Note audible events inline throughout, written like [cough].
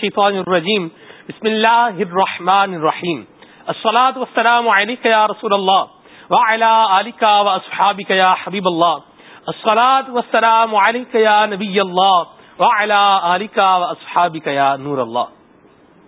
الشیطان الرجیم۔ بسم اللہ الرحمن الرحیم۔ الصلاة والسلام علیکہ یا رسول اللہ وعلا آلکہ و اصحابکہ یا حبیب اللہ۔ الصلاة والسلام علیکہ یا نبی اللہ وعلا آلکہ و اصحابکہ یا نور اللہ۔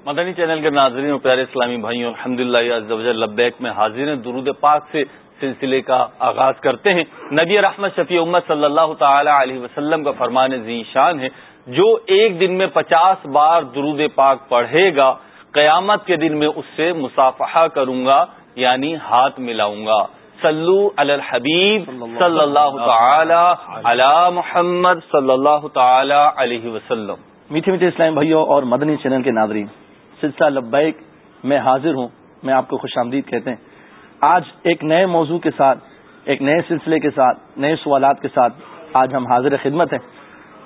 مدنی چینل کے ناظرین و پیارے اسلامی بھائیوں الحمد للہ لبیک میں حاضر ہیں۔ درود پاک سے سلسلے کا آغاز کرتے ہیں۔ نبی رحمت شفیع امت صلی اللہ تعالی علیہ وسلم کا فرمان ذی شان ہے۔ جو ایک دن میں پچاس بار درود پاک پڑھے گا، قیامت کے دن میں اس سے مسافہ کروں گا یعنی ہاتھ ملاؤں گا۔ سلو الحبیب صلی اللہ تعالی علی محمد صلی اللہ تعالی علیہ وسلم۔ میٹھے میٹھے اسلام بھائیوں اور مدنی چینل کے ناظرین، سلسلہ لبیک میں حاضر ہوں۔ میں آپ کو خوش آمدید کہتے ہیں۔ آج ایک نئے موضوع کے ساتھ، ایک نئے سلسلے کے ساتھ، نئے سوالات کے ساتھ آج ہم حاضر خدمت ہیں۔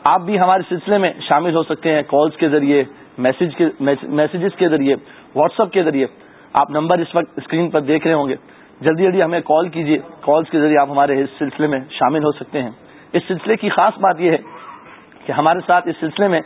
آپ بھی ہمارے سلسلے میں شامل ہو سکتے ہیں کالز کے ذریعے میسیجز کے ذریعے واٹس ایپ کے ذریعے۔ آپ نمبر اس وقت اسکرین پر دیکھ رہے ہوں گے۔ جلدی جلدی ہمیں کال کیجیے۔ کالز کے ذریعے آپ ہمارے اس سلسلے میں شامل ہو سکتے ہیں۔ اس سلسلے کی خاص بات یہ ہے کہ ہمارے ساتھ اس سلسلے میں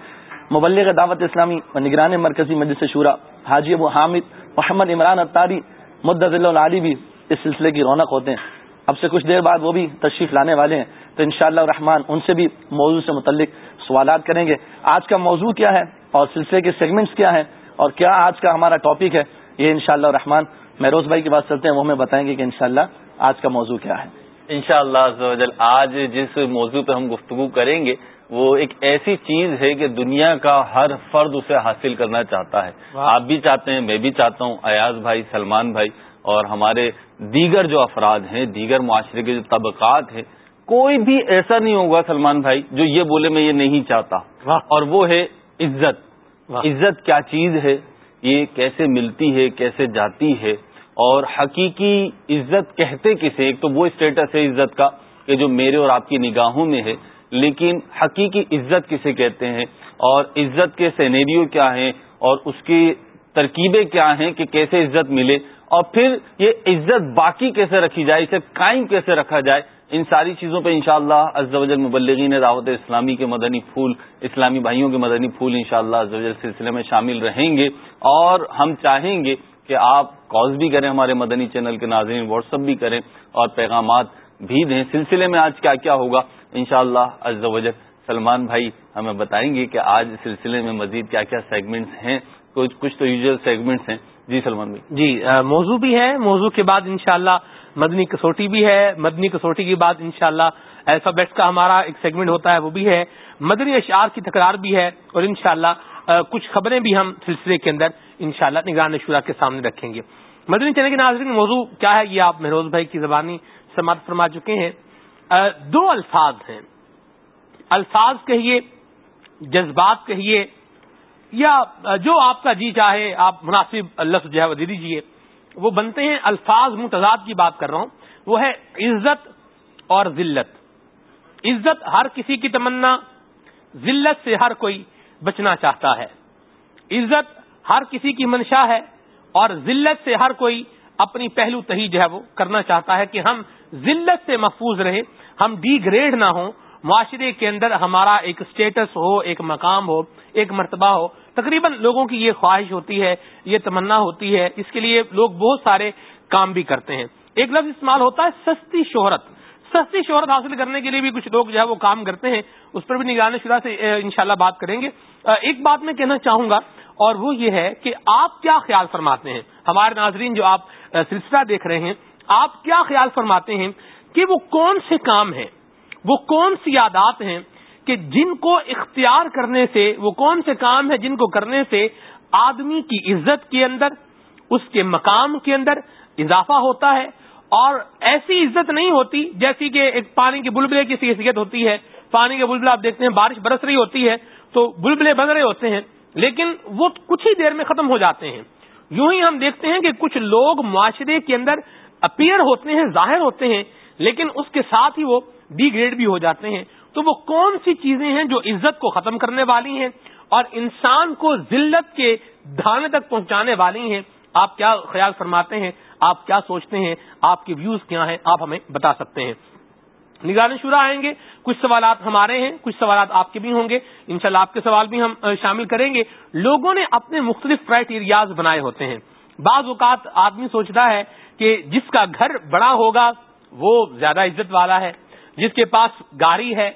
مبلغ دعوت اسلامی و نگران مرکزی مجلس شورا حاجی ابو حامد محمد عمران اطاری مدض العلی بھی اس سلسلے کی رونق ہوتے ہیں۔ اب سے کچھ دیر بعد وہ بھی تشریف لانے والے ہیں۔ تو انشاءاللہ شاء رحمان ان سے بھی موضوع سے متعلق سوالات کریں گے۔ آج کا موضوع کیا ہے اور سلسلے کے سیگمنٹس کیا ہیں اور کیا آج کا ہمارا ٹاپک ہے یہ انشاءاللہ شاء رحمان مہروز بھائی کی بات چلتے ہیں وہ ہمیں بتائیں گے کہ انشاءاللہ آج کا موضوع کیا ہے۔ انشاءاللہ آج جس موضوع پہ ہم گفتگو کریں گے وہ ایک ایسی چیز ہے کہ دنیا کا ہر فرد اسے حاصل کرنا چاہتا ہے۔ آپ بھی چاہتے ہیں میں بھی چاہتا ہوں ایاز بھائی سلمان بھائی اور ہمارے دیگر جو افراد ہیں دیگر معاشرے کے جو طبقات ہیں کوئی بھی ایسا نہیں ہوگا سلمان بھائی جو یہ بولے میں یہ نہیں چاہتا۔ اور وہ ہے عزت۔ عزت کیا چیز ہے؟ یہ کیسے ملتی ہے؟ کیسے جاتی ہے؟ اور حقیقی عزت کہتے کسے؟ ایک تو وہ اسٹیٹس ہے عزت کا کہ جو میرے اور آپ کی نگاہوں میں ہے۔ لیکن حقیقی عزت کسے کہتے ہیں؟ اور عزت کے سینیریو کیا ہیں؟ اور اس کی ترکیبیں کیا ہیں کہ کیسے عزت ملے؟ اور پھر یہ عزت باقی کیسے رکھی جائے؟ اسے قائم کیسے رکھا جائے؟ ان ساری چیزوں پہ انشاءاللہ شاء اللہ مبلغین دعوت اسلامی کے مدنی پھول، اسلامی بھائیوں کے مدنی پھول انشاءاللہ شاء اللہ سلسلے میں شامل رہیں گے۔ اور ہم چاہیں گے کہ آپ کالز بھی کریں ہمارے مدنی چینل کے ناظرین واٹس اپ بھی کریں اور پیغامات بھی دیں۔ سلسلے میں آج کیا کیا ہوگا؟ انشاءاللہ شاء اللہ سلمان بھائی ہمیں بتائیں گے کہ آج سلسلے میں مزید کیا کیا سیگمنٹس ہیں۔ کچھ کچھ تو یوزل سیگمنٹس ہیں۔ جی سلمان بھائی۔ جی موضوع بھی ہے۔ موضوع کے بعد انشاءاللہ مدنی کسوٹی بھی ہے۔ مدنی کسوٹی کے بعد انشاءاللہ شاء الفابیٹس کا ہمارا ایک سیگمنٹ ہوتا ہے، وہ بھی ہے۔ مدنی اشعار کی تکرار بھی ہے اور انشاءاللہ کچھ خبریں بھی ہم سلسلے کے اندر انشاءاللہ شاء نگران شورا کے سامنے رکھیں گے۔ مدنی چینل کے ناظرین، موضوع کیا ہے؟ یہ آپ مہروز بھائی کی زبانی سماعت فرما چکے ہیں۔ دو الفاظ ہیں۔ الفاظ کہیے، جذبات کہیے، یا جو آپ کا جی چاہے، آپ مناسب لفظ جو ہے وہ دے دیجیے وہ بنتے ہیں الفاظ متضاد کی بات کر رہا ہوں۔ وہ ہے عزت اور ذلت۔ عزت ہر کسی کی تمنا، ذلت سے ہر کوئی بچنا چاہتا ہے۔ عزت ہر کسی کی منشا ہے اور ذلت سے ہر کوئی اپنی پہلو تہی جو ہے وہ کرنا چاہتا ہے کہ ہم ذلت سے محفوظ رہیں ہم ڈی گریڈ نہ ہوں، معاشرے کے اندر ہمارا ایک اسٹیٹس ہو، ایک مقام ہو، ایک مرتبہ ہو۔ تقریباً لوگوں کی یہ خواہش ہوتی ہے، یہ تمنا ہوتی ہے، اس کے لیے لوگ بہت سارے کام بھی کرتے ہیں۔ ایک لفظ استعمال ہوتا ہے سستی شہرت۔ سستی شہرت حاصل کرنے کے لیے بھی کچھ لوگ جو ہے وہ کام کرتے ہیں۔ اس پر بھی نگرانی شدہ سے انشاءاللہ بات کریں گے۔ ایک بات میں کہنا چاہوں گا، اور وہ یہ ہے کہ آپ کیا خیال فرماتے ہیں؟ ہمارے ناظرین جو آپ سلسلہ دیکھ رہے ہیں، آپ کیا خیال فرماتے ہیں کہ وہ کون سے کام ہیں؟ وہ کون سی یادات ہیں؟ کہ جن کو اختیار کرنے سے، وہ کون سے کام ہے جن کو کرنے سے آدمی کی عزت کے اندر، اس کے مقام کے اندر اضافہ ہوتا ہے۔ اور ایسی عزت نہیں ہوتی جیسی کہ ایک پانی کے بلبلے کی حیثیت ہوتی ہے۔ پانی کے بلبلے آپ دیکھتے ہیں، بارش برس رہی ہوتی ہے تو بلبلے بن رہے ہوتے ہیں، لیکن وہ کچھ ہی دیر میں ختم ہو جاتے ہیں۔ یوں ہی ہم دیکھتے ہیں کہ کچھ لوگ معاشرے کے اندر اپیئر ہوتے ہیں، ظاہر ہوتے ہیں، لیکن اس کے ساتھ ہی وہ ڈی گریڈ بھی ہو جاتے ہیں۔ تو وہ کون سی چیزیں ہیں جو عزت کو ختم کرنے والی ہیں اور انسان کو ذلت کے دھانے تک پہنچانے والی ہیں؟ آپ کیا خیال فرماتے ہیں؟ آپ کیا سوچتے ہیں؟ آپ کے ویوز کیا ہیں؟ آپ ہمیں بتا سکتے ہیں۔ نگران شورا آئیں گے۔ کچھ سوالات ہمارے ہیں، کچھ سوالات آپ کے بھی ہوں گے۔ انشاءاللہ شاء آپ کے سوال بھی ہم شامل کریں گے۔ لوگوں نے اپنے مختلف کرائٹیریاز بنائے ہوتے ہیں۔ بعض اوقات آدمی سوچتا ہے کہ جس کا گھر بڑا ہوگا وہ زیادہ عزت والا ہے۔ جس کے پاس گاڑی ہے،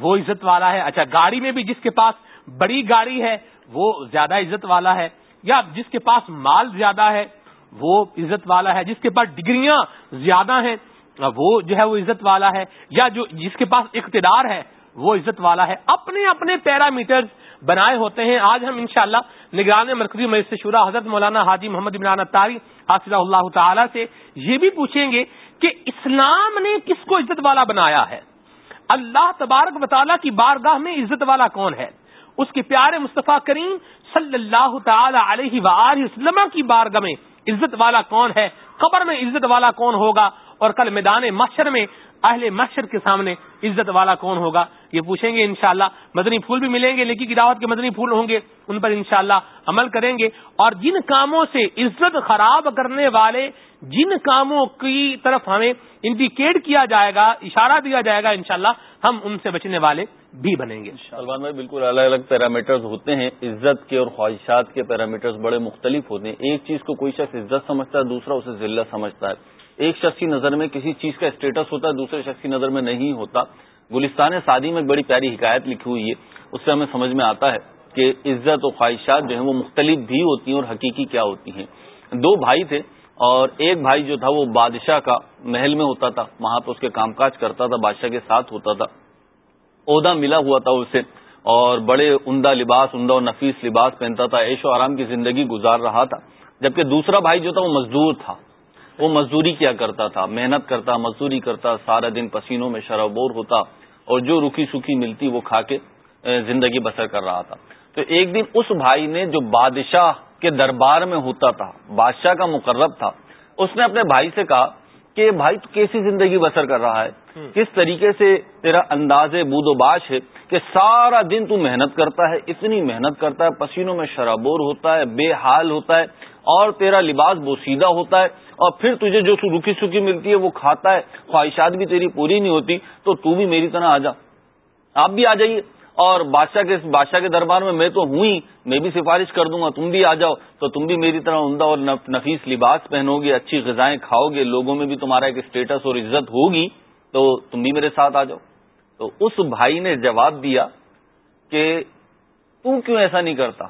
وہ عزت والا ہے۔ اچھا گاڑی میں بھی جس کے پاس بڑی گاڑی ہے، وہ زیادہ عزت والا ہے۔ یا جس کے پاس مال زیادہ ہے، وہ عزت والا ہے۔ جس کے پاس ڈگریاں زیادہ ہیں، وہ جو ہے وہ عزت والا ہے۔ یا جو جس کے پاس اقتدار ہے، وہ عزت والا ہے۔ اپنے اپنے پیرامیٹر بنائے ہوتے ہیں۔ آج ہم انشاءاللہ نگران مرکزی مجلس شورا حضرت مولانا حاجی محمد عمران تاری حاصل اللہ تعالی سے یہ بھی پوچھیں گے کہ اسلام نے کس کو عزت والا بنایا ہے؟ اللہ تبارک وطالعہ کی بارگاہ میں عزت والا کون ہے؟ اس کے پیارے مصطفیٰ کریم صلی اللہ تعالی علیہ وسلم کی بارگاہ میں عزت والا کون ہے؟ قبر میں عزت والا کون ہوگا؟ اور کل میدان محشر میں اہل مشر کے سامنے عزت والا کون ہوگا؟ یہ پوچھیں گے انشاءاللہ۔ مدنی پھول بھی ملیں گے، لیکن کی دعوت کے مدنی پھول ہوں گے، ان پر انشاءاللہ عمل کریں گے۔ اور جن کاموں سے عزت خراب کرنے والے، جن کاموں کی طرف ہمیں انڈیکیٹ کیا جائے گا، اشارہ دیا جائے گا، انشاءاللہ ہم ان سے بچنے والے بھی بنیں گے۔ سلمان بھائی، بالکل الگ الگ پیرامیٹرز ہوتے ہیں۔ عزت کے اور خواہشات کے پیرامیٹرز بڑے مختلف ہوتے ہیں۔ ایک چیز کو کوئی شخص عزت سمجھتا ہے، دوسرا اسے ذلت سمجھتا ہے۔ ایک شخصی نظر میں کسی چیز کا اسٹیٹس ہوتا ہے، دوسرے شخصی نظر میں نہیں ہوتا۔ گلستان سعدی میں ایک بڑی پیاری حکایت لکھی ہوئی ہے۔ اس سے ہمیں سمجھ میں آتا ہے کہ عزت و خواہشات جو ہیں وہ مختلف بھی ہوتی ہیں اور حقیقی کیا ہوتی ہیں۔ دو بھائی تھے اور ایک بھائی جو تھا وہ بادشاہ کا محل میں ہوتا تھا۔ وہاں پہ اس کے کام کاج کرتا تھا، بادشاہ کے ساتھ ہوتا تھا۔ عہدہ ملا ہوا تھا اسے اور بڑے عمدہ لباس، عمدہ و نفیس لباس پہنتا تھا۔ عیش و آرام کی زندگی گزار رہا تھا۔ جبکہ دوسرا بھائی جو تھا وہ مزدور تھا۔ وہ مزدوری کیا کرتا تھا محنت کرتا مزدوری کرتا سارا دن پسینوں میں شرابور ہوتا اور جو رکی سکھی ملتی وہ کھا کے زندگی بسر کر رہا تھا۔ تو ایک دن اس بھائی نے جو بادشاہ کے دربار میں ہوتا تھا بادشاہ کا مقرب تھا اس نے اپنے بھائی سے کہا کہ بھائی تو کیسی زندگی بسر کر رہا ہے؟ کس طریقے سے تیرا انداز بود و باش ہے کہ سارا دن تو محنت کرتا ہے اتنی محنت کرتا ہے پسینوں میں شرابور ہوتا ہے بے حال ہوتا ہے اور تیرا لباس بوسیدہ ہوتا ہے اور پھر تجھے جو رکی سکی ملتی ہے وہ کھاتا ہے خواہشات بھی تیری پوری نہیں ہوتی تو تو بھی میری طرح آ جا۔ آپ بھی آ جائیے۔ اور بادشاہ کے بادشاہ کے دربار میں میں تو ہوں ہی میں بھی سفارش کر دوں گا تم بھی آ جاؤ۔ تو تم بھی میری طرح عمدہ اور نفیس لباس پہنو گے اچھی غذائیں کھاؤ گے لوگوں میں بھی تمہارا ایک اسٹیٹس اور عزت ہوگی تو تم بھی میرے ساتھ آ جاؤ۔ تو اس بھائی نے جواب دیا کہ تم کیوں ایسا نہیں کرتا؟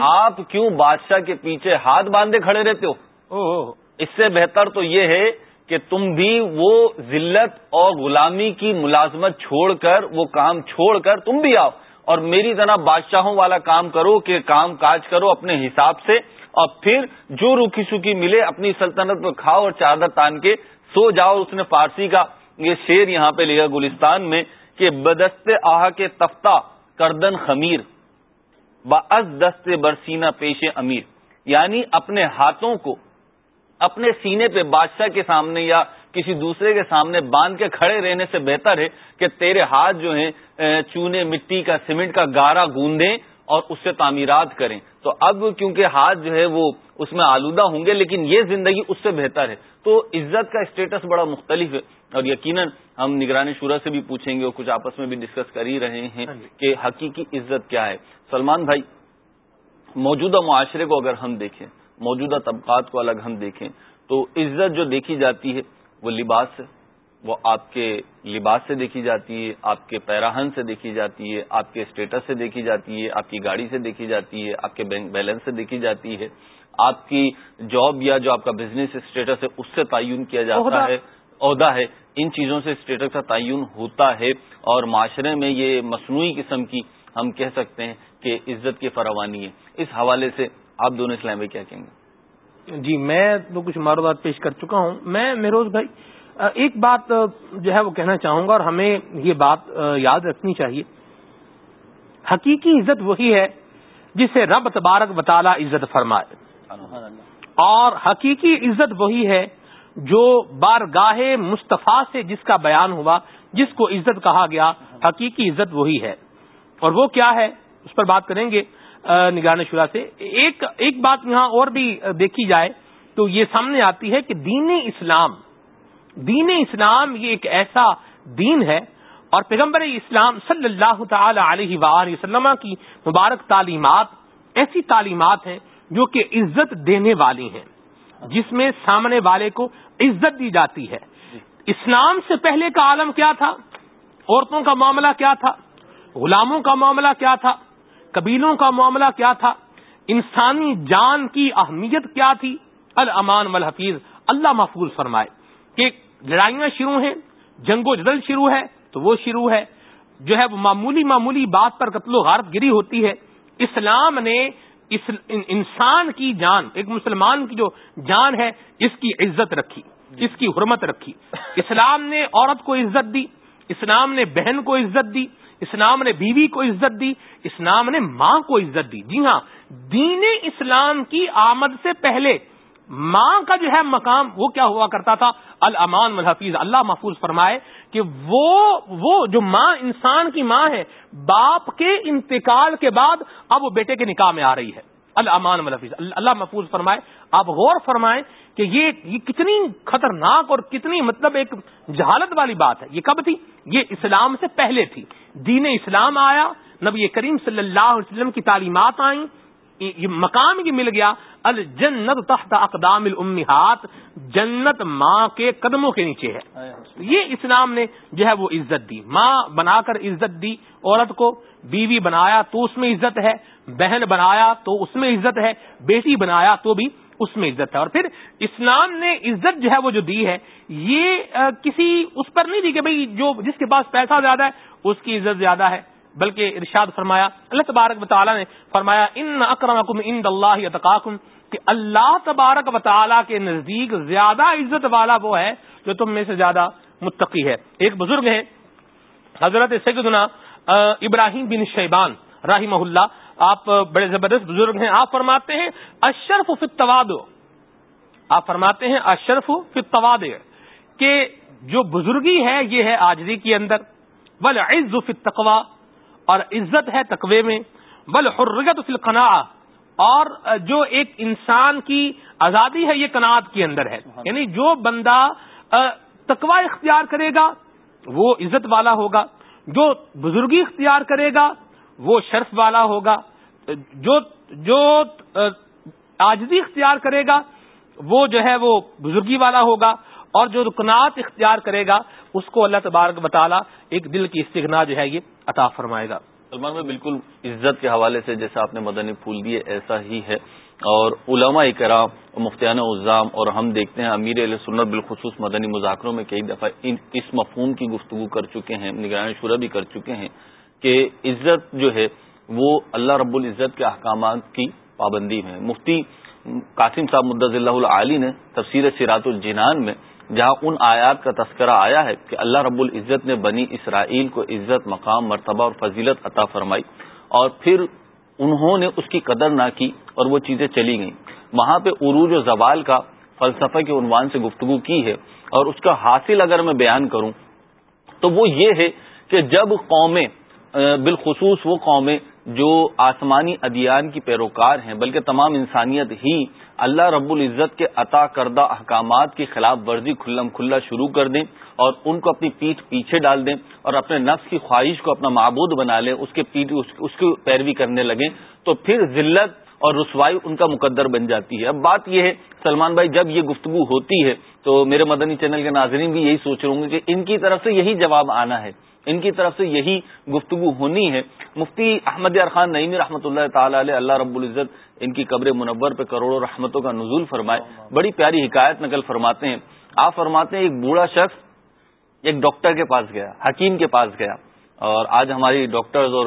آپ کیوں بادشاہ کے پیچھے ہاتھ باندھے کھڑے رہتے ہو؟ اس سے بہتر تو یہ ہے کہ تم بھی وہ ذلت اور غلامی کی ملازمت چھوڑ کر، وہ کام چھوڑ کر تم بھی آؤ اور میری طرح بادشاہوں والا کام کرو کہ کام کاج کرو اپنے حساب سے اور پھر جو روکھی سوکھی ملے اپنی سلطنت میں کھاؤ اور چادر تان کے سو جاؤ اس نے فارسی کا یہ شیر یہاں پہ لکھا گلستان میں کہ، بدست آہ کے تفتہ کردن خمیر باز دست برسینہ پیش امیر۔ یعنی اپنے ہاتھوں کو اپنے سینے پہ بادشاہ کے سامنے یا کسی دوسرے کے سامنے باندھ کے کھڑے رہنے سے بہتر ہے کہ تیرے ہاتھ جو ہیں چونے مٹی کا سیمنٹ کا گارا گوندیں اور اس سے تعمیرات کریں۔ تو اب کیونکہ ہاتھ جو ہے وہ اس میں آلودہ ہوں گے لیکن یہ زندگی اس سے بہتر ہے۔ تو عزت کا اسٹیٹس بڑا مختلف ہے۔ اور یقیناً ہم نگرانی شورا سے بھی پوچھیں گے اور کچھ آپس میں بھی ڈسکس کر ہی رہے ہیں ہاں جی۔ کہ حقیقی عزت کیا ہے۔ سلمان بھائی موجودہ معاشرے کو اگر ہم دیکھیں موجودہ طبقات کو الگ ہم دیکھیں تو عزت جو دیکھی جاتی ہے وہ لباس سے وہ آپ کے لباس سے دیکھی جاتی ہے آپ کے پیراہن سے دیکھی جاتی ہے آپ کے اسٹیٹس سے دیکھی جاتی ہے آپ کی گاڑی سے دیکھی جاتی ہے آپ کے بینک بیلنس سے دیکھی جاتی ہے۔ آپ کی جاب یا جو آپ کا بزنس اسٹیٹس ہے اس سے تعین کیا جاتا ہے۔ عہدہ ہے۔ ان چیزوں سے اسٹیٹس کا تعین ہوتا ہے۔ اور معاشرے میں یہ مصنوعی قسم کی ہم کہہ سکتے ہیں کہ عزت کی فراوانی ہے۔ اس حوالے سے آپ دونوں اسلام میں کیا کہیں گے؟ جی میں تو کچھ معروضات پیش کر چکا ہوں۔ میں میروز بھائی، ایک بات جو ہے وہ کہنا چاہوں گا اور ہمیں یہ بات یاد رکھنی چاہیے۔ حقیقی عزت وہی ہے جسے رب تبارک بطالہ عزت فرمائے۔ اور حقیقی عزت وہی ہے جو بارگاہ مصطفیٰ سے جس کا بیان ہوا، جس کو عزت کہا گیا، حقیقی عزت وہی ہے۔ اور وہ کیا ہے؟ اس پر بات کریں گے۔ نگران شورا سے۔ ایک ایک بات یہاں اور بھی دیکھی جائے تو یہ سامنے آتی ہے کہ دین اسلام دین اسلام یہ ایک ایسا دین ہے اور پیغمبر اسلام صلی اللہ تعالی علیہ وآلہ وسلم کی مبارک تعلیمات ایسی تعلیمات ہیں جو کہ عزت دینے والی ہیں، جس میں سامنے والے کو عزت دی جاتی ہے۔ اسلام سے پہلے کا عالم کیا تھا؟ عورتوں کا معاملہ کیا تھا؟ غلاموں کا معاملہ کیا تھا؟ قبیلوں کا معاملہ کیا تھا؟ انسانی جان کی اہمیت کیا تھی؟ الامان والحفیظ اللہ محفوظ فرمائے کہ لڑائیاں شروع ہیں جنگ و جدل شروع ہے تو وہ شروع ہے۔ جو ہے وہ معمولی معمولی بات پر قتل و غارت گری ہوتی ہے۔ اسلام نے اس انسان کی جان ایک مسلمان کی جو جان ہے اس کی عزت رکھی اس کی حرمت رکھی۔ [laughs] اسلام نے عورت کو عزت دی اسلام نے بہن کو عزت دی اسلام نے بیوی کو عزت دی، اسلام نے ماں کو عزت دی۔ جی ہاں دین اسلام کی آمد سے پہلے ماں کا جو ہے مقام وہ کیا ہوا کرتا تھا؟ الامان الحفیظ اللہ محفوظ فرمائے کہ وہ وہ جو ماں، انسان کی ماں ہے، باپ کے انتقال کے بعد اب وہ بیٹے کے نکاح میں آ رہی ہے۔ الامان الحفیظ اللہ محفوظ فرمائے۔ آپ غور فرمائیں کہ یہ یہ کتنی خطرناک اور کتنی مطلب ایک جہالت والی بات ہے. یہ کب تھی؟ یہ اسلام سے پہلے تھی. دین اسلام آیا نبی کریم صلی اللہ علیہ وسلم کی تعلیمات آئیں یہ مقام یہ مل گیا. الجنت تحت اقدام الامہات جنت ماں کے قدموں کے نیچے ہے. یہ اسلام نے جو ہے وہ عزت دی. ماں بنا کر عزت دی عورت کو بیوی بنایا تو اس میں عزت ہے بہن بنایا تو اس میں عزت ہے بیٹی بنایا تو بھی اس میں عزت ہے۔ اور پھر اسلام نے عزت جو ہے وہ جو دی ہے، یہ کسی اس پر نہیں دی کہ بھئی جو جس کے پاس پیسہ زیادہ ہے، اس کی عزت زیادہ ہے۔ بلکہ ارشاد فرمایا، اللہ تبارک و تعالیٰ نے فرمایا، ان اکرمکم ان اللہ اتقاکم کہ اللہ تبارک و تعالیٰ کے نزدیک زیادہ عزت والا وہ ہے جو تم میں سے زیادہ متقی ہے۔ ایک بزرگ ہے حضرت سیدنا ابراہیم بن شیبان، رحمہ اللہ آپ بڑے زبردست بزرگ ہیں آپ فرماتے ہیں اشرف فی التواد آپ فرماتے ہیں اشرف فی التواد کہ جو بزرگی ہے یہ ہے آجری کے اندر۔ بل عز فی التقوا اور عزت ہے تقوی میں۔ بل حرگت فی القناع اور جو ایک انسان کی آزادی ہے یہ کناعت کے اندر ہے۔ یعنی جو بندہ تقوا اختیار کرے گا وہ عزت والا ہوگا۔ جو بزرگی اختیار کرے گا وہ شرف والا ہوگا، جو جو آجزی اختیار کرے گا، وہ جو ہے وہ بزرگی والا ہوگا اور جو رکنات اختیار کرے گا، اس کو اللہ تبارک بطالہ ایک دل کی استغنا جو ہے یہ عطا فرمائے گا۔ سلمان میں بالکل عزت کے حوالے سے جیسا آپ نے مدنی پھول دیے، ایسا ہی ہے۔ اور علماء کرام مفتیانہ الزام اور ہم دیکھتے ہیں، امیر علیہ سنت بالخصوص مدنی مذاکروں میں کئی دفعہ اس مفہوم کی گفتگو کر چکے ہیں، نگران شورہ بھی کر چکے ہیں۔ کہ عزت جو ہے وہ اللہ رب العزت کے احکامات کی پابندی میں مفتی قاسم صاحب مدض اللہ العلی نے تفسیر سیرات الجنان میں جہاں ان آیات کا تذکرہ آیا ہے کہ اللہ رب العزت نے بنی اسرائیل کو عزت، مقام، مرتبہ اور فضیلت عطا فرمائی اور پھر انہوں نے اس کی قدر نہ کی اور وہ چیزیں چلی گئیں۔ وہاں پہ عروج و زوال کا فلسفہ کے عنوان سے گفتگو کی ہے اور اس کا حاصل اگر میں بیان کروں تو وہ یہ ہے کہ جب قومیں بالخصوص وہ قومیں جو آسمانی ادیان کی پیروکار ہیں، بلکہ تمام انسانیت ہی اللہ رب العزت کے عطا کردہ احکامات کی خلاف ورزی کھلم کھلا شروع کر دیں اور ان کو اپنی پیٹھ پیچھے ڈال دیں اور اپنے نفس کی خواہش کو اپنا معبود بنا لیں، اس کے پیٹ اس کی پیروی کرنے لگیں، تو پھر ذلت اور رسوائی ان کا مقدر بن جاتی ہے۔ اب بات یہ ہے، سلمان بھائی، جب یہ گفتگو ہوتی ہے تو میرے مدنی چینل کے ناظرین بھی یہی سوچ رہے ہوں گے کہ ان کی طرف سے یہی جواب آنا ہے۔ ان کی طرف سے یہی گفتگو ہونی ہے۔ مفتی احمد خان نعیمی رحمۃ اللہ تعالی علیہ، اللہ رب العزت ان کی قبر منور پہ کروڑوں رحمتوں کا نزول فرمائے۔ بڑی پیاری حکایت نقل فرماتے ہیں۔ آپ فرماتے ہیں ایک بوڑھا شخص ایک ڈاکٹر کے پاس گیا، حکیم کے پاس گیا۔ اور آج ہماری ڈاکٹرز اور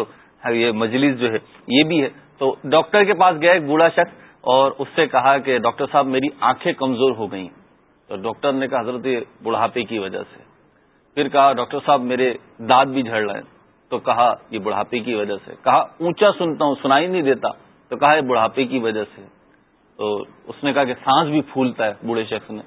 یہ مجلس جو ہے، یہ بھی ہے۔ تو ڈاکٹر کے پاس گیا ایک بوڑھا شخص اور اس سے کہا کہ ڈاکٹر صاحب میری آنکھیں کمزور ہو گئیں۔ تو ڈاکٹر نے کہا حضرت بڑھاپے کی وجہ سے۔ پھر کہا، ڈاکٹر صاحب، میرے دانت بھی جھڑ رہے ہیں. تو کہا، یہ بڑھاپے کی وجہ سے. کہا، اونچا سنتا ہوں، سنائی نہیں دیتا. تو کہا، یہ بڑھاپے کی وجہ سے تو اس نے کہا کہ سانس بھی پھولتا ہے بوڑھے شخص نے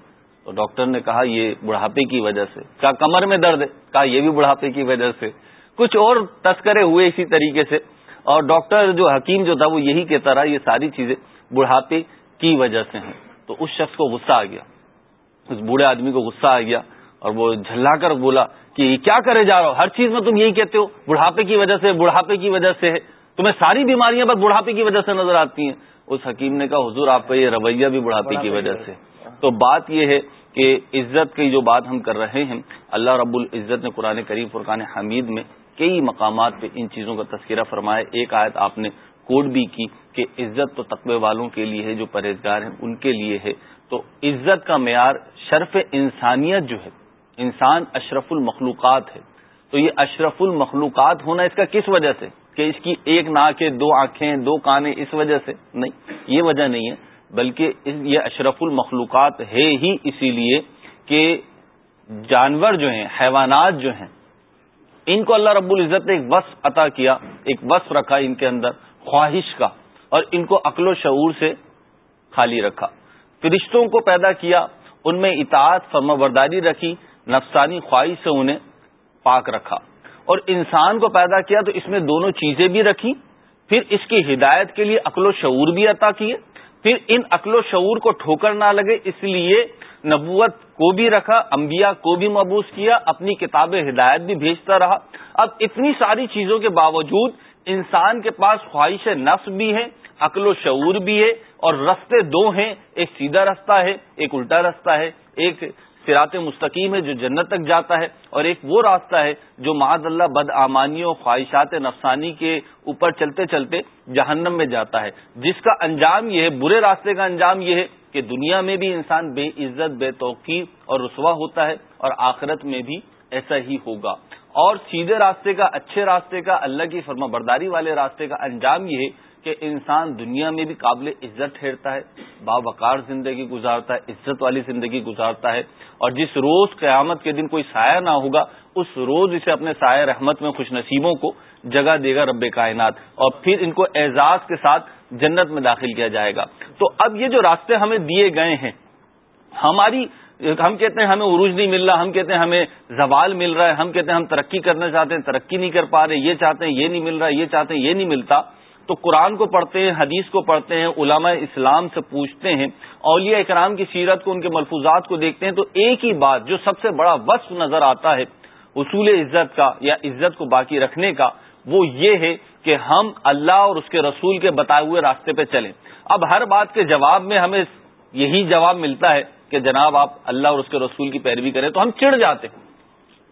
تو ڈاکٹر نے کہا، یہ بڑھاپے کی وجہ سے کہا، کمر میں درد ہے. کہا، یہ بھی بڑھاپے کی وجہ سے کچھ اور تذکرے ہوئے اسی طریقے سے۔ اور ڈاکٹر جو حکیم جو تھا، وہ یہی کہتا رہا، یہ ساری چیزیں بڑھاپے کی وجہ سے ہیں۔ تو اس شخص کو غصہ آ گیا۔ اس بوڑھے آدمی کو غصہ آ گیا۔ اور وہ جھلا کر بولا کہ کیا کرے جا رہا ہو؟ ہر چیز میں تم یہی کہتے ہو، بڑھاپے کی وجہ سے، بڑھاپے کی وجہ سے ہے۔ تمہیں ساری بیماریاں بس بڑھاپے کی وجہ سے نظر آتی ہیں۔ اس حکیم نے کہا، حضور، آپ کا یہ رویہ بھی بڑھاپے کی وجہ سے تو بات یہ ہے کہ عزت کی جو بات ہم کر رہے ہیں، اللہ رب العزت نے قرآن کریم، فرقان حمید میں کئی مقامات پہ ان چیزوں کا تذکرہ فرمایا۔ ایک آیت آپ نے کوڈ بھی کی کہ عزت تو تقوی والوں کے لیے ہے، جو پرہیزگار ہیں، ان کے لیے ہے۔ تو عزت کا معیار شرف انسانیت جو ہے انسان اشرف المخلوقات ہے۔ تو یہ اشرف المخلوقات ہونا اس کا کس وجہ سے؟ کہ اس کی ایک ناک ہے، دو آنکھیں، دو کانے اس وجہ سے؟ نہیں، یہ وجہ نہیں ہے، بلکہ یہ اشرف المخلوقات ہے ہی اسی لیے کہ جانور جو ہیں، حیوانات جو ہیں، ان کو اللہ رب العزت نے ایک وصف عطا کیا، ایک وصف رکھا ان کے اندر، خواہش کا، اور ان کو عقل و شعور سے خالی رکھا۔ فرشتوں کو پیدا کیا، ان میں اطاعت فرما برداری رکھی نفسانی خواہش سے انہیں پاک رکھا۔ اور انسان کو پیدا کیا تو اس میں دونوں چیزیں بھی رکھی، پھر اس کی ہدایت کے لیے عقل و شعور بھی عطا کیے، پھر ان عقل و شعور کو ٹھوکر نہ لگے، اس لیے نبوت کو بھی رکھا، انبیاء کو بھی مبوس کیا، اپنی کتاب ہدایت بھی بھیجتا رہا۔ اب اتنی ساری چیزوں کے باوجود انسان کے پاس خواہش نفس بھی ہے، عقل و شعور بھی ہے، اور رستے دو ہیں، ایک سیدھا رستہ ہے، ایک الٹا رستہ ہے، ایک سرات مستقیم ہے جو جنت تک جاتا ہے اور ایک وہ راستہ ہے جو معذ اللہ بد آمانی خواہشات نفسانی کے اوپر چلتے چلتے جہنم میں جاتا ہے۔ جس کا انجام یہ ہے، برے راستے کا انجام یہ ہے کہ دنیا میں بھی انسان بے عزت، بے توقیر اور رسوا ہوتا ہے اور آخرت میں بھی ایسا ہی ہوگا۔ اور سیدھے راستے کا، اچھے راستے کا، اللہ کی فرما برداری والے راستے کا انجام یہ ہے کہ انسان دنیا میں بھی قابل عزت ٹھہرتا ہے، باوقار زندگی گزارتا ہے، عزت والی زندگی گزارتا ہے اور جس روز قیامت کے دن کوئی سایہ نہ ہوگا، اس روز اسے اپنے سایہ رحمت میں خوش نصیبوں کو جگہ دے گا رب کائنات اور پھر ان کو اعزاز کے ساتھ جنت میں داخل کیا جائے گا۔ تو اب یہ جو راستے ہمیں دیے گئے ہیں، ہماری، ہم کہتے ہیں ہمیں عروج نہیں مل رہا، ہم کہتے ہیں ہمیں زوال مل رہا ہے، ہم کہتے ہیں ہم ترقی کرنا چاہتے ہیں، ترقی نہیں کر پا رہے، یہ چاہتے ہیں یہ نہیں مل رہا، یہ چاہتے ہیں یہ نہیں ملتا۔ تو قرآن کو پڑھتے ہیں، حدیث کو پڑھتے ہیں، علماء اسلام سے پوچھتے ہیں، اولیاء اکرام کی سیرت کو، ان کے ملفوظات کو دیکھتے ہیں، تو ایک ہی بات جو سب سے بڑا وصف نظر آتا ہے اصول عزت کا یا عزت کو باقی رکھنے کا، وہ یہ ہے کہ ہم اللہ اور اس کے رسول کے بتائے ہوئے راستے پہ چلیں۔ اب ہر بات کے جواب میں ہمیں یہی جواب ملتا ہے کہ جناب آپ اللہ اور اس کے رسول کی پیروی کریں تو ہم چڑ جاتے ہیں۔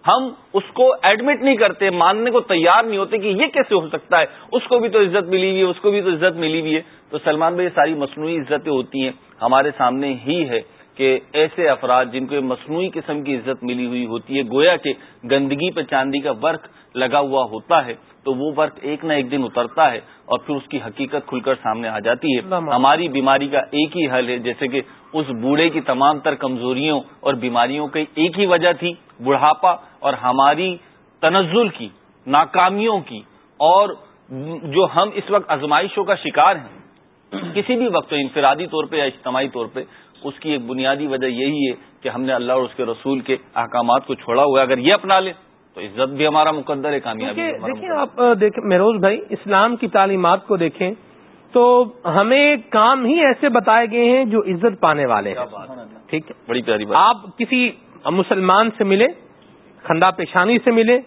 ہم اس کو ایڈمٹ نہیں کرتے، ماننے کو تیار نہیں ہوتے کہ یہ کیسے ہو سکتا ہے۔ اس کو بھی تو عزت ملی ہوئی ہے، اس کو بھی تو عزت ملی ہوئی ہے۔ تو سلمان بھائی، یہ ساری مصنوعی عزتیں ہوتی ہیں، ہمارے سامنے ہی ہے کہ ایسے افراد جن کو مصنوعی قسم کی عزت ملی ہوئی ہوتی ہے، گویا کہ گندگی پہ چاندی کا ورق لگا ہوا ہوتا ہے۔ تو وہ ورق ایک نہ ایک دن اترتا ہے اور پھر اس کی حقیقت کھل کر سامنے آ جاتی ہے۔ ہماری بیماری کا ایک ہی حل ہے جیسے کہ اس بوڑھے کی تمام تر کمزوریوں اور بیماریوں کی ایک ہی وجہ تھی بڑھاپا اور ہماری تنزل کی ناکامیوں کی۔ اور جو ہم اس وقت ازمائشوں کا شکار ہیں کسی بھی وقت انفرادی طور پہ یا اجتماعی طور پہ اس کی ایک بنیادی وجہ یہی ہے کہ ہم نے اللہ اور اس کے رسول کے احکامات کو چھوڑا ہوا ہے۔ اگر یہ اپنا لیں تو عزت بھی ہمارا مقدر ہے کامیابی دیکھیں آپ دیکھیں مہروز بھائی اسلام کی تعلیمات کو دیکھیں تو ہمیں کام ہی ایسے بتائے گئے ہیں جو عزت پانے والے ہیں۔ ٹھیک ہے؟ بڑی پیاری بات۔ آپ کسی مسلمان سے ملے خندہ پیشانی سے ملے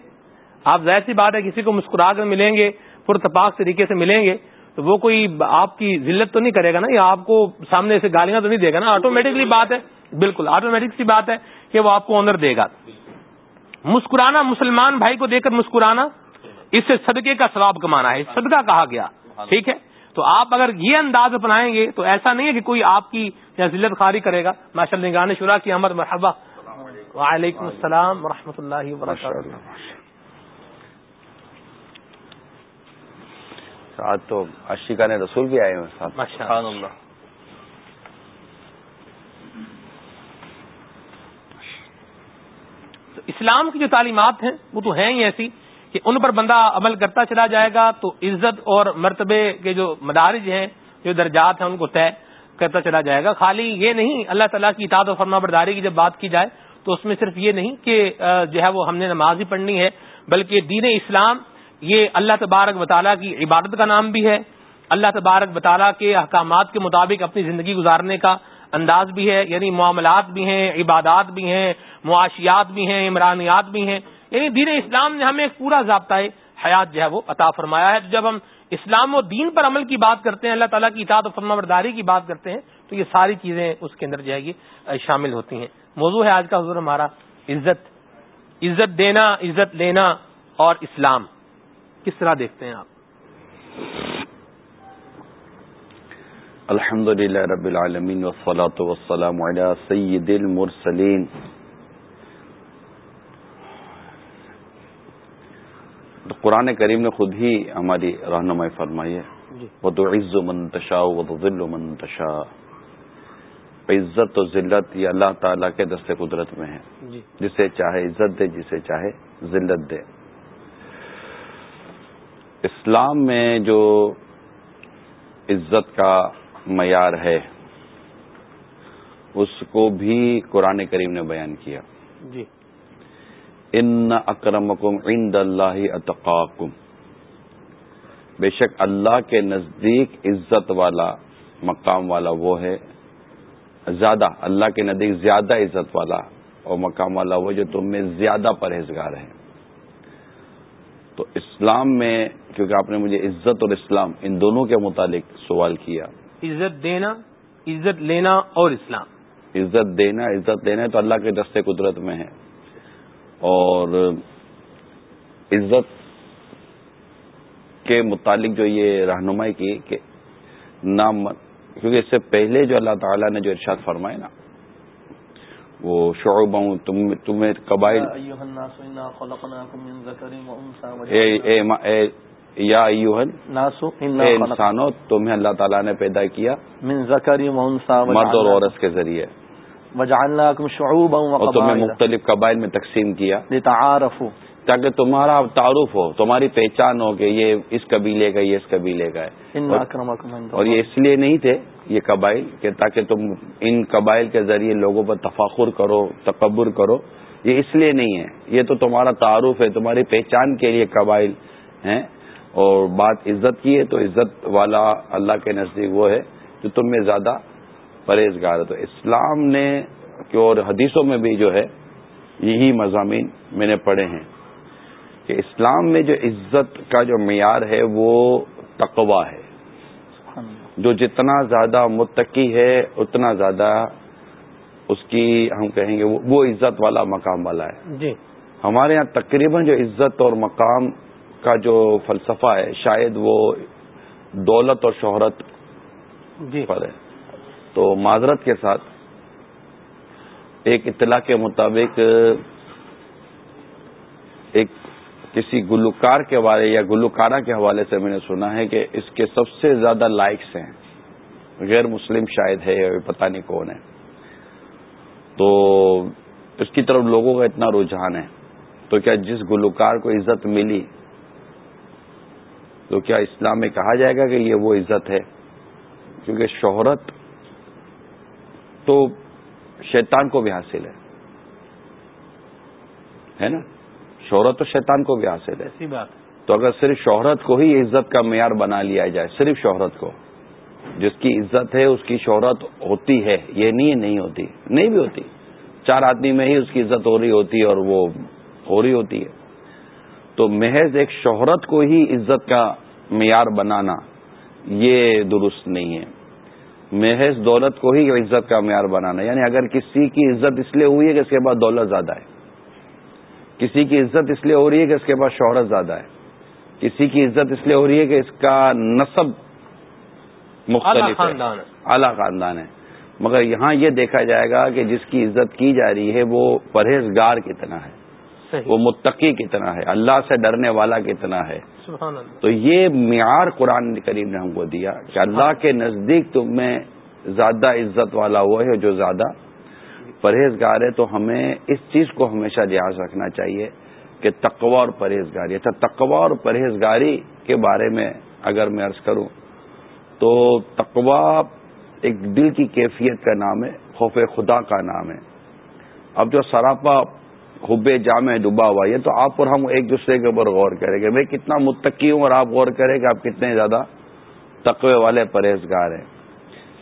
آپ ظاہر سی بات ہے کسی کو مسکرا کر ملیں گے پرتپاک طریقے سے ملیں گے تو وہ کوئی آپ کی ذلت تو نہیں کرے گا نا یا آپ کو سامنے سے گالیاں تو نہیں دے گا نا؟ آٹومیٹکلی بات ہے بالکل آٹومیٹک سی بات ہے کہ وہ آپ کو آنر دے گا۔ مسکرانا مسلمان بھائی کو دیکھ کر مسکرانا اس سے صدقے کا ثواب کمانا ہے صدقہ کہا گیا ٹھیک ہے؟ تو آپ اگر یہ انداز اپنائیں گے تو ایسا نہیں ہے کہ کوئی آپ کی یا ذلت خاری کرے گا۔ ماشاء اللہ نگان شرا کی احمد مرحبا۔ وعلیکم السلام ورحمۃ اللہ وبرکاتہ۔ آج تو عشقہ نے رسول بھی آئے ہیں۔ اسلام کی جو تعلیمات ہیں، وہ تو ہیں ہی ایسی کہ ان پر بندہ عمل کرتا چلا جائے گا تو عزت اور مرتبے کے جو مدارج ہیں، جو درجات ہیں، ان کو طے کرتا چلا جائے گا۔ خالی یہ نہیں، اللہ تعالیٰ کی اطاعت و فرما برداری کی جب بات کی جائے، تو اس میں صرف یہ نہیں کہ جو ہے وہ ہم نے نماز ہی پڑھنی ہے، بلکہ دین اسلام، یہ اللہ تبارک وطالعہ کی عبادت کا نام بھی ہے۔ اللہ تبارک وطالعہ کے احکامات کے مطابق اپنی زندگی گزارنے کا انداز بھی ہے یعنی معاملات بھی ہیں، عبادات بھی ہیں، معاشیات بھی ہیں، عمرانیات بھی ہیں۔ یعنی دین اسلام نے ہمیں ایک پورا ضابطۂ حیات جو ہے وہ عطا فرمایا ہے۔ جب ہم اسلام و دین پر عمل کی بات کرتے ہیں، اللہ تعالیٰ کی اطاعت و فرما برداری کی بات کرتے ہیں، تو یہ ساری چیزیں اس کے اندر جو ہے یہ شامل ہوتی ہیں۔ موضوع ہے آج کا حضور ہمارا، عزت۔ عزت دینا، عزت لینا اور اسلام۔ کس طرح دیکھتے ہیں آپ؟ الحمد للہ رب العالمین وسلاۃ وسلام سید المرسلین. قرآن کریم نے خود ہی ہماری رہنمائی فرمائی ہے. جی۔ وہ تو عز و منتشا وہ تو ذل و منتشا عزت و ذلت یہ اللہ تعالیٰ کے دست قدرت میں ہے. جی۔ جسے چاہے عزت دے جسے چاہے ذلت دے. اسلام میں جو عزت کا معیار ہے۔ اس کو بھی قرآن کریم نے بیان کیا۔ جی۔ ان اکرمکم عند اللہ اتقاکم۔ بے شک اللہ کے نزدیک عزت والا مقام والا وہ ہے۔ زیادہ اللہ کے نزدیک زیادہ عزت والا اور مقام والا وہ جو تم میں زیادہ پرہیزگار ہے تو اسلام میں کیونکہ آپ نے مجھے عزت اور اسلام ان دونوں کے متعلق سوال کیا عزت دینا عزت لینا اور اسلام۔ عزت دینا عزت لینا تو اللہ کے دستے قدرت میں ہے۔ اور عزت کے متعلق جو یہ رہنمائی کی کہ نام کیونکہ اس سے پہلے جو اللہ تعالیٰ نے جو ارشاد فرمائے نا وہ شعبہ تمہیں قبائل۔ یا انسانوں تمہیں اللہ تعالیٰ نے پیدا کیا مرد اور عورت کے ذریعے۔ اور تمہیں مختلف قبائل میں تقسیم کیا۔ تاکہ تمہارا تعارف ہو تمہاری پہچان ہو کہ یہ اس قبیلے کا یہ اس قبیلے کا ہے۔ اور یہ اس لیے نہیں تھے یہ قبائل کہ تاکہ تم ان قبائل کے ذریعے لوگوں پر تفاخر کرو تکبر کرو۔ یہ اس لیے نہیں ہے۔ یہ تو تمہارا تعارف ہے تمہاری پہچان کے لیے قبائل ہیں۔ اور بات عزت کی ہے تو عزت والا اللہ کے نزدیک وہ ہے جو تم میں زیادہ پرہیزگار ہے۔ تو اسلام نے اور حدیثوں میں بھی جو ہے یہی مضامین میں نے پڑھے ہیں کہ اسلام میں جو عزت کا جو معیار ہے وہ تقوا ہے۔ جو جتنا زیادہ متقی ہے اتنا زیادہ اس کی ہم کہیں گے وہ عزت والا مقام والا ہے۔ جی۔ ہمارے یہاں تقریباً جو عزت اور مقام کا جو فلسفہ ہے شاید وہ دولت اور شہرت جی۔ پر ہے۔ تو معذرت کے ساتھ ایک اطلاع کے مطابق ایک کسی گلوکار کے بارے یا گلوکارہ کے حوالے سے میں نے سنا ہے کہ اس کے سب سے زیادہ لائکس ہیں۔ غیر مسلم شاید ہے پتہ نہیں کون ہے۔ تو اس کی طرف لوگوں کا اتنا رجحان ہے۔ تو کیا جس گلوکار کو عزت ملی تو کیا اسلام میں کہا جائے گا کہ یہ وہ عزت ہے؟ کیونکہ شہرت تو شیطان کو بھی حاصل ہے۔ ہے نا؟ شہرت تو شیطان کو بھی حاصل ہے۔ بات تو اگر صرف شہرت کو ہی عزت کا معیار بنا لیا جائے صرف شہرت کو جس کی عزت ہے اس کی شہرت ہوتی ہے یہ نہیں نہیں ہوتی نہیں بھی ہوتی۔ چار آدمی میں ہی اس کی عزت ہو رہی ہوتی ہے اور وہ ہو رہی ہوتی ہے۔ تو محض ایک شہرت کو ہی عزت کا معیار بنانا یہ درست نہیں ہے۔ محض دولت کو ہی عزت کا معیار بنانا یعنی اگر کسی کی عزت اس لیے ہوئی ہے کہ اس کے بعد دولت زیادہ ہے کسی کی عزت اس لیے ہو رہی ہے کہ اس کے پاس شہرت زیادہ ہے کسی کی عزت اس لیے ہو رہی ہے کہ اس کا نصب مختلف اعلی خاندان ہے۔ مگر یہاں یہ دیکھا جائے گا کہ جس کی عزت کی جا رہی ہے وہ پرہیزگار کتنا ہے۔ وہ متقی کتنا ہے اللہ سے ڈرنے والا کتنا ہے۔ تو یہ معیار قرآن کریم نے ہم کو دیا کہ اللہ کے نزدیک تم میں زیادہ عزت والا وہ ہے جو زیادہ پرہیزگار ہے۔ تو ہمیں اس چیز کو ہمیشہ لحاظ رکھنا چاہیے کہ تقوا اور پرہیزگاری اچھا تقوا اور پرہیزگاری کے بارے میں اگر میں عرض کروں تو تقوا ایک دل کی کیفیت کا نام ہے خوف خدا کا نام ہے۔ اب جو سراپا حب جامع ڈبا ہوا، یہ تو آپ اور ہم ایک دوسرے کے اوپر غور کریں گے۔ میں کتنا متقی ہوں اور آپ غور کریں کہ آپ کتنے زیادہ تقوی والے پرہیزگار ہیں۔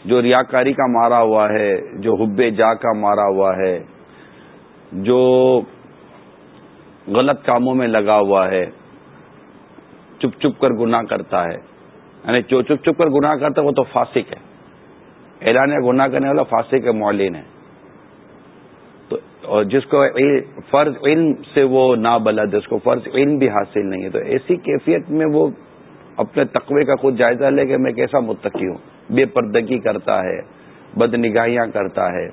جو ریاکاری کا مارا ہوا ہے، جو حب جا کا مارا ہوا ہے، جو غلط کاموں میں لگا ہوا ہے، چپ چپ کر گناہ کرتا ہے۔ یعنی جو چپ چپ کر گناہ کرتا ہے، وہ تو فاسق ہے۔ اعلان گناہ کرنے والا فاسق کے معلین ہے۔ تو جس کو فرض علم سے وہ نا بلد اس کو فرض علم بھی حاصل نہیں ہے۔ تو ایسی کیفیت میں وہ اپنے تقوی کا خود جائزہ لے کے میں کیسا متقی ہوں؟ بے پردگی کرتا ہے بد نگاہیاں کرتا ہے،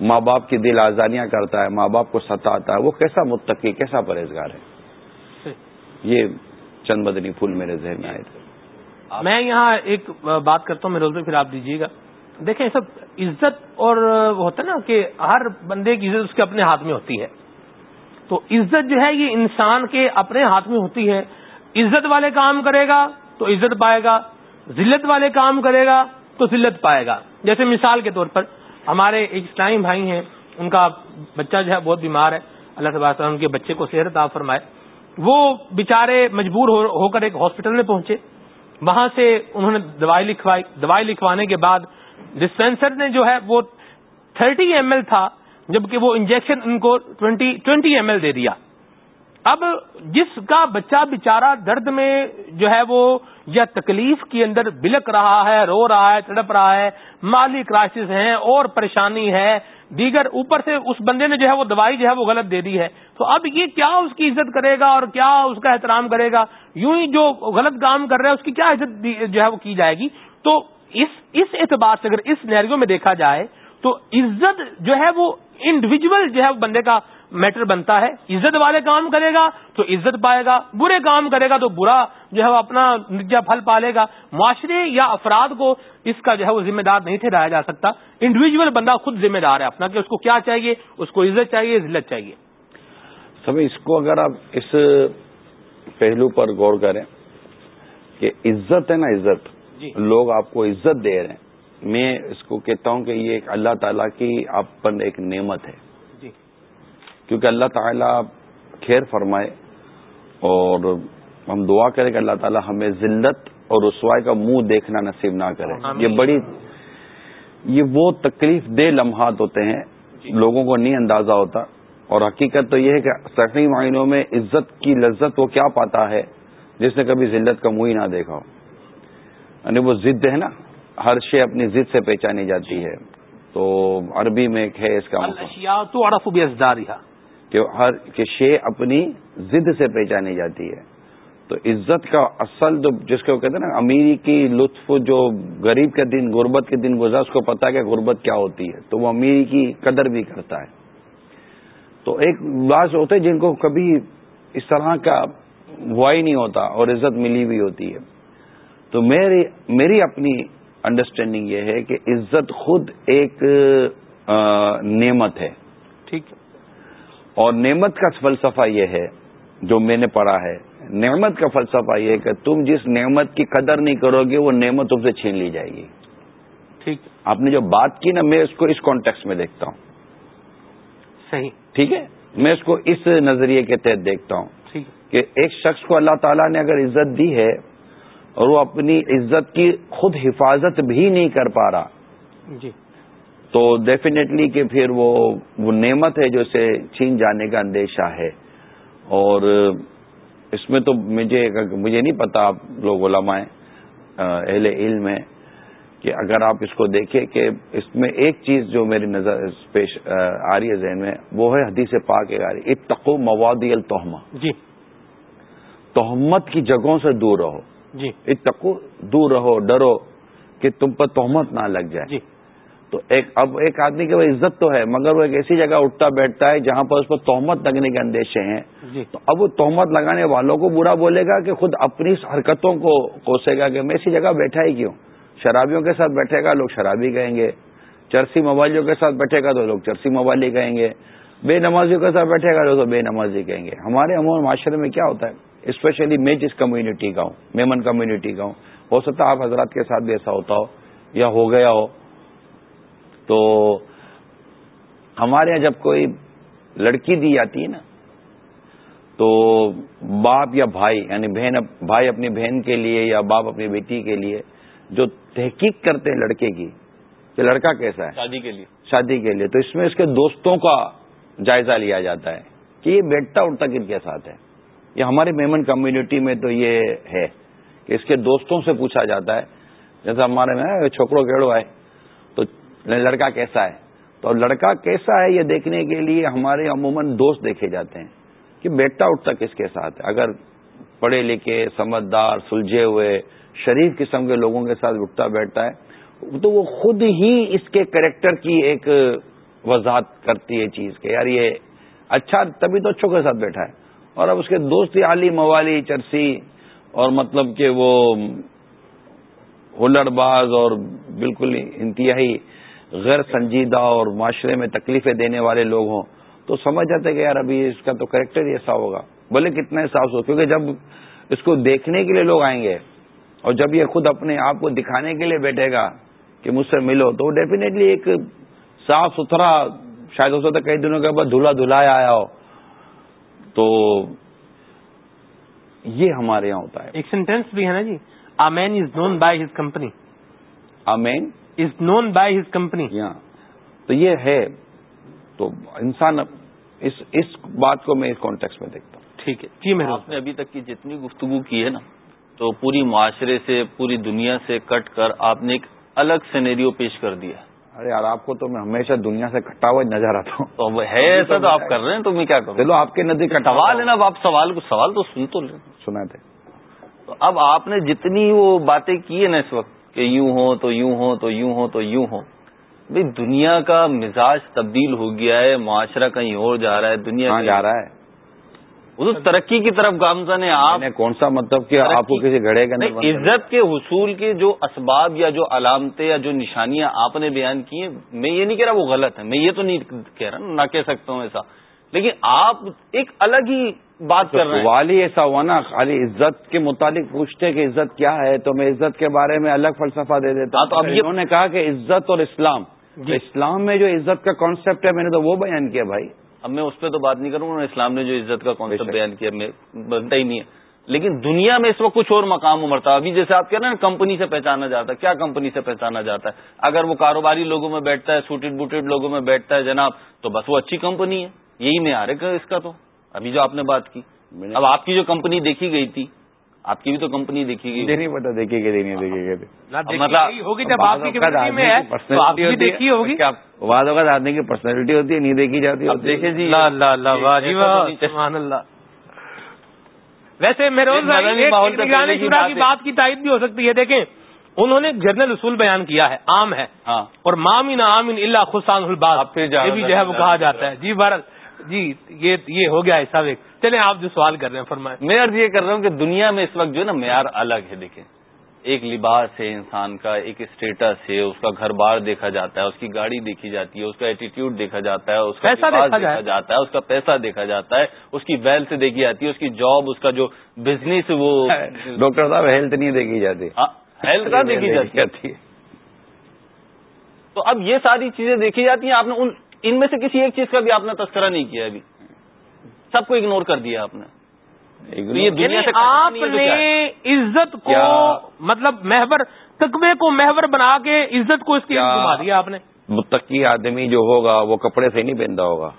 ماں باپ کی دل آزانیاں کرتا ہے، ماں باپ کو ستاتا ہے۔ وہ کیسا متقی، کیسا پرہیزگار ہے؟ یہ چند بدنی پھول میرے ذہن میں آئے تھے۔ میں یہاں ایک بات کرتا ہوں، میرے پھر آپ دیجیے گا۔ دیکھیں، سب عزت اور ہوتا ہے نا کہ ہر بندے کی عزت اس کے اپنے ہاتھ میں ہوتی ہے۔ تو عزت جو ہے، یہ انسان کے اپنے ہاتھ میں ہوتی ہے۔ عزت والے کام کرے گا تو عزت پائے گا، ذلت والے کام کرے گا تو ذلت پائے گا۔ جیسے مثال کے طور پر ہمارے ایک اسلامی بھائی ہیں، ان کا بچہ جو ہے بہت بیمار ہے۔ اللہ تبارک ان کے بچے کو صحت آپ فرمائے۔ وہ بےچارے مجبور ہو کر ایک ہاسپٹل میں پہنچے۔ وہاں سے انہوں نے دوائی لکھوائی، دوائی لکھوانے کے بعد ڈسپینسر نے جو ہے وہ تھرٹی ایم ایل تھا، جبکہ وہ انجیکشن ان کو ٹوینٹی ٹوینٹی ایم ایل دے دیا۔ اب جس کا بچہ بےچارا درد میں جو ہے وہ یا تکلیف کے اندر بلک رہا ہے، رو رہا ہے، تڑپ رہا ہے، مالی کرائسس ہیں، اور پریشانی ہے، دیگر اوپر سے اس بندے نے جو ہے وہ دوائی جو ہے وہ غلط دے دی ہے۔ تو اب یہ کیا اس کی عزت کرے گا اور کیا اس کا احترام کرے گا؟ یوں ہی جو غلط کام کر رہا ہے، اس کی کیا عزت جو ہے وہ کی جائے گی؟ تو اس اس اعتبار سے اگر اس نیریو میں دیکھا جائے تو عزت جو ہے وہ انڈیویجل جو ہے بندے کا میٹر بنتا ہے۔ عزت والے کام کرے گا تو عزت پائے گا، برے کام کرے گا تو برا جو ہے وہ اپنا نجا پھل پالے گا۔ معاشرے یا افراد کو اس کا جو ہے وہ ذمہ دار نہیں ٹھہرایا جا سکتا۔ انڈیویجل بندہ خود ذمہ دار ہے اپنا کہ اس کو کیا چاہیے، اس کو عزت چاہیے، ذلت چاہیے۔ سب اس کو اگر آپ اس پہلو پر غور کریں کہ عزت ہے نا عزت۔ لوگ آپ کو عزت دے رہے ہیں۔ میں اس کو کہتا ہوں کہ یہ ایک اللہ تعالیٰ کی آپ پر ایک نعمت ہے۔ جی۔ کیونکہ اللہ تعالیٰ خیر فرمائے اور ہم دعا کریں کہ اللہ تعالیٰ ہمیں ذلت اور رسوائی کا منہ دیکھنا نصیب نہ کرے۔ یہ بڑی یہ وہ تکلیف دہ لمحات ہوتے ہیں۔ جی۔ لوگوں کو نہیں اندازہ ہوتا۔ اور حقیقت تو یہ ہے کہ سخی معنوں میں عزت کی لذت وہ کیا پاتا ہے جس نے کبھی ذلت کا منہ ہی نہ دیکھا ہو۔ یعنی وہ ضد ہے نا ہر شے اپنی ضد سے پہچانی جاتی ہے۔ تو عربی میں ایک ہے اس کا کہ ہر کہ شے اپنی ضد سے پہچانی جاتی ہے۔ تو عزت کا اصل جو جس کو کہتے ہیں نا امیری کی لطف جو غریب کے دن غربت کے دن گزرا اس کو پتا ہے کہ غربت کیا ہوتی ہے۔ تو وہ امیری کی قدر بھی کرتا ہے۔ تو ایک بعض ہوتے جن کو کبھی اس طرح کا ہوا ہی نہیں ہوتا اور عزت ملی ہوئی ہوتی ہے۔ تو میری میری اپنی انڈرسٹینڈنگ یہ ہے کہ عزت خود ایک نعمت ہے۔ ٹھیک۔ اور نعمت کا فلسفہ یہ ہے جو میں نے پڑھا ہے نعمت کا فلسفہ یہ ہے کہ تم جس نعمت کی قدر نہیں کرو گے وہ نعمت تم سے چھین لی جائے گی۔ ٹھیک۔ آپ نے جو بات کی نا میں اس کو اس کانٹیکس میں دیکھتا ہوں۔ صحیح۔ ٹھیک ہے؟ میں اس کو اس نظریے کے تحت دیکھتا ہوں کہ ایک شخص کو اللہ تعالیٰ نے اگر عزت دی ہے اور وہ اپنی عزت کی خود حفاظت بھی نہیں کر پا رہا۔ جی۔ تو ڈیفینیٹلی کہ پھر وہ وہ نعمت ہے جو اسے چھین جانے کا اندیشہ ہے۔ اور اس میں تو مجھے مجھے نہیں پتا آپ لوگ علماء اہل علم ہے کہ اگر آپ اس کو دیکھیں کہ اس میں ایک چیز جو میری نظر پیش آ رہی ہے ذہن میں وہ ہے حدیث پاک اتقو موادی التحمہ جی۔ تہمت کی جگہوں سے دور رہو۔ جی۔ اتقو دور رہو ڈرو کہ تم پر تہمت نہ لگ جائے۔ جی۔ تو ایک اب ایک آدمی کی عزت تو ہے مگر وہ ایک ایسی جگہ اٹھتا بیٹھتا ہے جہاں پر اس پر تہمت لگنے کے اندیشے ہیں۔ جی۔ تو اب وہ تہمت لگانے والوں کو برا بولے گا کہ خود اپنی حرکتوں کو کوسے گا کہ میں اسی جگہ بیٹھا ہی کیوں؟ شرابیوں کے ساتھ بیٹھے گا لوگ شرابی کہیں گے۔ چرسی موبائلوں کے ساتھ بیٹھے گا تو لوگ چرسی موبائل ہی کہیں گے۔ بے نمازیوں کے ساتھ بیٹھے گا تو بے نمازی کہیں گے۔ ہمارے عموماً معاشرے میں کیا ہوتا ہے؟ اسپیشلی میں جس کمیونٹی کا ہوں میمن کمیونٹی کا ہوں ہو سکتا ہے آپ حضرات کے ساتھ بھی ایسا ہوتا ہو یا ہو گیا ہو تو ہمارے یہاں جب کوئی لڑکی دی جاتی ہے نا تو باپ یا بھائی یعنی بہن بھائی اپنی بہن کے لیے یا باپ اپنی بیٹی کے لیے جو تحقیق کرتے ہیں لڑکے کی کہ لڑکا کیسا ہے؟ شادی کے لیے۔ شادی کے لیے۔ تو اس میں اس کے دوستوں کا جائزہ لیا جاتا ہے کہ یہ بیٹھتا اٹھتا کن کے ساتھ ہے۔ یہ ہماری میمن کمیونٹی میں تو یہ ہے کہ اس کے دوستوں سے پوچھا جاتا ہے۔ جیسے ہمارے میں چھوکروں کیڑو آئے، تو لڑکا کیسا ہے؟ تو لڑکا کیسا ہے یہ دیکھنے کے لیے ہمارے عموماً دوست دیکھے جاتے ہیں کہ بیٹا اٹھتا کس کے ساتھ ہے۔ اگر پڑھے لکھے، سمجھدار، سلجھے ہوئے، شریف قسم کے لوگوں کے ساتھ اٹھتا بیٹھتا ہے، تو وہ خود ہی اس کے کریکٹر کی ایک وضاحت کرتی ہے چیز کہ یار یہ اچھا تبھی تو اچھوں کے ساتھ بیٹھا ہے۔ اور اب اس کے دوست عالی موالی چرسی اور مطلب کہ وہ ہلڑ باز اور بالکل انتہائی غیر سنجیدہ اور معاشرے میں تکلیفیں دینے والے لوگ ہوں تو سمجھ جاتے کہ یار ابھی اس کا تو کریکٹر ہی ایسا ہوگا۔ بولے کتنا احساس ہو، کیونکہ جب اس کو دیکھنے کے لیے لوگ آئیں گے اور جب یہ خود اپنے آپ کو دکھانے کے لیے بیٹھے گا کہ مجھ سے ملو، تو ڈیفینیٹلی ایک صاف ستھرا، شاید ہو سکتا کئی دنوں کے بعد دھلا دھلایا آیا ہو۔ تو یہ ہمارے یہاں ہوتا ہے۔ ایک سینٹینس بھی ہے نا جی۔ A man is known by his company a man is known by his company تو یہ ہے۔ تو انسان اس اس بات کو میں اس کانٹیکس میں دیکھتا ہوں۔ ٹھیک ہے۔ جی میں آپ نے ابھی تک کی جتنی گفتگو کی ہے نا تو پوری معاشرے سے پوری دنیا سے کٹ کر آپ نے ایک الگ سینیریو پیش کر دیا۔ ارے یار آپ کو تو میں ہمیشہ دنیا سے کٹا ہوا نظر آتا ہوں۔ ہے ایسا تو آپ کر رہے ہیں تو میں کیا کروں؟ چلو آپ کے نزدیک سوال ہے نا اب آپ سوال کو سوال تو سن تو لیں۔ سنا تھے۔ تو اب آپ نے جتنی وہ باتیں کی ہے نا اس وقت کہ یوں ہو تو یوں ہو تو یوں ہو تو یوں ہو بھائی دنیا کا مزاج تبدیل ہو گیا ہے معاشرہ کہیں اور جا رہا ہے دنیا جا رہا ہے؟ وہ ترقی کی طرف گامزن ہے آپ. نے کون سا مطلب کہ آپ کو کسی گھڑے کا نہیں عزت کے حصول کے جو اسباب یا جو علامتیں یا جو نشانیاں آپ نے بیان کی ہیں میں یہ نہیں کہہ رہا وہ غلط ہے میں یہ تو نہیں کہہ رہا نہ کہہ سکتا ہوں ایسا۔ لیکن آپ ایک الگ ہی بات کر رہے ہیں۔ سوال ہی ایسا ہوا نا خالی عزت کے متعلق پوچھتے کہ عزت کیا ہے تو میں عزت کے بارے میں الگ فلسفہ دے دیتا ہوں۔ تو اب انہوں نے کہا کہ عزت اور اسلام۔ جی۔ اسلام میں جو عزت کا کانسیپٹ ہے میں نے تو وہ بیان کیا بھائی۔ اب میں اس پہ تو بات نہیں کروں گا اسلام نے جو عزت کا کانسیپٹ بیان کیا میں بنتا ہی نہیں ہے۔ لیکن دنیا میں اس وقت کچھ اور مقام امرتا ابھی جیسے آپ کہہ رہے ہیں کمپنی سے پہچانا جاتا ہے۔ کیا کمپنی سے پہچانا جاتا ہے؟ اگر وہ کاروباری لوگوں میں بیٹھتا ہے سوٹیڈ بوٹیڈ لوگوں میں بیٹھتا ہے جناب تو بس وہ اچھی کمپنی ہے۔ یہی میں آ رہے اس کا تو۔ ابھی جو آپ نے بات کی اب آپ کی جو کمپنی دیکھی گئی تھی آپ کی بھی تو کمپنی دیکھی گئی۔ نہیں پتا دیکھی گئی نہیں دیکھی گئی مطلب ہوگی جب آپ کی دیکھی ہوگی؟ بعض اوقات آدمی کی پرسنالٹی ہوتی ہے نہیں دیکھی جاتی دیکھے جی اللہ۔ ویسے کی بات کی تائید بھی ہو سکتی ہے۔ دیکھیں انہوں نے جنرل اصول بیان کیا ہے عام ہے۔ ہاں۔ اور مامن عامن اللہ خسان الباز یہ بھی جو ہے وہ کہا جاتا ہے۔ جی بھارت جی یہ ہو گیا ایسا چلے آپ جو سوال کر رہے ہیں فرمائیں۔ میں عرض یہ کر رہا ہوں کہ دنیا میں اس وقت جو ہے نا معیار الگ ہے دیکھیں۔ ایک لباس ہے انسان کا ایک اسٹیٹس ہے اس کا گھر بار دیکھا جاتا ہے اس کی گاڑی دیکھی جاتی ہے اس کا ایٹیٹیوڈ دیکھا جاتا ہے اس کا پیسہ دیکھا جاتا ہے اس کا پیسہ دیکھا جاتا ہے اس کی ویلتھ دیکھی جاتی ہے اس کی جاب اس کا جو بزنس وہ [laughs] ڈاکٹر صاحب ہیلتھ نہیں دیکھی جاتی۔ ہیلتھ کا دیکھی جاتی؟ ہے تو اب یہ ساری چیزیں دیکھی جاتی ہیں آپ نے ان میں سے کسی ایک چیز کا بھی آپ نے تذکرہ نہیں کیا ابھی۔ سب کو اگنور کر دیا آپ نے۔ یہ دنیا سے آپ نے عزت کو مطلب محور تقوی کو محور بنا کے عزت کو اس کی گھما دیا آپ نے؟ متقی آدمی جو ہوگا وہ کپڑے سے نہیں پہنتا ہوگا۔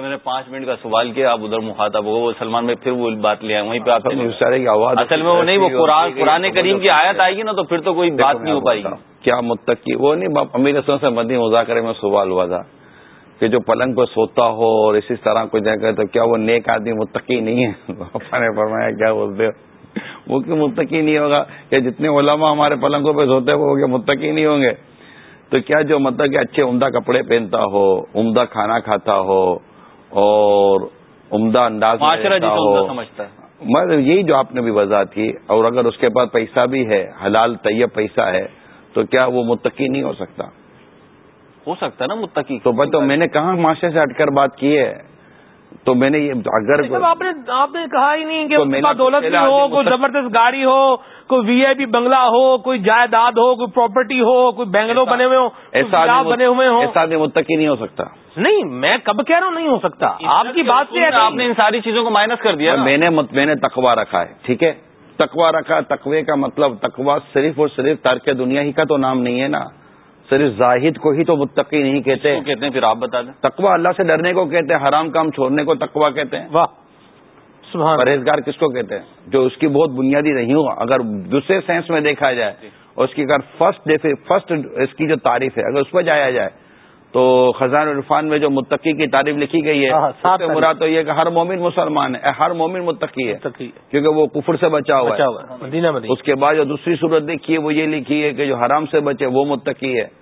میں نے پانچ منٹ کا سوال کیا آپ ادھر مخاطب ہو وہ سلمان میں پھر وہ بات لے آئے وہیں پہ آپ کی آواز اصل میں وہ نہیں وہ قرآن قرآن کریم کی آیت آئے گی نا تو پھر تو کوئی بات نہیں ہو پائے گی۔ کیا متقی وہ نہیں امیر سے مدنی مذاکرے میں سوال ہوا تھا۔ کہ جو پلنگ پہ سوتا ہو اور اسی طرح کو جگہ تو کیا وہ نیک آدمی متقی نہیں ہے؟ [laughs] نے فرمایا کیا بولتے وہ کیوں متقی نہیں ہوگا کہ جتنے علماء ہمارے پلنگوں پہ سوتے وہ کیا متقی نہیں ہوں گے۔ تو کیا جو مطلب کہ اچھے عمدہ کپڑے پہنتا ہو عمدہ کھانا کھاتا ہو اور عمدہ انداز سمجھتا ہے۔ مطلب یہی جو آپ نے بھی وضاحت کی اور اگر اس کے پاس پیسہ بھی ہے حلال طیب پیسہ ہے تو کیا وہ متقی نہیں ہو سکتا؟ ہو سکتا ہے نا متقی تو بتاؤ میں نے کہاں معاشرے سے ہٹ کر بات کی ہے؟ تو میں نے یہ اگر آپ نے آپ نے کہا ہی نہیں کہ دولت بھی ہو کوئی زبردست گاڑی ہو کوئی وی آئی پی بنگلہ ہو کوئی جائیداد ہو کوئی پراپرٹی ہو کوئی بنگلو بنے ہوئے ہو ایسا بنے ہوئے ہو ایسا آدمی متقی نہیں ہو سکتا۔ نہیں میں کب کہہ رہا ہوں نہیں ہو سکتا؟ آپ کی بات سے آپ نے ان ساری چیزوں کو مائنس کر دیا میں نے میں نے تخوا رکھا ہے ٹھیک ہے؟ تقوا رکھا تقوی کا مطلب تقوا صرف اور صرف ترک دنیا ہی کا تو نام نہیں ہے نا۔ صرف زاہد کو ہی تو متقی نہیں کہتے کہتے ہیں؟ پھر آپ بتا دیں۔ تقوا اللہ سے ڈرنے کو کہتے ہیں حرام کام چھوڑنے کو تقوا کہتے ہیں۔ واہ سبحان پرہیزگار کس کو کہتے ہیں؟ جو اس کی بہت بنیادی نہیں ہو اگر دوسرے سینس میں دیکھا جائے جی۔ اور اس کی اگر فرسٹ فرسٹ اس کی جو تعریف ہے اگر اس پہ جایا جائے تو خزان عرفان میں جو متقی کی تعریف لکھی گئی ہے ہاں، سے مراد تو یہ کہ ہر مومن مسلمان ہے ہر مومن متقی ہے۔ کیونکہ وہ کفر سے بچا ہوا ہے۔ اس کے بعد جو دوسری صورت دیکھی ہے وہ یہ لکھی ہے کہ جو حرام سے بچے وہ متقی ہے۔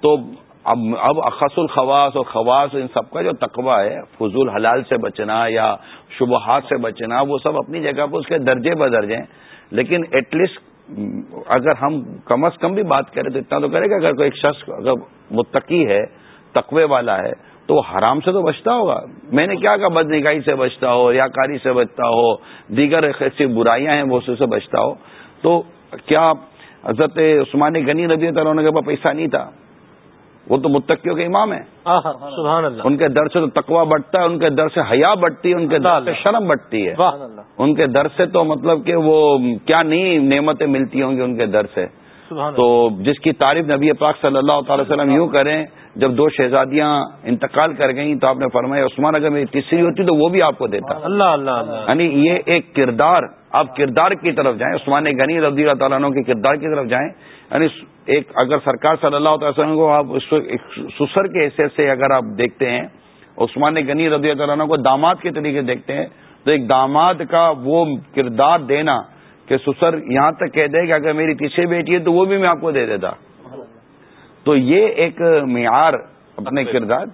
تو اب اب اخص الخواص اور خواص ان سب کا جو تقوی ہے، فضول حلال سے بچنا یا شبہات سے بچنا، وہ سب اپنی جگہ پہ اس کے درجے بدرجے ہیں۔ لیکن ایٹ لیسٹ اگر ہم کم از کم بھی بات کریں تو اتنا تو کرے گا اگر کوئی ایک شخص اگر متقی ہے، تقوی والا ہے، تو وہ حرام سے تو بچتا ہوگا۔ میں نے کیا کہا؟ بد نگاہی سے بچتا ہو، یا کاری سے بچتا ہو، دیگر ایسی برائیاں ہیں، وہ سے بچتا ہو۔ تو کیا حضرت عثمان غنی رضی اللہ عنہ کے پاس پیسہ نہیں تھا؟ وہ تو متقیوں کے امام ہیں۔ سبحان اللہ۔ ان کے در سے تو تقوا بڑھتا ہے ان کے در سے حیا بڑھتی ہے ان کے در سے شرم بڑھتی ہے۔ ان کے در سے تو مطلب کہ وہ کیا نہیں نعمتیں ملتی ہوں گی ان کے در سے۔ تو جس کی تعریف نبی پاک صلی اللہ تعالی وسلم یوں کریں جب دو شہزادیاں انتقال کر گئیں تو آپ نے فرمایا عثمان اگر میری تیسری ہوتی تو وہ بھی آپ کو دیتا۔ اللہ اللہ اللہ۔ یعنی یہ ایک کردار آپ کردار کی طرف جائیں۔ عثمان غنی رضی اللہ تعالیٰ عنہ کے کردار کی طرف جائیں۔ یعنی ایک اگر سرکار صلی اللہ تعالی وسلم کو آپ سسر کے حیثیت سے اگر آپ دیکھتے ہیں عثمان غنی رضی اللہ عنہ کو داماد کے طریقے دیکھتے ہیں تو ایک داماد کا وہ کردار دینا کہ سسر یہاں تک کہہ دے کہ اگر میری تیسری بیٹی ہے تو وہ بھی میں آپ کو دے دیتا۔ تو یہ ایک معیار اپنے کردار۔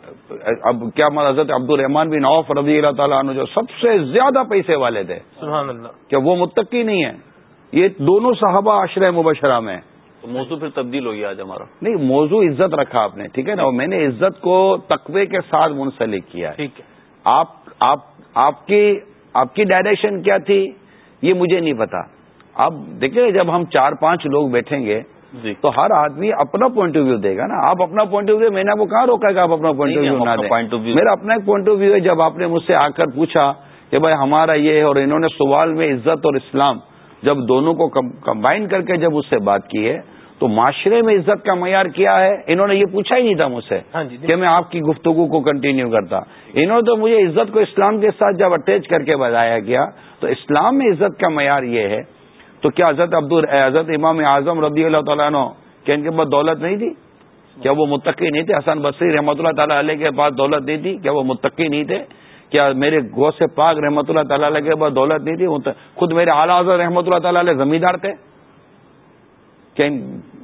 اب کیا حضرت عبد الرحمان بن عوف رضی اللہ تعالیٰ عنہ جو سب سے زیادہ پیسے والے تھے سبحان اللہ۔ کیا وہ متقی نہیں ہے یہ دونوں صحابہ عشرہ مبشرہ میں تو موضوع پھر تبدیل ہو گیا آج ہمارا۔ نہیں موضوع عزت رکھا آپ نے ٹھیک ہے نا؟ اور میں نے عزت کو تقوی کے ساتھ منسلک کیا ہے۔ ٹھیک ہے۔ آپ آپ آپ کی آپ کی ڈائریکشن کیا تھی؟ یہ مجھے نہیں پتا۔ اب دیکھیں جب ہم چار پانچ لوگ بیٹھیں گے جی۔ تو ہر آدمی اپنا پوائنٹ آف ویو دے گا نا۔ آپ اپنا پوائنٹ آف ویو میں نے آپ کو کہاں روکا کہ آپ اپنا پوائنٹ آف ویو نہ دیں؟ میرا اپنا ایک پوائنٹ آف ویو ہے۔ جب آپ نے مجھ سے آ کر پوچھا کہ بھائی ہمارا یہ ہے اور انہوں نے سوال میں عزت اور اسلام جب دونوں کو کمبائن کر کے جب اس سے بات کی ہے تو معاشرے میں عزت کا معیار کیا ہے؟ انہوں نے یہ پوچھا ہی نہیں تھا مجھ سے ہاں جی کہ میں آپ کی گفتگو کو کنٹینیو کرتا۔ انہوں نے تو مجھے عزت کو اسلام کے ساتھ جب اٹیچ کر کے بتایا گیا تو اسلام میں عزت کا معیار یہ ہے۔ تو کیا حضرت عبد حضرت امام اعظم رضی اللہ تعالیٰ عنہ کیا ان کے پاس دولت نہیں تھی؟ کیا وہ متقی نہیں تھے؟ حسن بصری رحمۃ اللہ تعالیٰ علیہ کے پاس دولت نہیں تھی؟ کیا وہ متقی نہیں تھے؟ کیا میرے گو سے پاک رحمۃ اللہ تعالیٰ علیہ کے پاس دولت نہیں تھی؟ خود میرے اعلیٰ حضرت رحمۃ اللہ تعالیٰ علیہ زمیندار تھے۔ کیا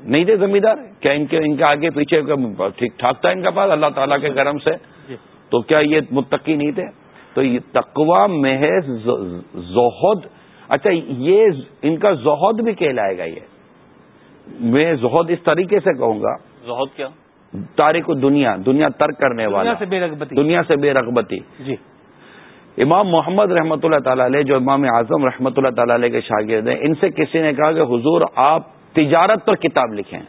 نہیں تھے زمیندار؟ کیا ان کے ان کے آگے پیچھے ٹھیک ٹھاک تھا ان کا پاس؟ اللہ تعالیٰ کے کرم سے۔ جی۔ تو کیا یہ متقی نہیں تھے؟ تو یہ تقوا محض زہد۔ اچھا یہ ان کا زہد بھی کہلائے گا یہ۔ میں زہد اس طریقے سے کہوں گا۔ زہد کیا؟ تاریخ دنیا دنیا ترک کرنے والا۔ دنیا سے بے رغبتی۔ دنیا سے بے رغبتی۔ جی۔ امام محمد رحمۃ اللہ تعالی علیہ جو امام اعظم رحمۃ اللہ تعالی علیہ کے شاگرد ہیں ان سے کسی نے کہا کہ حضور آپ تجارت پر کتاب لکھیں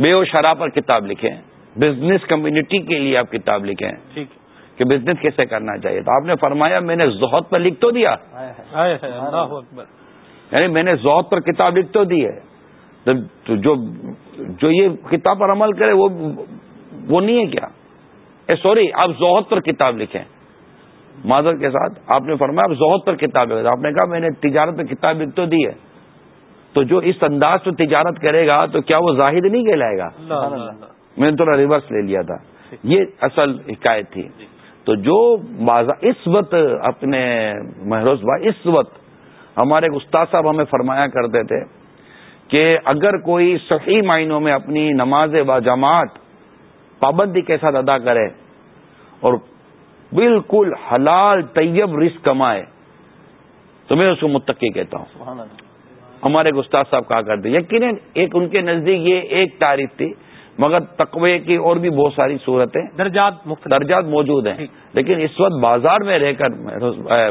بے و شرح پر کتاب لکھیں بزنس کمیونٹی کے لیے آپ کتاب لکھیں۔ ٹھیک۔ کہ بزنس کیسے کرنا چاہیے؟ تو آپ نے فرمایا میں نے زہد پر لکھ تو دیا۔ یعنی میں نے زہد پر کتاب لکھ تو دی ہے۔ جو جو یہ کتاب پر عمل کرے وہ وہ نہیں ہے کیا؟ اے سوری آپ زہد پر کتاب لکھیں۔ معذر کے ساتھ آپ نے فرمایا آپ زہد پر کتاب لکھیں۔ آپ نے کہا میں نے تجارت پر کتاب لکھ تو دی ہے۔ تو جو اس انداز سے تجارت کرے گا تو کیا وہ زاہد نہیں کہلائے گا؟ میں نے تھوڑا ریورس لے لیا تھا۔ یہ اصل حکایت تھی۔ تو جو اس وقت اپنے مہروز بھائی اس وقت ہمارے استاد صاحب ہمیں فرمایا کرتے تھے کہ اگر کوئی صحیح معنوں میں اپنی نماز با جماعت پابندی کے ساتھ ادا کرے اور بالکل حلال طیب رزق کمائے تو میں اس کو متقی کہتا ہوں۔ ہمارے استاد صاحب کہا کرتے یقیناً ایک ان کے نزدیک یہ ایک تعریف تھی مگر تقوی کی اور بھی بہت ساری صورتیں درجات مختلف۔ درجات موجود ہیں۔ لیکن اس وقت بازار میں رہ کر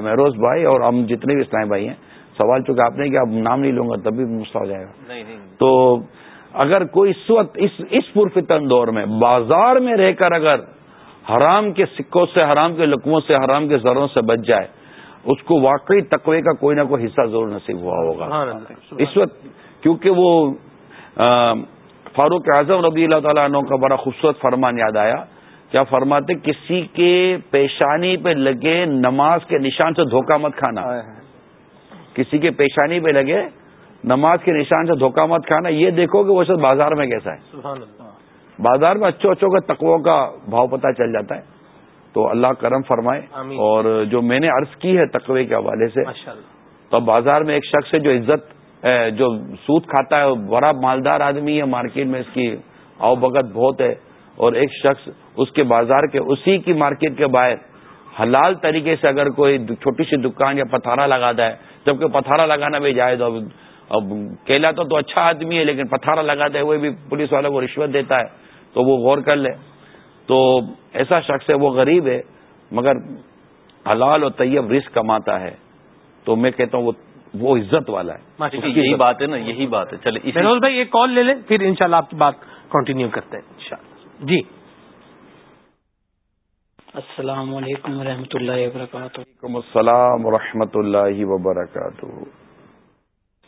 مہروز بھائی اور ہم جتنے بھی اسلام بھائی ہیں سوال چونکہ آپ نے کہ اب نام نہیں لوں گا تب بھی مسئلہ ہو جائے گا۔ تو اگر کوئی اس وقت اس اس پرفتن دور میں بازار میں رہ کر اگر حرام کے سکوں سے حرام کے لقموں سے حرام کے زروں سے بچ جائے اس کو واقعی تقوی کا کوئی نہ کوئی حصہ ضرور نصیب ہوا ہوگا۔ اس وقت کیونکہ وہ فاروق اعظم رضی اللہ تعالیٰ عنہ کا بڑا خوبصورت فرمان یاد آیا۔ کیا فرماتے کسی کے پیشانی پہ لگے نماز کے نشان سے دھوکہ مت کھانا۔ کسی کے پیشانی پہ لگے نماز کے نشان سے دھوکہ مت کھانا یہ دیکھو کہ وہ سب بازار میں کیسا ہے۔ بازار میں اچھو اچھوں کے تقوی کا بھاؤ پتہ چل جاتا ہے۔ تو اللہ کرم فرمائے اور جو میں نے عرض کی ہے تقوی کے حوالے سے تو بازار میں ایک شخص ہے جو عزت جو سود کھاتا ہے بڑا مالدار آدمی ہے مارکیٹ میں اس کی آؤ بگت بہت ہے اور ایک شخص اس کے بازار کے اسی کی مارکیٹ کے باہر حلال طریقے سے اگر کوئی چھوٹی سی دکان یا پتھارا لگاتا ہے جبکہ پتھارا لگانا بھی جائے تو اب کیلا تو اچھا آدمی ہے لیکن پتھارا لگاتے ہوئے بھی پولیس والوں کو رشوت دیتا ہے تو وہ غور کر لے۔ تو ایسا شخص ہے وہ غریب ہے مگر حلال اور طیب رزق کماتا ہے۔ تو میں کہتا ہوں وہ وہ عزت والا ہے۔ یہی بات ہے نا یہی بات ہے۔ چلے فیروز بھائی ایک کال لے لیں پھر انشاءاللہ شاء آپ کی بات کنٹینیو کرتے ہیں۔ جی۔ السلام علیکم و اللہ وبرکاتہ۔ وعلیکم السلام و اللہ وبرکاتہ۔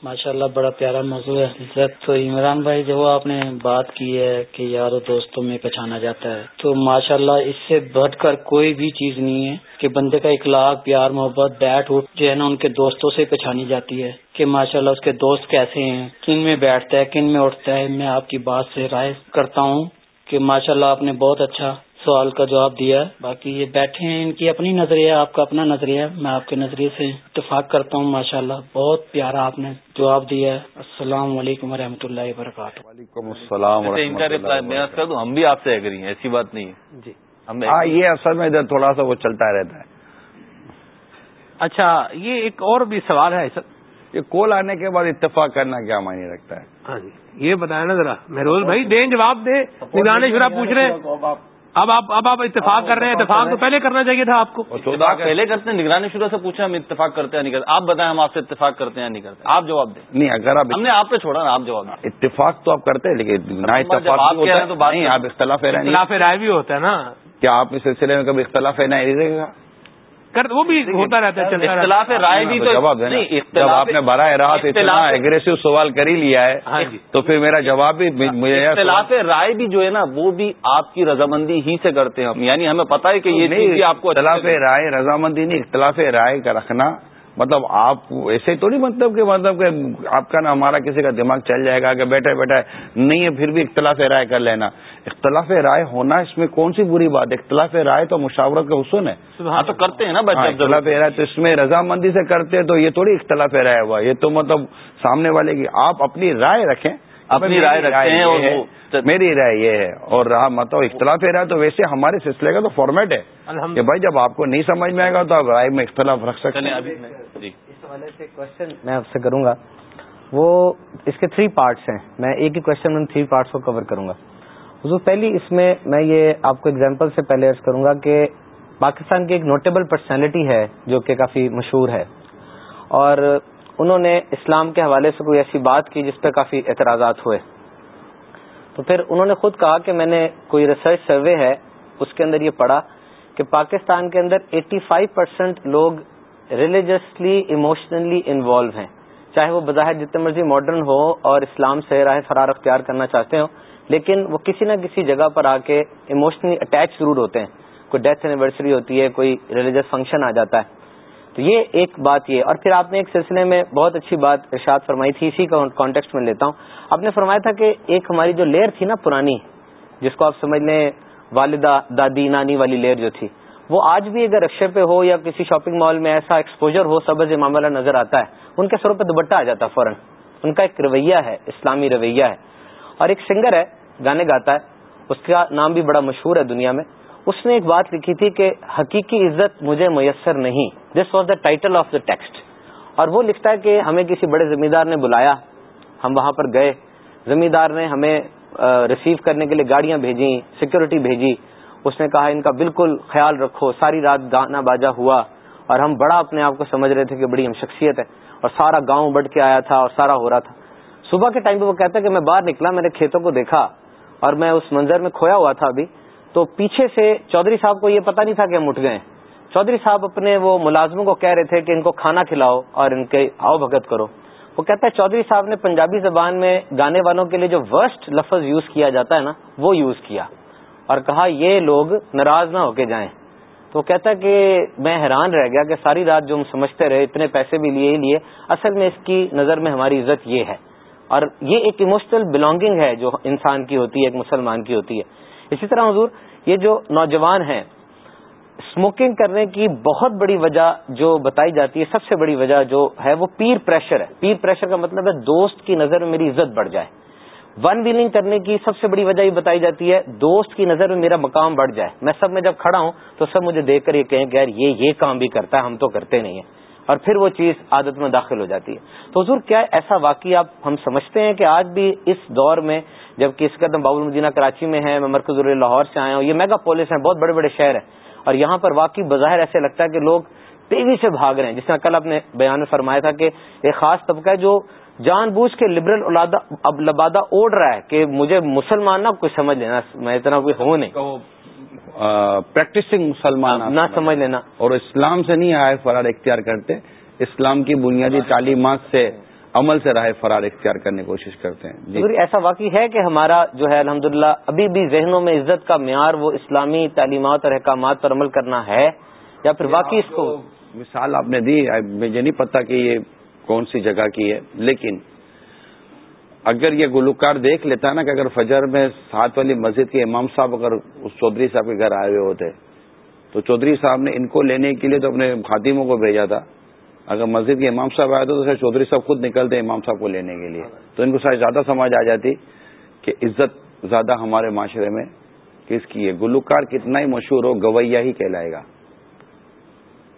ماشاء اللہ بڑا پیارا موضوع ہے عزت تو عمران بھائی، جو آپ نے بات کی ہے کہ یار دوستوں میں پہچانا جاتا ہے، تو ماشاء اللہ اس سے بڑھ کر کوئی بھی چیز نہیں ہے کہ بندے کا اخلاق، پیار، محبت، بیٹھ اٹھ جو ہے نا، ان کے دوستوں سے پہچانی جاتی ہے کہ ماشاء اللہ اس کے دوست کیسے ہیں، کن میں بیٹھتا ہے، کن میں اٹھتا ہے. میں آپ کی بات سے رائے کرتا ہوں کہ ماشاء اللہ آپ نے بہت اچھا سوال کا جواب دیا باقی یہ بیٹھے ہیں ان کی اپنی نظریہ آپ کا اپنا نظریہ میں آپ کے نظریے سے اتفاق کرتا ہوں ماشاء اللہ بہت پیارا آپ نے جواب دیا ہے۔ السلام علیکم و رحمۃ اللہ وبرکاتہ۔ وعلیکم السلام ان کا ریپلائی میں کر دوں ہم بھی آپ سے ایگری ہیں ایسی بات نہیں ہے۔ جی۔ ہاں یہ اصل میں ادھر تھوڑا سا وہ چلتا رہتا ہے۔ اچھا یہ ایک اور بھی سوال ہے سر۔ یہ کول آنے کے بعد اتفاق کرنا کیا معنی رکھتا ہے؟ ہاں جی یہ بتایا نا ذرا۔ مہروز بھائی دیں جواب دے۔ نگرانی شرح پوچھ رہے ہیں۔ اب آپ اب آپ اتفاق کر رہے ہیں اتفاق تو پہلے کرنا چاہیے تھا آپ کو۔ پہلے کرتے ہیں نگرانی شروع سے پوچھا ہم اتفاق کرتے ہیں نہیں کرتے۔ آپ بتائیں ہم آپ سے اتفاق کرتے ہیں نہیں کرتے۔ آپ جواب دیں۔ نہیں اگر آپ ہم نے آپ پہ چھوڑا نا آپ جواب دیں۔ اتفاق تو آپ کرتے ہیں لیکن اتفاق آپ اختلاف اختلاف رائے بھی ہوتا ہے نا۔ کیا آپ اس سلسلے میں کبھی اختلاف ہے نہ رہے گا؟ وہ بھی ہوتا رہتا ہے اختلاف رائے بھی تو جواب جب آپ نے براہ راست اتنا اگریسو سوال کر ہی لیا ہے ہاں جی۔ تو پھر میرا جواب بھی مجھے اختلاف رائے بھی جو ہے نا وہ بھی آپ کی رضامندی ہی سے کرتے ہیں ہم یعنی ہمیں پتا ہے کہ یہ نہیں آپ کو اختلاف رائے رضامندی نہیں اختلاف رائے کا رکھنا مطلب آپ ایسے تو نہیں مطلب کہ مطلب کہ آپ کا نا ہمارا کسی کا دماغ چل جائے گا کہ بیٹھے بیٹھے نہیں ہے پھر بھی اختلاف رائے کر لینا۔ اختلاف رائے ہونا اس میں کون سی بری بات اختلاف رائے تو مشاورت کا حسن ہے۔ ہاں تو کرتے ہیں نا بچے ہاں، اختلاف رائے تو اس میں رضامندی سے کرتے ہیں تو یہ تھوڑی اختلاف رائے ہوا۔ یہ تو مطلب سامنے والے کی آپ اپنی رائے رکھیں۔ اپنی رائے رکھتے ہیں اور میری رائے یہ ہے اور رہا مطلب اختلاف رائے تو ویسے ہمارے سلسلے کا تو فارمیٹ ہے کہ بھائی جب آپ کو نہیں سمجھ میں آئے گا تو آپ رائے میں اختلاف رکھ سکتے ہیں۔ جی۔ اس حوالے سے کوشچن میں آپ سے کروں گا۔ وہ اس کے تھری پارٹس ہیں۔ میں ایک ہی کوشچن میں تھری پارٹس کو کور کروں گا۔ حضور پہلی اس میں میں یہ آپ کو اگزامپل سے پہلے ارض کروں گا کہ پاکستان کی ایک نوٹیبل پرسنالٹی ہے جو کہ کافی مشہور ہے۔ اور انہوں نے اسلام کے حوالے سے کوئی ایسی بات کی جس پہ کافی اعتراضات ہوئے۔ تو پھر انہوں نے خود کہا کہ میں نے کوئی ریسرچ سروے ہے، اس کے اندر یہ پڑھا کہ پاکستان کے اندر ایٹی فائیو پرسینٹ لوگ ریلیجسلی ایموشنلی انوالو ہیں۔ چاہے وہ بظاہر جتنے مرضی ماڈرن ہو اور اسلام سے راہ فرار اختیار کرنا چاہتے ہوں، لیکن وہ کسی نہ کسی جگہ پر آ کے ایموشنلی اٹیچ ضرور ہوتے ہیں۔ کوئی ڈیتھ اینیورسری ہوتی ہے، کوئی ریلیجس فنکشن آ جاتا ہے۔ تو یہ ایک بات یہ اور پھر آپ نے ایک سلسلے میں بہت اچھی بات ارشاد فرمائی تھی، اسی کا کانٹیکسٹ میں لیتا ہوں۔ آپ نے فرمایا تھا کہ ایک ہماری جو لیئر تھی نا پرانی، جس کو آپ سمجھ لیں والدہ، دادی، نانی والی لیئر جو تھی، وہ آج بھی اگر رکشے پہ ہو یا کسی شاپنگ مال میں ایسا ایکسپوجر ہو، سبز معاملہ نظر آتا ہے، ان کے سروں پہ دوبٹہ آ جاتا فوراً۔ ان کا ایک رویہ ہے، اسلامی رویہ ہے۔ اور ایک سنگر ہے، گانے گاتا ہے، اس کا نام بھی بڑا مشہور ہے دنیا میں۔ اس نے ایک بات لکھی تھی کہ حقیقی عزت مجھے میسر نہیں۔ This was the title of the text اور وہ لکھتا ہے کہ ہمیں کسی بڑے زمیندار نے بلایا، ہم وہاں پر گئے۔ زمیندار نے ہمیں ریسیو کرنے کے لیے گاڑیاں بھیجی سیکورٹی بھیجی۔ اس نے کہا، ان کا بالکل خیال رکھو، ساری رات گانا باجا ہوا۔ اور ہم بڑا اپنے آپ کو سمجھ رہے تھے کہ بڑی ہم شخصیت ہے اور سارا گاؤں بڑھ کے آیا تھا اور سارا ہو رہا تھا۔ صبح کے ٹائم پہ وہ کہتا ہے کہ میں باہر نکلا، میں نے کھیتوں کو دیکھا۔ اور میں اس منظر میں کھویا ہوا تھا ابھی۔ تو پیچھے سے چودھری صاحب کو یہ پتا نہیں تھا کہ ہم اٹھ گئے چودھری صاحب اپنے وہ ملازموں کو کہہ رہے تھے کہ ان کو کھانا کھلاؤ اور ان کے آؤ بھگت کرو۔ وہ کہتا ہے چودھری صاحب نے پنجابی زبان میں گانے والوں کے لیے جو ورسٹ لفظ یوز کیا جاتا ہے نا، وہ یوز کیا۔ اور کہا یہ لوگ ناراض نہ ہو کے جائیں۔ تو کہتا ہے کہ میں حیران رہ گیا کہ ساری رات جو ہم سمجھتے رہے، اتنے پیسے بھی لیے ہی لیے، اصل میں اس کی نظر میں ہماری عزت یہ ہے۔ اور یہ ایک ایموشنل بلونگنگ ہے جو انسان کی ہوتی ہے، ایک مسلمان کی ہوتی ہے۔ اسی طرح حضور، یہ جو نوجوان ہیں اسموکنگ کرنے کی بہت بڑی وجہ جو بتائی جاتی ہے، سب سے بڑی وجہ جو ہے، وہ پیر پریشر ہے۔ پیر پریشر کا مطلب ہے دوست کی نظر میں میری عزت بڑھ جائے۔ ون ویلنگ کرنے کی سب سے بڑی وجہ یہ بتائی جاتی ہے، دوست کی نظر میں میرا مقام بڑھ جائے۔ میں سب میں جب کھڑا ہوں تو سب مجھے دیکھ کر یہ کہیں کہ یار، یہ یہ کام بھی کرتا ہے، ہم تو کرتے نہیں ہیں۔ اور پھر وہ چیز عادت میں داخل ہو جاتی ہے۔ تو حضور، کیا ایسا واقعی آپ ہم سمجھتے ہیں کہ آج بھی اس دور میں، جبکہ اس قدم بابل مدینہ کراچی میں ہے میں مرکز لاہور سے آیا ہوں، یہ میگا پولیس ہیں، بہت بڑے بڑے شہر ہیں۔ اور یہاں پر واقعی بظاہر ایسے لگتا ہے کہ لوگ تیزی سے بھاگ رہے ہیں۔ جس طرح کل آپ نے بیان میں فرمایا تھا کہ ایک خاص طبقہ ہے جو جان بوجھ کے لبرل اب لبادہ اوڑ رہا ہے کہ مجھے مسلمان نہ کچھ سمجھ لینا، میں اتنا کوئی ہوں نہیں۔ پریکٹسنگ مسلمان نہ سمجھ لینا۔ اور اسلام سے نہیں آئے فرار اختیار کرتے اسلام کی بنیادی تعلیمات سے عمل سے راہ فرار اختیار کرنے کی کوشش کرتے ہیں۔ جی۔ ایسا واقعی ہے کہ ہمارا جو ہے الحمد ابھی بھی ذہنوں میں عزت کا معیار وہ اسلامی تعلیمات اور احکامات پر عمل کرنا ہے یا پھر واقعی اس کو مثال آپ نے دی مجھے نہیں پتا کہ یہ کون سی جگہ کی ہے لیکن اگر یہ گلوکار دیکھ لیتا نا کہ اگر فجر میں ساتھ والی مسجد کے امام صاحب اگر اس چودھری صاحب کے گھر آئے ہوئے ہوتے، تو چودھری صاحب نے ان کو لینے کے لیے تو اپنے خاتموں کو بھیجا تھا۔ اگر مسجد کے امام صاحب آئے تو چودھری صاحب خود نکلتے امام صاحب کو لینے کے لیے۔ تو ان کو شاید زیادہ سمجھ آ جاتی کہ عزت زیادہ ہمارے معاشرے میں کس کی ہے گلوکار کتنا ہی مشہور ہو، گویا ہی کہلائے گا۔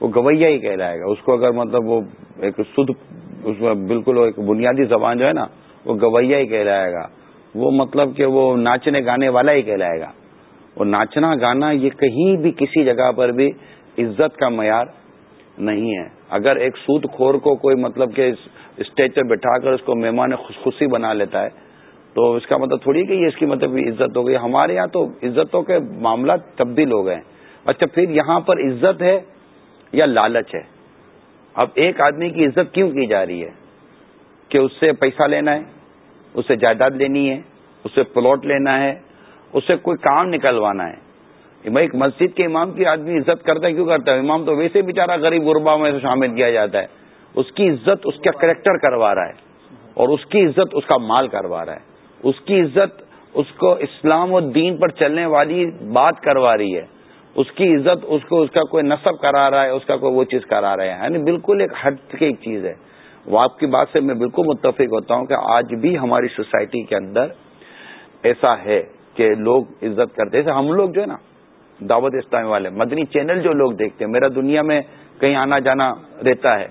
وہ گویا ہی کہلائے گا۔ اس کو اگر مطلب وہ ایک شدھ اس میں بالکل ایک بنیادی زبان جو ہے نا وہ گویا ہی کہلائے گا۔ وہ مطلب کہ وہ ناچنے گانے والا ہی کہلائے گا۔ وہ ناچنا گانا یہ کہیں بھی کسی جگہ پر بھی عزت کا معیار نہیں ہے۔ اگر ایک سود خور کو کوئی مطلب کہ اسٹیج پہ بٹھا کر اس کو مہمان خوشخوشی بنا لیتا ہے، تو اس کا مطلب تھوڑی کہ یہ اس کی مطلب عزت ہو گئی۔ ہمارے یہاں تو عزتوں کے معاملات تبدیل ہو گئے اچھا پھر یہاں پر عزت ہے یا لالچ ہے؟ اب ایک آدمی کی عزت کیوں کی جا رہی ہے؟ کہ اس سے پیسہ لینا ہے، اس سے جائیداد لینی ہے، اس سے پلاٹ لینا ہے، اس سے کوئی کام نکلوانا ہے۔ ایک مسجد کے امام کی آدمی عزت کرتا ہے، کیوں کرتا ہے؟ امام تو ویسے بےچارا غریب غربا میں شامل کیا جاتا ہے۔ اس کی عزت اس کا کریکٹر کروا رہا ہے اور اس کی عزت اس کا مال کروا رہا ہے۔ اس کی عزت اس کو اسلام و دین پر چلنے والی بات کروا رہی ہے۔ اس کی عزت اس کو اس کا کوئی نصب کرا رہا ہے، اس کا کوئی وہ چیز کرا رہا ہے یعنی بالکل ایک حد کی ایک چیز ہے۔ وہ آپ کی بات سے میں بالکل متفق ہوتا ہوں کہ آج بھی ہماری سوسائٹی کے اندر ایسا ہے کہ لوگ عزت کرتے ہیں۔ ہم لوگ جو ہے نا، دعوت اسلامی والے، مدنی چینل جو لوگ دیکھتے ہیں، میرا دنیا میں کہیں آنا جانا رہتا ہے۔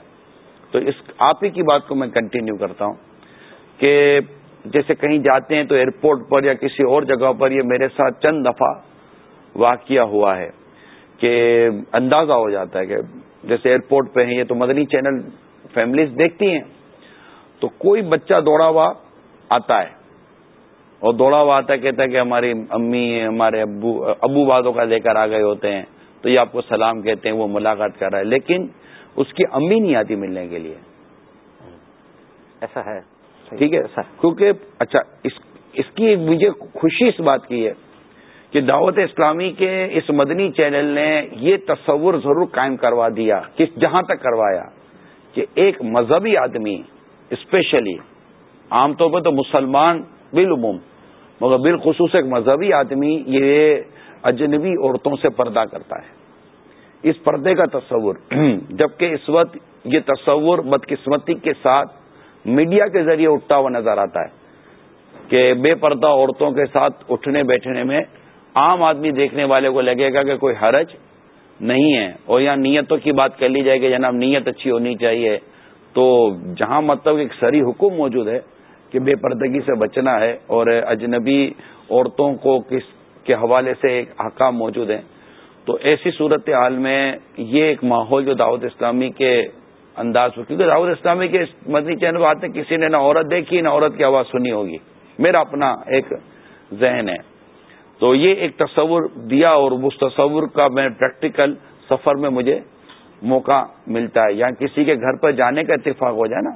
تو اس، آپ ہی کی بات کو میں کنٹینیو کرتا ہوں کہ جیسے کہیں جاتے ہیں تو ایئرپورٹ پر یا کسی اور جگہ پر یہ میرے ساتھ چند دفعہ واقعہ ہوا ہے کہ اندازہ ہو جاتا ہے کہ جیسے ایئرپورٹ پہ ہیں، یہ تو مدنی چینل فیملیز دیکھتی ہیں تو کوئی بچہ دوڑا ہوا آتا ہے۔ اور دوڑا ہوا آتا کہتا ہے کہ ہماری امی ہمارے ابو ابو بادوں کا لے کر آ گئے ہوتے ہیں تو یہ آپ کو سلام کہتے ہیں وہ ملاقات کر رہا ہے۔ لیکن اس کی امی نہیں آتی ملنے کے لیے۔ ایسا ہے۔ ٹھیک ہے؟ کیونکہ اچھا اس کی مجھے خوشی اس بات کی ہے کہ دعوت اسلامی کے اس مدنی چینل نے یہ تصور ضرور قائم کروا دیا کہ جہاں تک کروایا۔ کہ ایک مذہبی آدمی اسپیشلی عام طور پہ تو مسلمان بالعموم، مگر بالخصوص ایک مذہبی آدمی یہ اجنبی عورتوں سے پردہ کرتا ہے۔ اس پردے کا تصور، [clears throat] جبکہ اس وقت یہ تصور بدقسمتی کے ساتھ میڈیا کے ذریعے اٹھتا ہوا نظر آتا ہے کہ بے پردہ عورتوں کے ساتھ اٹھنے بیٹھنے میں عام آدمی دیکھنے والے کو لگے گا کہ کوئی حرج نہیں ہے۔ اور یہاں نیتوں کی بات کر لی جائے گی جناب نیت اچھی ہونی چاہیے۔ تو جہاں مطلب ایک سری حکم موجود ہے کہ بے پردگی سے بچنا ہے اور اجنبی عورتوں کو کس کے حوالے سے ایک حکام موجود ہیں۔ تو ایسی صورت حال میں یہ ایک ماحول جو دعوت اسلامی کے انداز ہو کیونکہ دعوت اسلامی کے مدنی چینل آتے کسی نے نہ عورت دیکھی، نہ عورت کی آواز سنی ہوگی۔ میرا اپنا ایک ذہن ہے۔ تو یہ ایک تصور دیا اور اس تصور کا میں پریکٹیکل سفر میں مجھے موقع ملتا ہے۔ یا کسی کے گھر پر جانے کا اتفاق ہو جائے نا،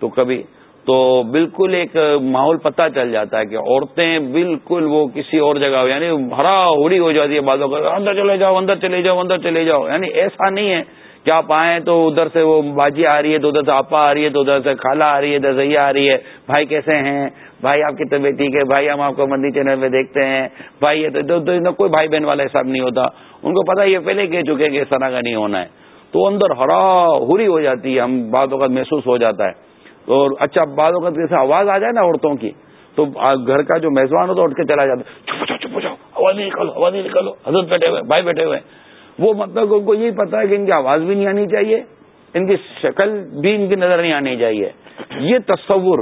تو کبھی، تو بالکل ایک ماحول پتہ چل جاتا ہے کہ عورتیں بالکل وہ کسی اور جگہ ہو یعنی ہرا ہوڑی ہو جاتی ہے بازوں کا اندر چلے جاؤ، اندر چلے جاؤ، اندر چلے جاؤ۔ یعنی ایسا نہیں ہے کہ آپ آئیں تو ادھر سے وہ باجی آ رہی ہے تو ادھر سے آپا آ رہی ہے تو ادھر سے خالہ آ رہی ہے، ادھر سے یہ آ رہی ہے، بھائی کیسے ہیں؟ بھائی آپ کی طبیعت ٹھیک ہے، بھائی ہم آپ کو مندی چینل میں دیکھتے ہیں۔ بھائی یہ کوئی بھائی بہن والا حساب نہیں ہوتا۔ ان کو پتا یہ پہلے کہہ چکے کہ اس طرح کا نہیں ہونا ہے۔ تو اندر ہرا ہوری ہو جاتی ہے، ہم بعض اوقات محسوس ہو جاتا ہے۔ اور اچھا بعض اوقات جیسے آواز آ جائے نا عورتوں کی، تو گھر کا جو میزبان ہو تو اٹھ کے چلا جاتا چپ چپ چپ جاؤ آواز نہیں نکالو، آواز نہیں نکالو۔ حضرت بیٹھے ہوئے، بھائی بیٹھے ہوئے۔ وہ مطلب ان کو یہی پتا ہے کہ ان کی آواز بھی نہیں آنی چاہیے، ان کی شکل بھی ان کی نظر نہیں آنی چاہیے۔ یہ تصور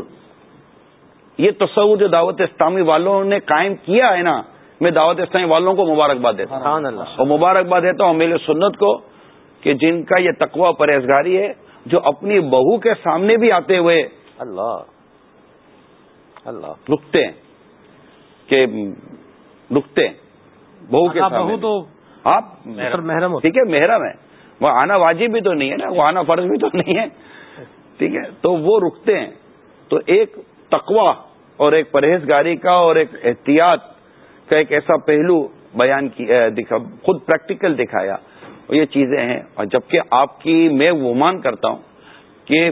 یہ تصور جو دعوت اسلامی والوں نے قائم کیا ہے نا میں دعوت اسلامی والوں کو مبارکباد دیتا ہوں۔ اور مبارکباد دیتا ہوں میرے سنت کو کہ جن کا یہ تقوی پرہیزگاری ہے جو اپنی بہو کے سامنے بھی آتے ہوئے اللہ۔ اللہ۔ رکتے ہیں۔ کہ رکتے ہیں۔ بہو کے سامنے تو آپ محرم ٹھیک ہے محرم ہے۔ وہ آنا واجب بھی تو نہیں ہے نا وہ آنا فرض بھی تو نہیں ہے۔ ٹھیک ہے تو وہ رکتے ہیں۔ تو ایک تقوا اور ایک پرہیزگاری کا اور ایک احتیاط کا ایک ایسا پہلو بیان کیا خود پریکٹیکل دکھایا۔ یہ چیزیں ہیں۔ اور جبکہ آپ کی میں گمان کرتا ہوں کہ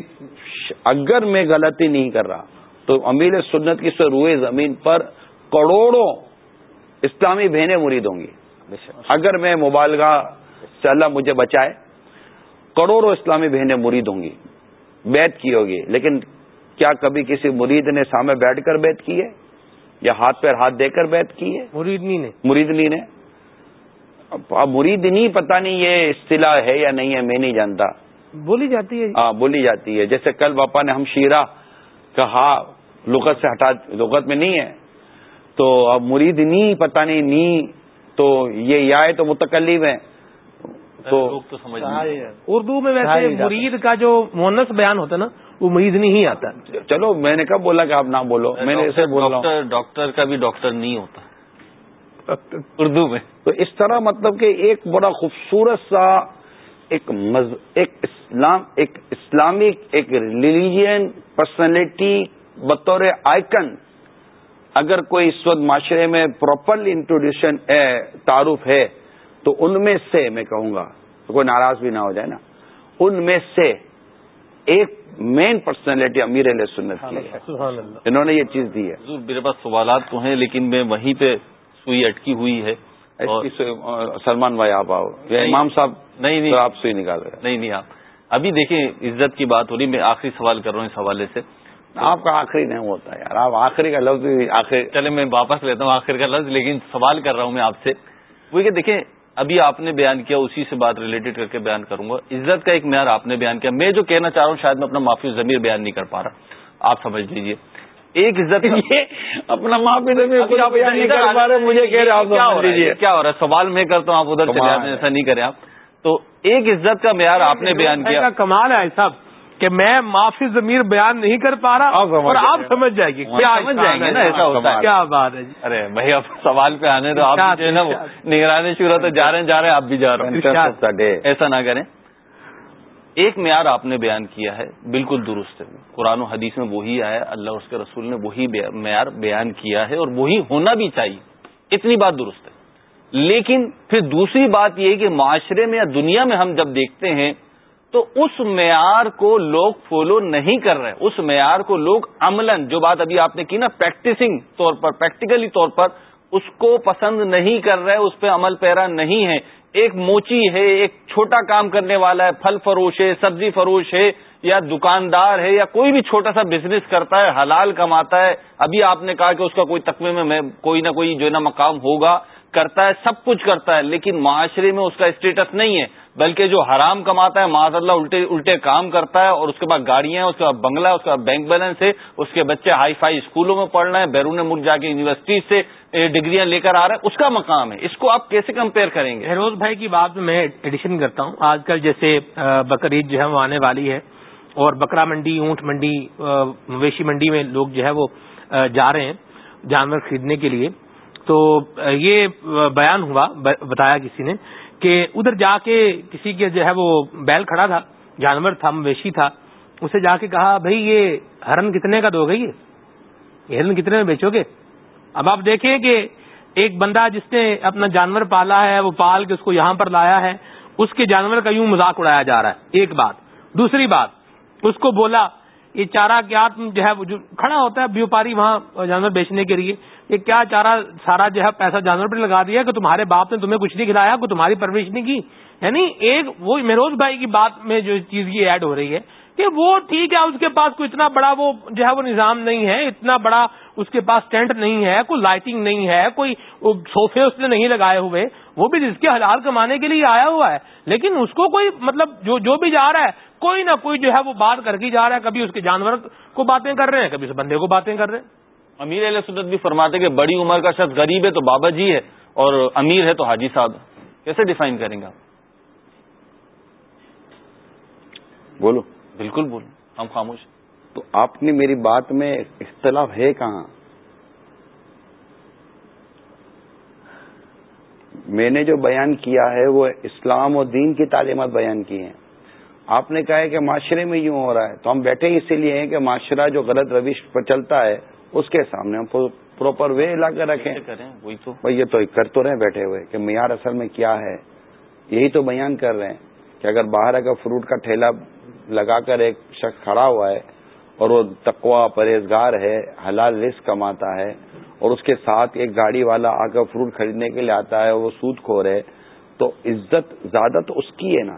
اگر میں غلطی نہیں کر رہا تو امیر سنت کی روئے زمین پر کروڑوں اسلامی بہنیں مرید ہوں گی۔ اگر میں مبالغہ سے اللہ مجھے بچائے کروڑوں اسلامی بہنیں مرید ہوں گی بیت کی ہوگی لیکن کیا کبھی کسی مرید نے سامنے بیٹھ کر بیت کی ہے یا ہاتھ پیر ہاتھ دے کر بیت کی ہے؟ مریدنی نے۔ مریدنی نے؟ اب مرید نہیں پتا نہیں یہ اصطلاح ہے یا نہیں ہے میں نہیں جانتا۔ بولی جاتی ہے۔ ہاں بولی جاتی ہے۔ جیسے کل باپا نے ہم شیرہ کہا لغت سے ہٹا لغت میں نہیں ہے۔ تو اب مرید نہیں پتا نہیں نی تو یہ یا تو متکلب ہے تو اردو میں ویسے مرید کا جو مونس بیان ہوتا ہے نا وہ مرید نہیں ہی آتا۔ چلو میں نے کب بولا کہ آپ نہ بولو؟ میں نے اسے بولا۔ ڈاکٹر کا بھی ڈاکٹر نہیں ہوتا۔ اردو میں۔ تو اس طرح مطلب کہ ایک بڑا خوبصورت سا ایک مز... ایک اسلام ایک اسلامک ایک ریلیجین پرسنالٹی بطور آئکن اگر کوئی اس وقت معاشرے میں پراپرلی انٹروڈیوشن تعارف ہے تو ان میں سے میں کہوں گا کوئی ناراض بھی نہ ہو جائے نا۔ ان میں سے ایک مین پرسنالٹی امیر علیہ سنت کی ہے۔ انہوں نے یہ چیز دی ہے۔ میرے پاس سوالات تو ہیں لیکن میں وہیں پہ سوئی اٹکی ہوئی ہے۔ سلمان بھائی آپ آؤ۔ امام صاحب نہیں نہیں۔ آپ سوئی نکال رہے نہیں نہیں آپ۔ ابھی دیکھیں عزت کی بات ہو رہی میں آخری سوال کر رہا ہوں اس حوالے سے۔ آپ کا آخری نہیں ہوتا یار آپ آخری کا لفظ آخری چلے میں واپس لیتا ہوں آخر کا لفظ لیکن سوال کر رہا ہوں میں آپ سے۔ وہ کہ دیکھیں ابھی آپ نے بیان کیا اسی سے بات ریلیٹڈ کر کے بیان کروں گا۔ عزت کا ایک معیار آپ نے بیان کیا۔ میں جو کہنا چاہ رہا ہوں شاید میں اپنا معافی ضمیر بیان نہیں کر پا رہا۔ آپ سمجھ لیجیے ایک عزت [laughs] اپنا معافی مجھے کیا ہو رہا ہے؟ سوال میں کرتا ہوں آپ ادھر چلے ایسا نہیں کریں۔ آپ۔ تو ایک عزت کا معیار آپ نے بیان کیا۔ کمال ہے صاحب کہ میں معافی ضمیر بیان نہیں کر پا رہا اور آپ سمجھ جائیں گے۔ کیا سمجھ جائیں گے نا ایسا ہوتا ہے۔ کیا بات ہے ارے بھائی اب سوال پہ آنے تو آپ جو ہے نا نگرانی شروع تو جا رہے ہیں جا رہے ہیں آپ بھی جا رہے ہیں۔ ایسا نہ کریں۔ ایک معیار آپ نے بیان کیا ہے بالکل درست ہے۔ قرآن و حدیث میں وہی آیا اللہ اس کے رسول نے وہی معیار بیان کیا ہے اور وہی ہونا بھی چاہیے۔ اتنی بات درست ہے۔ لیکن پھر دوسری بات یہ کہ معاشرے میں یا دنیا میں ہم جب دیکھتے ہیں تو اس معیار کو لوگ فالو نہیں کر رہے اس معیار کو لوگ عملاً، جو بات ابھی آپ نے کی نا پریکٹسنگ طور پر پریکٹیکلی طور پر، اس کو پسند نہیں کر رہے اس پہ عمل پیرا نہیں ہے۔ ایک موچی ہے، ایک چھوٹا کام کرنے والا ہے، پھل فروش ہے، سبزی فروش ہے، یا دکاندار ہے، یا کوئی بھی چھوٹا سا بزنس کرتا ہے، حلال کماتا ہے۔ ابھی آپ نے کہا کہ اس کا کوئی تقوی میں کوئی نہ کوئی جو ہے نا مقام ہوگا، کرتا ہے، سب کچھ کرتا ہے، لیکن معاشرے میں اس کا اسٹیٹس نہیں ہے۔ بلکہ جو حرام کماتا ہے معاذ اللہ الٹے الٹے کام کرتا ہے اور اس کے بعد گاڑیاں اس کے بعد بنگلہ اس کے بعد بینک بیلنس ہے، اس کے بچے ہائی فائی اسکولوں میں پڑھ رہے ہیں، بیرون ملک جا کے یونیورسٹی سے ڈگریاں لے کر آ رہے ہیں، اس کا مقام ہے۔ اس کو آپ کیسے کمپیئر کریں گے؟ ہروز بھائی کی بات میں میں ایڈیشن کرتا ہوں۔ آج کل جیسے بقرعید جو ہے وہ آنے والی ہے اور بکرا منڈی، اونٹ منڈی مویشی منڈی میں لوگ جو ہے وہ جا رہے ہیں جانور خریدنے کے لیے۔ تو یہ بیان ہوا بتایا کسی نے۔ کہ ادھر جا کے کسی کے جو ہے وہ بیل کھڑا تھا، جانور تھا، مویشی تھا، اسے جا کے کہا، بھائی، یہ ہرن کتنے کا دو گئی یہ ہرن کتنے میں بیچو گے؟ اب آپ دیکھیں کہ ایک بندہ جس نے اپنا جانور پالا ہے، وہ پال کے اس کو یہاں پر لایا ہے، اس کے جانور کا یوں مذاق اڑایا جا رہا ہے، ایک بات۔ دوسری بات، اس کو بولا، یہ چارہ کیا جو ہے جو کھڑا ہوتا ہے، بیوپاری وہاں جانور بیچنے کے لیے یہ کیا چارہ سارا جو ہے پیسہ جانور پہ لگا دیا کہ تمہارے باپ نے تمہیں کچھ نہیں کھلایا کوئی تمہاری پرورش نہیں کی؟ یعنی ایک وہ مہروز بھائی کی بات میں جو چیز یہ ایڈ ہو رہی ہے کہ وہ ٹھیک ہے، اس کے پاس کوئی اتنا بڑا وہ جو ہے وہ نظام نہیں ہے، اتنا بڑا اس کے پاس ٹینٹ نہیں ہے، کوئی لائٹنگ نہیں ہے، کوئی سوفے اس نے نہیں لگائے ہوئے، وہ بھی جس کے حلال کمانے کے لیے آیا ہوا ہے۔ لیکن اس کو کوئی مطلب جو جو بھی جا رہا ہے، کوئی نہ کوئی جو ہے وہ بات کر کے جا رہا ہے، کبھی اس کے جانور کو باتیں کر رہے ہیں، کبھی اس بندے کو باتیں کر رہے ہیں۔ امیر علیہ سنت بھی فرماتے کہ بڑی عمر کا شخص غریب ہے تو بابا جی ہے اور امیر ہے تو حاجی صاحب کیسے ڈیفائن کریں گے آپ؟ بولو۔ بالکل بولو۔ ہم خاموش تو آپ نے میری بات میں اختلاف ہے کہاں؟ میں نے جو بیان کیا ہے وہ اسلام اور دین کی تعلیمات بیان کی ہیں۔ آپ نے کہا ہے کہ معاشرے میں یوں ہو رہا ہے۔ تو ہم بیٹھے اسی لیے ہیں کہ معاشرہ جو غلط روش پر چلتا ہے اس کے سامنے ہم پراپر وے لا کر رکھیں۔ وہی تو۔ بھائی یہ تو کر تو رہے بیٹھے ہوئے کہ معیار اصل میں کیا ہے۔ یہی تو بیان کر رہے ہیں کہ اگر باہر اگر فروٹ کا ٹھیلا لگا کر ایک شخص کھڑا ہوا ہے اور وہ تقوا پرہیزگار ہے حلال رسک کماتا ہے اور اس کے ساتھ ایک گاڑی والا آ کر فروٹ خریدنے کے لیے آتا ہے وہ سود کھو رہے تو عزت زیادہ تو اس کی ہے نا۔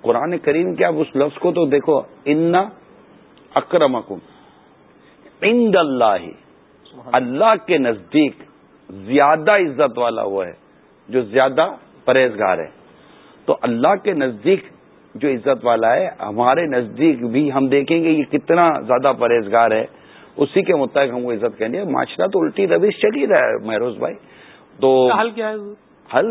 قرآن کریم کیا اس لفظ کو تو دیکھو ان اکرمکم۔ عند اللہ اللہ۔ کے نزدیک زیادہ عزت والا وہ ہے جو زیادہ پرہیزگار ہے۔ تو اللہ کے نزدیک جو عزت والا ہے ہمارے نزدیک بھی ہم دیکھیں گے یہ کتنا زیادہ پرہیزگار ہے۔ اسی کے مطابق ہم کو عزت کرنی ہے معاشرہ تو الٹی رویش چل ہی رہا ہے مہروز بھائی۔ تو حل کیا ہے؟ حل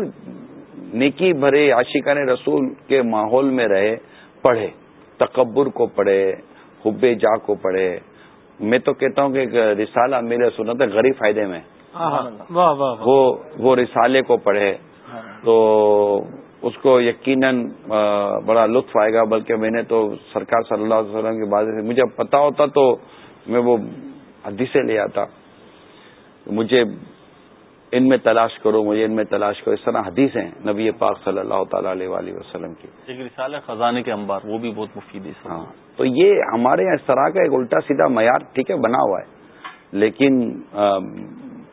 نیکی بھرے عاشقان رسول کے ماحول میں رہے پڑھے تکبر کو پڑھے حب جا کو پڑھے۔ میں تو کہتا ہوں کہ رسالہ میرے سنت غریب فائدے میں۔ وہ رسالے کو پڑھے۔ تو اس کو یقیناً بڑا لطف آئے گا بلکہ میں نے تو سرکار صلی اللہ علیہ وسلم کی بات مجھے پتا ہوتا تو میں وہ حدیثیں لے آتا۔ مجھے ان میں تلاش کرو مجھے ان میں تلاش کرو۔ اس طرح حدیث ہیں نبی پاک صلی اللہ تعالی علیہ وسلم کی۔ ایک رسالہ خزانے کے انبار وہ بھی بہت مفید ہے ہاں تو یہ ہمارے یہاں اس طرح کا ایک الٹا سیدھا معیار ٹھیک ہے بنا ہوا ہے۔ لیکن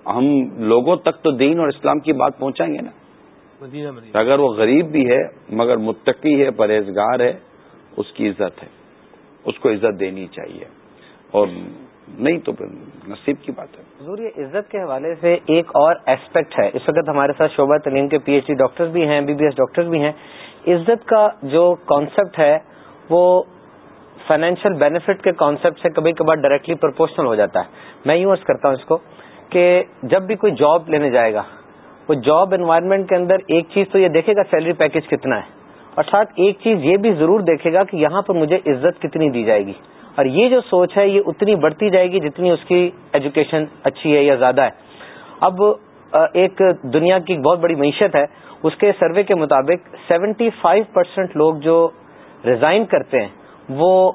ہم لوگوں تک تو دین اور اسلام کی بات پہنچائیں گے نا۔ اگر وہ غریب بھی ہے مگر متقی ہے پرہیزگار ہے اس کی عزت ہے۔ اس کو عزت دینی چاہیے۔ اور نہیں تو پھر نصیب کی بات ہے۔ حضور، یہ عزت کے حوالے سے ایک اور اسپیکٹ ہے۔ اس وقت ہمارے ساتھ شعبہ تعلیم کے پی ایچ ڈی ڈاکٹر بھی ہیں بی بی ایس ڈاکٹر بھی ہیں۔ عزت کا جو کانسیپٹ ہے، وہ فائنینشیل بینیفٹ کے کانسیپٹ سے کبھی کبھار ڈائریکٹلی پرپورشنل ہو جاتا ہے۔ میں یوں کرتا ہوں اس کو کہ جب بھی کوئی جاب لینے جائے گا، وہ جاب انوائرمنٹ کے اندر ایک چیز تو یہ دیکھے گا سیلری پیکج کتنا ہے۔ اور ساتھ ایک چیز یہ بھی ضرور دیکھے گا کہ یہاں پر مجھے عزت کتنی دی جائے گی۔ اور یہ جو سوچ ہے یہ اتنی بڑھتی جائے گی جتنی اس کی ایجوکیشن اچھی ہے یا زیادہ ہے۔ اب ایک دنیا کی بہت بڑی معیشت ہے اس کے سروے کے مطابق سیونٹی فائیو پرسینٹ لوگ جو ریزائن کرتے ہیں وہ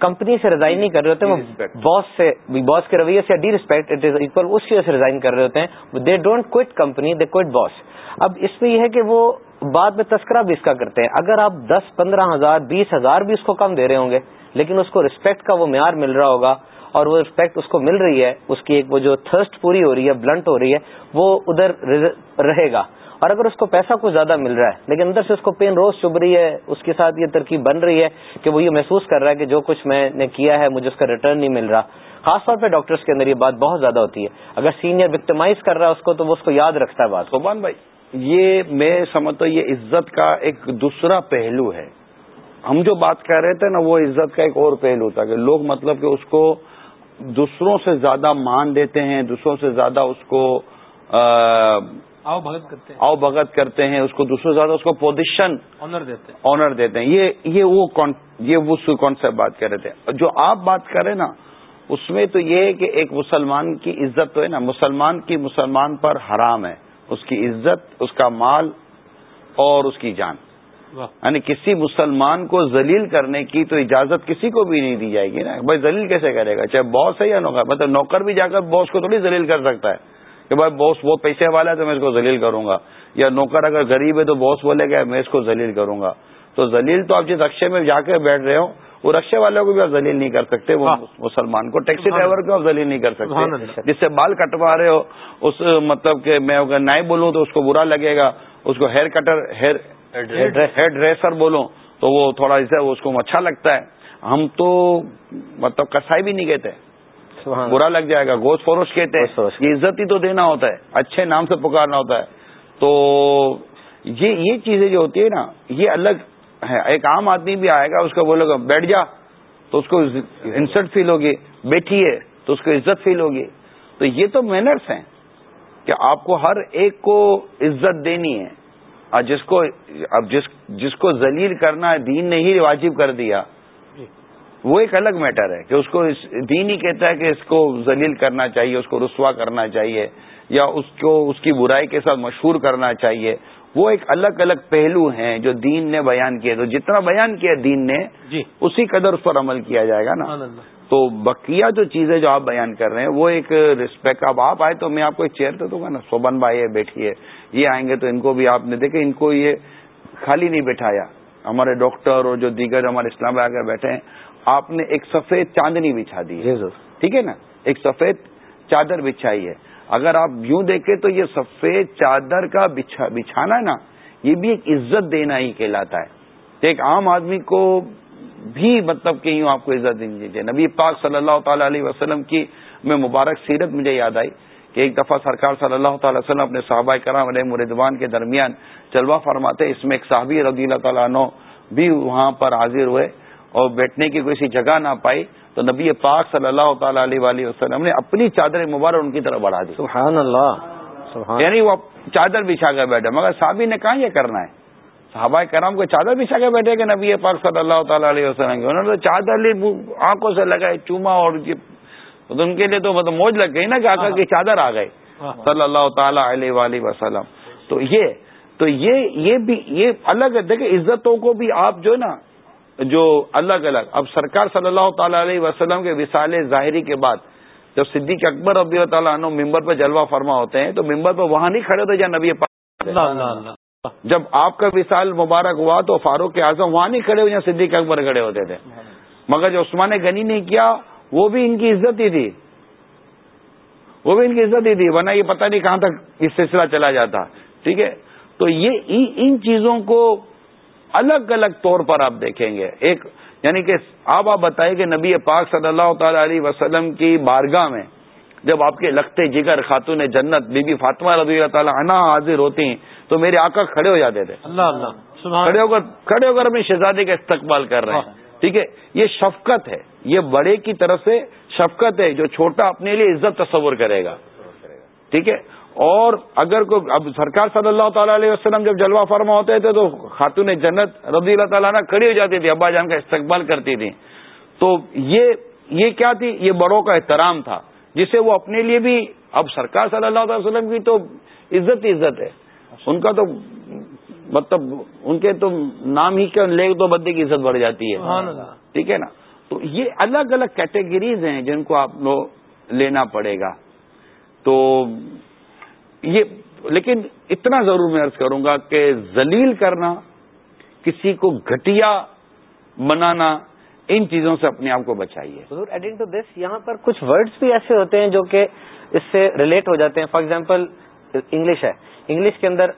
کمپنی سے ریزائن نہیں کر رہے ہوتے وہ باس سے باس کے رویے سے disrespect it is equal اس کی وجہ سے ریزائن کر رہے ہوتے ہیں۔ They don't quit company they quit boss اب اس میں یہ ہے کہ وہ بعد میں تذکرہ بھی اس کا کرتے ہیں۔ اگر آپ دس، پندرہ ہزار، بیس ہزار بھی اس کو کم دے رہے ہوں گے، لیکن اس کو رسپیکٹ کا وہ معیار مل رہا ہوگا اور وہ رسپیکٹ اس کو مل رہی ہے، اس کی ایک وہ جو تھرسٹ پوری ہو رہی ہے بلنٹ ہو رہی ہے، وہ ادھر رہے گا۔ اور اگر اس کو پیسہ کچھ زیادہ مل رہا ہے، لیکن اندر سے اس کو پین روز چب رہی ہے، اس کے ساتھ یہ ترکیب بن رہی ہے کہ وہ یہ محسوس کر رہا ہے کہ جو کچھ میں نے کیا ہے، مجھے اس کا ریٹرن نہیں مل رہا۔ خاص طور پہ ڈاکٹرس کے اندر یہ بات بہت زیادہ ہوتی ہے۔ اگر سینئر وکٹمائز کر رہا ہے اس کو، تو وہ اس کو یاد رکھتا ہے بات سوبان بھائی۔ یہ میں سمجھتا ہوں یہ عزت کا ایک دوسرا پہلو ہے۔ ہم جو بات کر رہے تھے نا وہ عزت کا ایک اور پہلو تھا کہ لوگ مطلب کہ اس کو دوسروں سے زیادہ مان دیتے ہیں دوسروں سے زیادہ اس کو آؤ بھگت کرتے ہیں۔ آؤ بھگت کرتے ہیں اس کو دوسروں سے زیادہ اس کو پوزیشن آنر دیتے ہیں۔ آنر دیتے ہیں۔ یہ یہ وہ یہ وہ کانسیپٹ بات کر رہے تھے۔ جو آپ بات کر رہے نا اس میں تو یہ ہے کہ ایک مسلمان کی عزت تو ہے نا مسلمان کی مسلمان پر حرام ہے۔ اس کی عزت اس کا مال اور اس کی جان۔ یعنی کسی مسلمان کو ذلیل کرنے کی تو اجازت کسی کو بھی نہیں دی جائے گی نا۔ بھائی ذلیل کیسے کرے گا؟ چاہے باس ہے یا نوکر مطلب نوکر بھی جا کر باس کو تھوڑی ذلیل کر سکتا ہے کہ بھائی باس بہت پیسے والا ہے تو میں اس کو ذلیل کروں گا۔ یا نوکر اگر غریب ہے تو باس بولے گا میں اس کو ذلیل کروں گا۔ تو ذلیل تو آپ جس رقشے میں جا کے بیٹھ رہے ہو وہ رقشے والوں کو بھی آپ ذلیل نہیں کر سکتے وہ مسلمان کو ٹیکسی ڈرائیور کو آپ ذلیل نہیں کر سکتے۔ جس سے بال کٹوا رہے ہو اس مطلب کہ میں اگر نئے بولوں تو اس کو برا لگے گا اس کو ہیئر کٹر ہیئر ڈریسر بولو تو وہ تھوڑا اسے اس کو اچھا لگتا ہے۔ ہم تو مطلب کسائی بھی نہیں کہتے۔ برا لگ جائے گا گوشت فروش کہتے ہیں۔ یہ عزت ہی تو دینا ہوتا ہے اچھے نام سے پکارنا ہوتا ہے۔ تو یہ یہ چیزیں جو ہوتی ہے نا یہ الگ ہے۔ ایک عام آدمی بھی آئے گا اس کو بولے گا بیٹھ جا۔ تو اس کو انسلٹ فیل ہوگی بیٹھی ہے تو اس کو عزت فیل ہوگی۔ تو یہ تو مینرس ہیں کہ آپ کو ہر ایک کو عزت دینی ہے۔ اور جس کو اب جس جس کو ذلیل کرنا دین نے ہی واجب کر دیا۔ جی۔ وہ ایک الگ میٹر ہے کہ اس کو دین ہی کہتا ہے کہ اس کو ذلیل کرنا چاہیے اس کو رسوا کرنا چاہیے یا اس کو اس کی برائی کے ساتھ مشہور کرنا چاہیے۔ وہ ایک الگ الگ پہلو ہیں جو دین نے بیان کیے تو جتنا بیان کیا دین نے جی۔ اسی قدر اس پر عمل کیا جائے گا نا۔ تو بقیہ جو چیزیں جو آپ بیان کر رہے ہیں وہ ایک رسپیکٹ اب آپ آئے تو میں آپ کو ایک چیئر دے دوں گا نا۔ سوبن بھائی ہے بیٹھیے یہ آئیں گے تو ان کو بھی آپ نے دیکھے ان کو یہ خالی نہیں بٹھایا۔ ہمارے ڈاکٹر اور جو دیگر ہمارے اسلام آ کر بیٹھے ہیں آپ نے ایک سفید چاندنی بچھا دی ہے۔ ٹھیک ہے نا؟ ایک سفید چادر بچھائی ہے۔ اگر آپ یوں دیکھیں تو یہ سفید چادر کا بچھانا ہے نا، یہ بھی ایک عزت دینا ہی کہلاتا ہے۔ ایک عام آدمی کو بھی مطلب کہ یوں آپ کو عزت دینی چاہیے۔ نبی پاک صلی اللہ تعالی علیہ وسلم کی میں مبارک سیرت مجھے یاد آئی کہ ایک دفعہ سرکار صلی اللہ تعالی وسلم اپنے صحابہ کرام علیہ مردوان کے درمیان جلوہ فرماتے، اس میں ایک صحابی رضی اللہ تعالیٰ عنہ بھی وہاں پر حاضر ہوئے اور بیٹھنے کی کوئی سی جگہ نہ پائی۔ تو نبی پاک صلی اللہ تعالی علیہ وسلم نے اپنی چادر مبارک ان کی طرف بڑھا دی۔ سبحان اللہ یعنی وہ چادر بچھا کر بیٹھے۔ مگر صحابی نے کہا یہ کرنا ہے؟ صحابہ کرام کو چادر بچھا کے بیٹھے کہ نبی پاک صلی اللہ تعالی علیہ وسلم کی۔ انہوں نے چادر لی آنکھوں سے لگائے چوما اور ان کے لیے تو مطلب موج لگ گئی نا کہ آقا کی چادر آ گئی۔ صلی اللہ تعالی علیہ وآلہ وسلم۔ تو یہ تو یہ یہ بھی یہ الگ ہے۔ دیکھیں عزتوں کو بھی آپ جو نا جو الگ الگ اب سرکار صلی اللہ تعالی علیہ وسلم کے وسال ظاہری کے بعد جب صدیق اکبر رضی اللہ تعالیٰ عنہ ممبر پہ جلوہ فرما ہوتے ہیں تو ممبر پہ وہاں نہیں کھڑے ہوتے جہاں نبی پاک جب آپ کا وصال مبارک ہوا تو فاروق اعظم وہاں نہیں کھڑے ہوئے جہاں صدیق اکبر کھڑے ہوتے تھے۔ مگر جو عثمان غنی نہیں کیا وہ بھی ان کی عزت ہی تھی۔ وہ بھی ان کی عزت ہی تھی ورنہ یہ پتہ نہیں کہاں تک یہ سلسلہ چلا جاتا۔ ٹھیک ہے؟ تو یہ ان چیزوں کو الگ الگ طور پر آپ دیکھیں گے۔ ایک یعنی کہ آپ آپ بتائیں کہ نبی پاک صلی اللہ تعالی علیہ وسلم کی بارگاہ میں جب آپ کے لگتے جگر خاتون جنت بی بی فاطمہ رضی اللہ تعالیٰ عنہ حاضر ہوتی ہیں تو میرے آقا کھڑے ہو جاتے تھے۔ اللہ اللہ کھڑے ہو کر کھڑے ہو کر اپنی شہزادی کا استقبال کر رہے ہیں۔ ٹھیک ہے یہ شفقت ہے۔ یہ بڑے کی طرف سے شفقت ہے جو چھوٹا اپنے لیے عزت تصور کرے گا۔ ٹھیک ہے اور اگر کوئی اب سرکار صلی اللہ تعالی علیہ وسلم جب جلوہ فرما ہوتے تھے تو خاتون جنت رضی اللہ تعالیٰ کھڑی ہو جاتی تھی ابا جان کا استقبال کرتی تھی۔ تو یہ یہ کیا تھی؟ یہ بڑوں کا احترام تھا جسے وہ اپنے لیے بھی اب سرکار صلی اللہ علیہ وسلم کی تو عزت ہی عزت ہے۔ ان کا تو مطلب ان کے تو نام ہی کے لے تو بندے کی عزت بڑھ جاتی ہے۔ ٹھیک ہے نا؟ تو یہ الگ الگ کیٹیگریز ہیں جن کو آپ کو لینا پڑے گا۔ تو یہ لیکن اتنا ضرور میں عرض کروں گا کہ ذلیل کرنا، کسی کو گھٹیا بنانا ان چیزوں سے اپنے آپ کو بچائیے۔ ایڈنگ ٹو دس یہاں پر کچھ ورڈز بھی ایسے ہوتے ہیں جو کہ اس سے ریلیٹ ہو جاتے ہیں۔ فار ایگزامپل انگلش ہے۔ انگلش کے اندر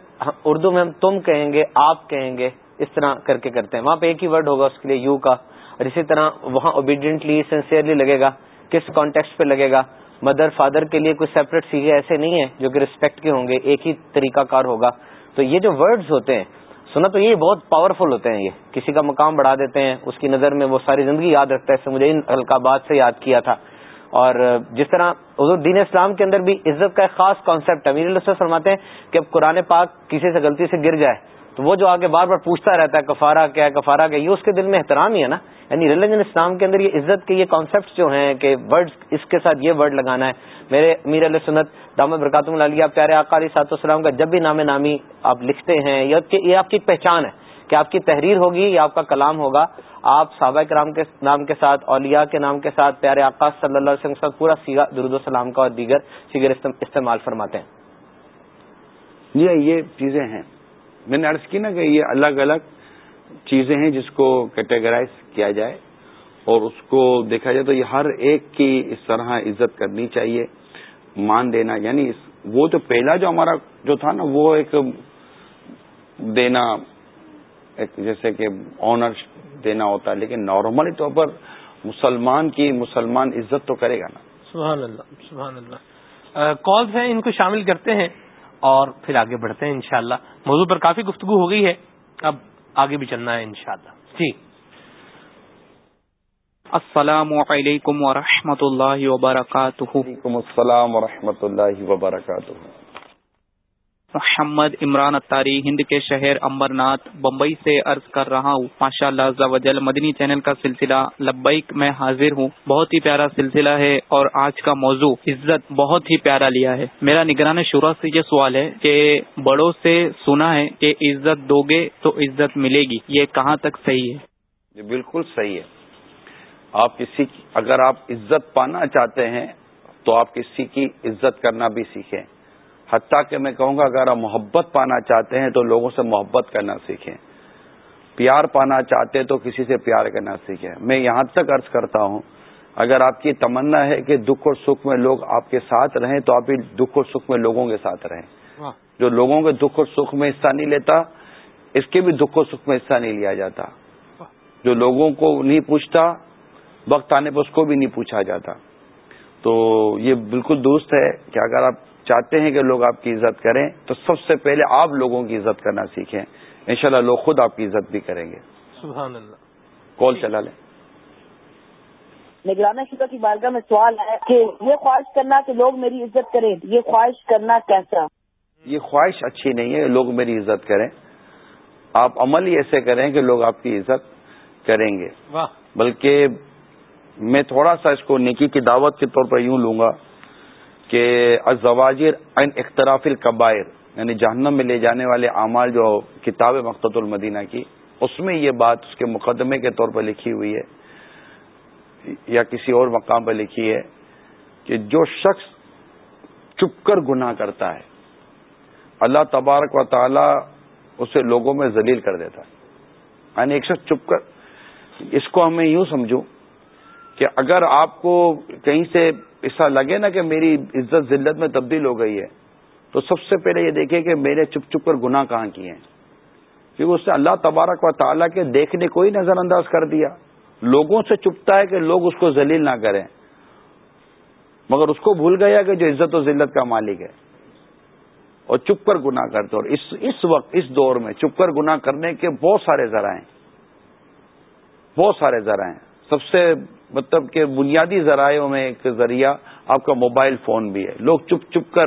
اردو میں ہم تم کہیں گے، آپ کہیں گے، اس طرح کر کے کرتے ہیں۔ وہاں پہ ایک ہی ورڈ ہوگا، اس کے لیے یو کا۔ اور اسی طرح وہاں اوبیڈینٹلی سنسیئرلی لگے گا، کس کانٹیکس پہ لگے گا۔ مدر فادر کے لیے کوئی سیپریٹ سیگے ایسے نہیں ہیں جو کہ رسپیکٹ کے ہوں گے، ایک ہی طریقہ کار ہوگا۔ تو یہ جو ورڈز ہوتے ہیں سنا تو یہ بہت پاورفل ہوتے ہیں یہ۔ کسی کا مقام بڑھا دیتے ہیں، اس کی نظر میں وہ ساری زندگی یاد رکھتا ہے۔ مجھے ان القابات سے یاد کیا تھا۔ اور جس طرح حضور دین اسلام کے اندر بھی عزت کا ایک خاص کانسیپٹ ہے۔ امیر اللہ فرماتے ہیں کہ اب قرآن پاک کسی سے غلطی سے گر جائے تو وہ جو آگے بار بار پوچھتا رہتا ہے، کفارہ کیا ہے، کفارہ کیا یہ اس کے دل میں احترام ہی ہے نا؟ یعنی ریلیجن اسلام کے اندر یہ عزت کے یہ کانسیپٹ جو ہیں کہ ورڈ اس کے ساتھ یہ ورڈ لگانا ہے۔ میرے امیر علیہ سنت دامد برکاتم علیہ پیارے اقالی سات السلام کا جب بھی نام نامی آپ لکھتے ہیں یہ آپ کی پہچان ہے کہ آپ کی تحریر ہوگی یا آپ کا کلام ہوگا۔ آپ صحابہ کرام کے نام کے ساتھ، اولیاء کے نام کے ساتھ، پیارے آقا صلی اللہ علیہ وسلم کے ساتھ پورا سیگا درود السلام کا اور دیگر سیگر استعمال فرماتے ہیں۔ جی یہ چیزیں ہیں۔ میں نے عرض کی نا کہ یہ الگ الگ چیزیں ہیں جس کو کیٹیگرائز کیا جائے اور اس کو دیکھا جائے تو یہ ہر ایک کی اس طرح عزت کرنی چاہیے، مان دینا یعنی وہ تو پہلا جو ہمارا جو تھا نا، وہ ایک دینا، ایک جیسے کہ آنر دینا ہوتا ہے، لیکن نارملی طور پر مسلمان کی مسلمان عزت تو کرے گا نا۔ سبحان اللہ سبحان اللہ۔ کالز ہیں، ان کو شامل کرتے ہیں۔ اور پھر آگے بڑھتے ہیں انشاءاللہ۔ موضوع پر کافی گفتگو ہو گئی ہے۔ اب آگے بھی چلنا ہے انشاءاللہ۔ جی۔ السلام علیکم ورحمۃ اللہ وبرکاتہ۔ وعلیکم السلام ورحمۃ اللہ وبرکاتہ۔ محمد عمران اتاری ہند کے شہر امبر ناتھ بمبئی سے عرض کر رہا ہوں ماشاء اللہ مدنی چینل کا سلسلہ لبیک میں حاضر ہوں۔ بہت ہی پیارا سلسلہ ہے اور آج کا موضوع عزت بہت ہی پیارا لیا ہے۔ میرا نگران شورا سے یہ سوال ہے کہ بڑوں سے سنا ہے کہ عزت دو گے تو عزت ملے گی۔ یہ کہاں تک صحیح ہے؟ یہ بالکل صحیح ہے۔ آپ کسی اگر آپ عزت پانا چاہتے ہیں تو آپ کسی کی عزت کرنا بھی سیکھیں۔ حتیٰ کہ میں کہوں گا اگر آپ محبت پانا چاہتے ہیں تو لوگوں سے محبت کرنا سیکھیں۔ پیار پانا چاہتے تو کسی سے پیار کرنا سیکھیں۔ میں یہاں تک عرض کرتا ہوں اگر آپ کی تمنا ہے کہ دکھ اور سکھ میں لوگ آپ کے ساتھ رہیں تو آپ بھی دکھ اور سکھ میں لوگوں کے ساتھ رہیں۔ جو لوگوں کے دکھ اور سکھ میں حصہ نہیں لیتا اس کے بھی دکھ اور سکھ میں حصہ نہیں لیا جاتا۔ جو لوگوں کو نہیں پوچھتا وقت آنے پر اس کو بھی نہیں پوچھا جاتا۔ تو یہ بالکل درست ہے کہ اگر آپ چاہتے ہیں کہ لوگ آپ کی عزت کریں تو سب سے پہلے آپ لوگوں کی عزت کرنا سیکھیں۔ انشاءاللہ لوگ خود آپ کی عزت بھی کریں گے۔ سبحان اللہ۔ کال چلا لیں۔ نگرانہ شدہ کی بارگاہ میں سوال ہے کہ یہ خواہش کرنا کہ لوگ میری عزت کریں یہ خواہش کرنا کیسا؟ یہ خواہش اچھی نہیں ہے لوگ میری عزت کریں۔ آپ عمل ہی ایسے کریں کہ لوگ آپ کی عزت کریں گے۔ بلکہ میں تھوڑا سا اس کو نیکی کی دعوت کے طور پر یوں لوں گا۔ کہ ازواجر این اختراف القبائر یعنی جہنم میں لے جانے والے اعمال جو کتاب مقت المدینہ کی، اس میں یہ بات اس کے مقدمے کے طور پر لکھی ہوئی ہے، یا کسی اور مقام پر لکھی ہے کہ جو شخص چپ کر گناہ کرتا ہے، اللہ تبارک و تعالی اسے لوگوں میں ذلیل کر دیتا ہے۔ یعنی ایک شخص چپ کر، اس کو ہمیں یوں سمجھوں کہ اگر آپ کو کہیں سے ایسا لگے نا کہ میری عزت ذلت میں تبدیل ہو گئی ہے، تو سب سے پہلے یہ دیکھیں کہ میرے چپ چپ کر گناہ کہاں کیے ہیں؟ کیونکہ اس نے اللہ تبارک و تعالیٰ کے دیکھنے کو ہی نظر انداز کر دیا۔ لوگوں سے چپتا ہے کہ لوگ اس کو ذلیل نہ کریں۔ مگر اس کو بھول گیا کہ جو عزت و ذلت کا مالک ہے۔ اور چپ کر گناہ کرتے اور اس اس وقت، اس دور میں چپ کر گناہ کرنے کے بہت سارے ذرائع بہت سارے ذرائع سب سے مطلب کہ بنیادی ذرائعوں میں ایک ذریعہ آپ کا موبائل فون بھی ہے۔ لوگ چپ چپ کر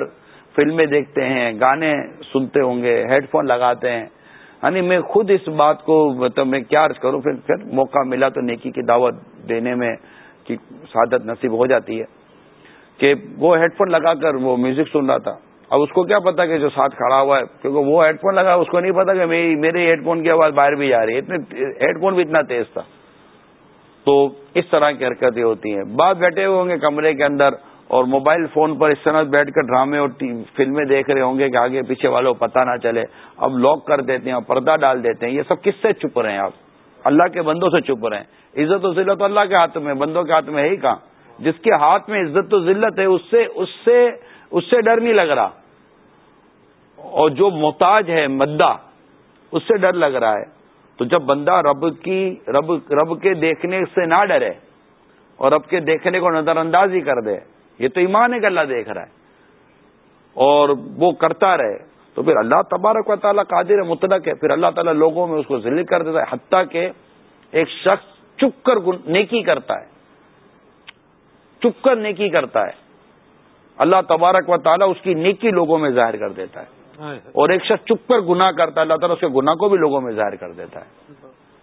فلمیں دیکھتے ہیں، گانے سنتے ہوں گے، ہیڈ فون لگاتے ہیں۔ یعنی میں خود اس بات کو مطلب میں کیا عرض کروں، پھر پھر موقع ملا تو نیکی کی دعوت دینے میں کی سعادت نصیب ہو جاتی ہے کہ وہ ہیڈ فون لگا کر وہ میوزک سن رہا تھا۔ اب اس کو کیا پتا کہ جو ساتھ کھڑا ہوا ہے، کیونکہ وہ ہیڈ فون لگا، اس کو نہیں پتا کہ میرے ہیڈ فون کی آواز باہر بھی جا رہی ہے۔ اتنے ہیڈ فون بھی اتنا تیز تھا۔ تو اس طرح کی حرکتیں ہوتی ہیں۔ بعد بیٹھے ہوئے ہوں گے کمرے کے اندر اور موبائل فون پر اس طرح بیٹھ کر ڈرامے اور فلمیں دیکھ رہے ہوں گے کہ آگے پیچھے والوں کو پتہ نہ چلے۔ اب لاک کر دیتے ہیں اور پردہ ڈال دیتے ہیں۔ یہ سب کس سے چپ رہے ہیں آپ؟ اللہ کے بندوں سے چپ رہے ہیں۔ عزت و ذلت اللہ کے ہاتھ میں، بندوں کے ہاتھ میں ہے ہی کہاں؟ جس کے ہاتھ میں عزت و ذلت ہے، اس سے اس سے اس سے ڈر نہیں لگ رہا۔ اور جو محتاج ہے، مدہ، اس سے ڈر لگ رہا ہے۔ تو جب بندہ رب کی رب رب کے دیکھنے سے نہ ڈرے اور رب کے دیکھنے کو نظر انداز ہی کر دے، یہ تو ایمان ہے کہ اللہ دیکھ رہا ہے۔ اور وہ کرتا رہے، تو پھر اللہ تبارک و تعالیٰ قادر مطلق ہے، پھر اللہ تعالیٰ لوگوں میں اس کو ذلیل کر دیتا ہے، حتیٰ کہ ایک شخص چپ کر نیکی کرتا ہے۔ چپ کر نیکی کرتا ہے۔ اللہ تبارک و تعالیٰ اس کی نیکی لوگوں میں ظاہر کر دیتا ہے۔ اور ایک شخص چپ کر گناہ کرتا ہے، اللہ تعالیٰ اس کے گناہ کو بھی لوگوں میں ظاہر کر دیتا ہے۔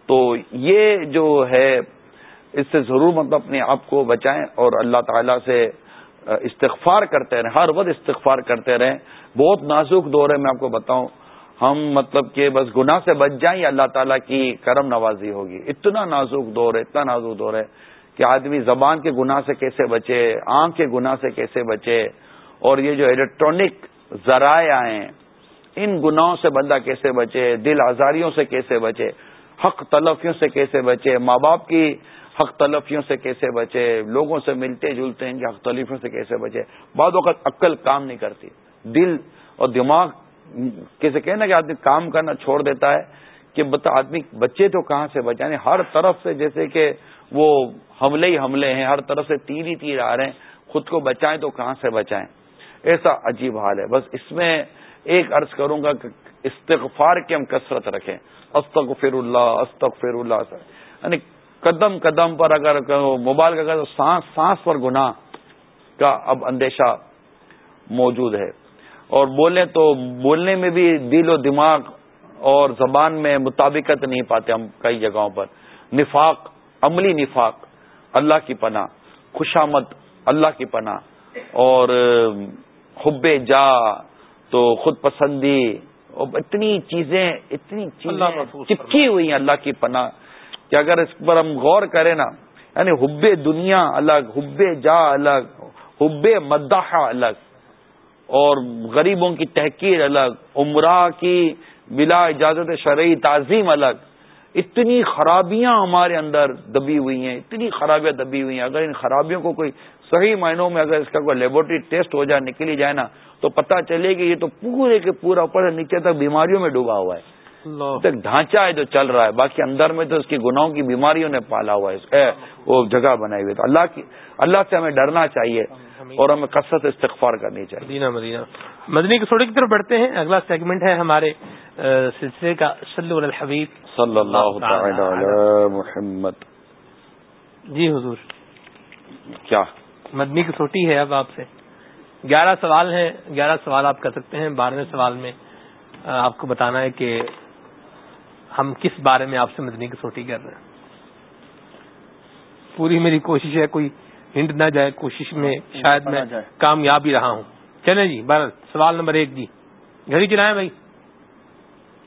تو یہ جو ہے، اس سے ضرور مطلب اپنے آپ کو بچائیں اور اللہ تعالیٰ سے استغفار کرتے رہیں۔ ہر وقت استغفار کرتے رہیں۔ بہت نازک دور ہے، میں آپ کو بتاؤں۔ ہم مطلب کہ بس گناہ سے بچ جائیں یا اللہ تعالیٰ کی کرم نوازی ہوگی۔ اتنا نازک دور ہے، اتنا نازک دور ہے کہ آدمی زبان کے گناہ سے کیسے بچے، آنکھ کے گناہ سے کیسے بچے۔ اور یہ جو الیکٹرانک ذرائع آئے ان گناہوں سے بندہ کیسے بچے، دل آزاریوں سے کیسے بچے، حق تلفیوں سے کیسے بچے، ماں باپ کی حق تلفیوں سے کیسے بچے، لوگوں سے ملتے جلتے ہیں کہ حق تلفیوں سے کیسے بچے۔ بعض وقت عقل کام نہیں کرتی۔ دل اور دماغ، کیسے کہنا کہ آدمی کام کرنا چھوڑ دیتا ہے کہ آدمی بچے تو کہاں سے بچے؟ یعنی ہر طرف سے جیسے کہ وہ حملے ہی حملے ہیں، ہر طرف سے تیر ہی تیر آ رہے ہیں، خود کو بچائیں تو کہاں سے بچائیں؟ ایسا عجیب حال ہے۔ بس اس میں ایک عرض کروں گا کہ استغفار کی ہم کثرت رکھیں۔ استغفر اللہ استغفر اللہ یعنی قدم قدم پر اگر موبائل کا اگر سانس سانس پر گناہ کا اب اندیشہ موجود ہے۔ اور بولیں تو بولنے میں بھی دل و دماغ اور زبان میں مطابقت نہیں پاتے ہم کئی جگہوں پر۔ نفاق، عملی نفاق، اللہ کی پناہ۔ خوشامد، اللہ کی پناہ۔ اور حب جا تو خود پسندی اور اتنی چیزیں اتنی چیزیں چپکی ہوئی ہیں اللہ کی پناہ کہ اگر اس پر ہم غور کریں نا یعنی حب دنیا الگ حب جا الگ حب مداح الگ اور غریبوں کی تحقیر الگ عمرہ کی بلا اجازت شرعی تعظیم الگ اتنی خرابیاں ہمارے اندر دبی ہوئی ہیں اتنی خرابیاں دبی ہوئی ہیں۔ اگر ان خرابیوں کو کوئی صحیح معنوں میں اگر اس کا کوئی لیبورٹری ٹیسٹ ہو جائے نکلی جائے نا تو پتہ چلے کہ یہ تو پورے کے پورا اوپر نیچے تک بیماریوں میں ڈوبا ہوا ہے۔ تک ڈھانچہ ہے جو چل رہا ہے باقی اندر میں تو اس کی گناہوں کی بیماریوں نے پالا ہوا ہے۔ وہ جگہ بنائی ہوئی تو اللہ کی اللہ سے ہمیں ڈرنا چاہیے اور ہمیں کثرت استغفار کرنی چاہیے۔ مدینہ مدینہ۔ مدنی کسوٹی کی طرف بڑھتے ہیں۔ اگلا سیگمنٹ ہے ہمارے سلسلے کا صلی الحبیب۔ صلی اللہ محمد۔ جی حضور۔ کیا؟ مدنی کسوٹی ہے اب آپ سے۔ گیارہ سوال ہیں گیارہ سوال آپ کر سکتے ہیں۔ بارہویں سوال میں آپ کو بتانا ہے کہ ہم کس بارے میں آپ سے مدنی کسوٹی کر رہے ہیں۔ پوری میری کوشش ہے کوئی ہنٹ نہ جائے کوشش میں شاید میں کامیاب ہی رہا ہوں۔ چلیں جی بر سوال نمبر ایک جی۔ گھڑی چلائیں بھائی۔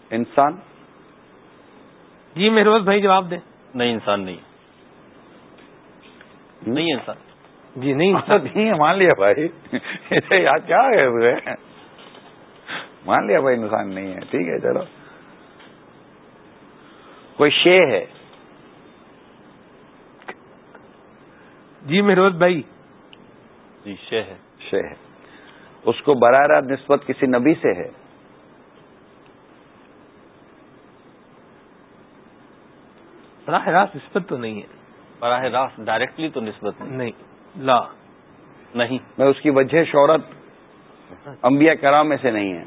انسان؟ جی مہروز بھائی جواب دیں۔ نہیں انسان نہیں۔ نہیں انسان۔ جی نہیں۔ نہیں مان لیا بھائی۔ یاد کیا ہے مان لیا بھائی انسان نہیں ہے۔ ٹھیک ہے چلو۔ کوئی شے ہے؟ جی مہروز بھائی۔ جی شے ہے۔ شے ہے۔ اس کو براہ راست نسبت کسی نبی سے ہے؟ براہ راست نسبت تو نہیں ہے۔ براہ راست ڈائریکٹلی تو نسبت نہیں۔ لا نہیں۔ میں اس کی وجہ شہرت انبیاء کرام میں سے نہیں ہے۔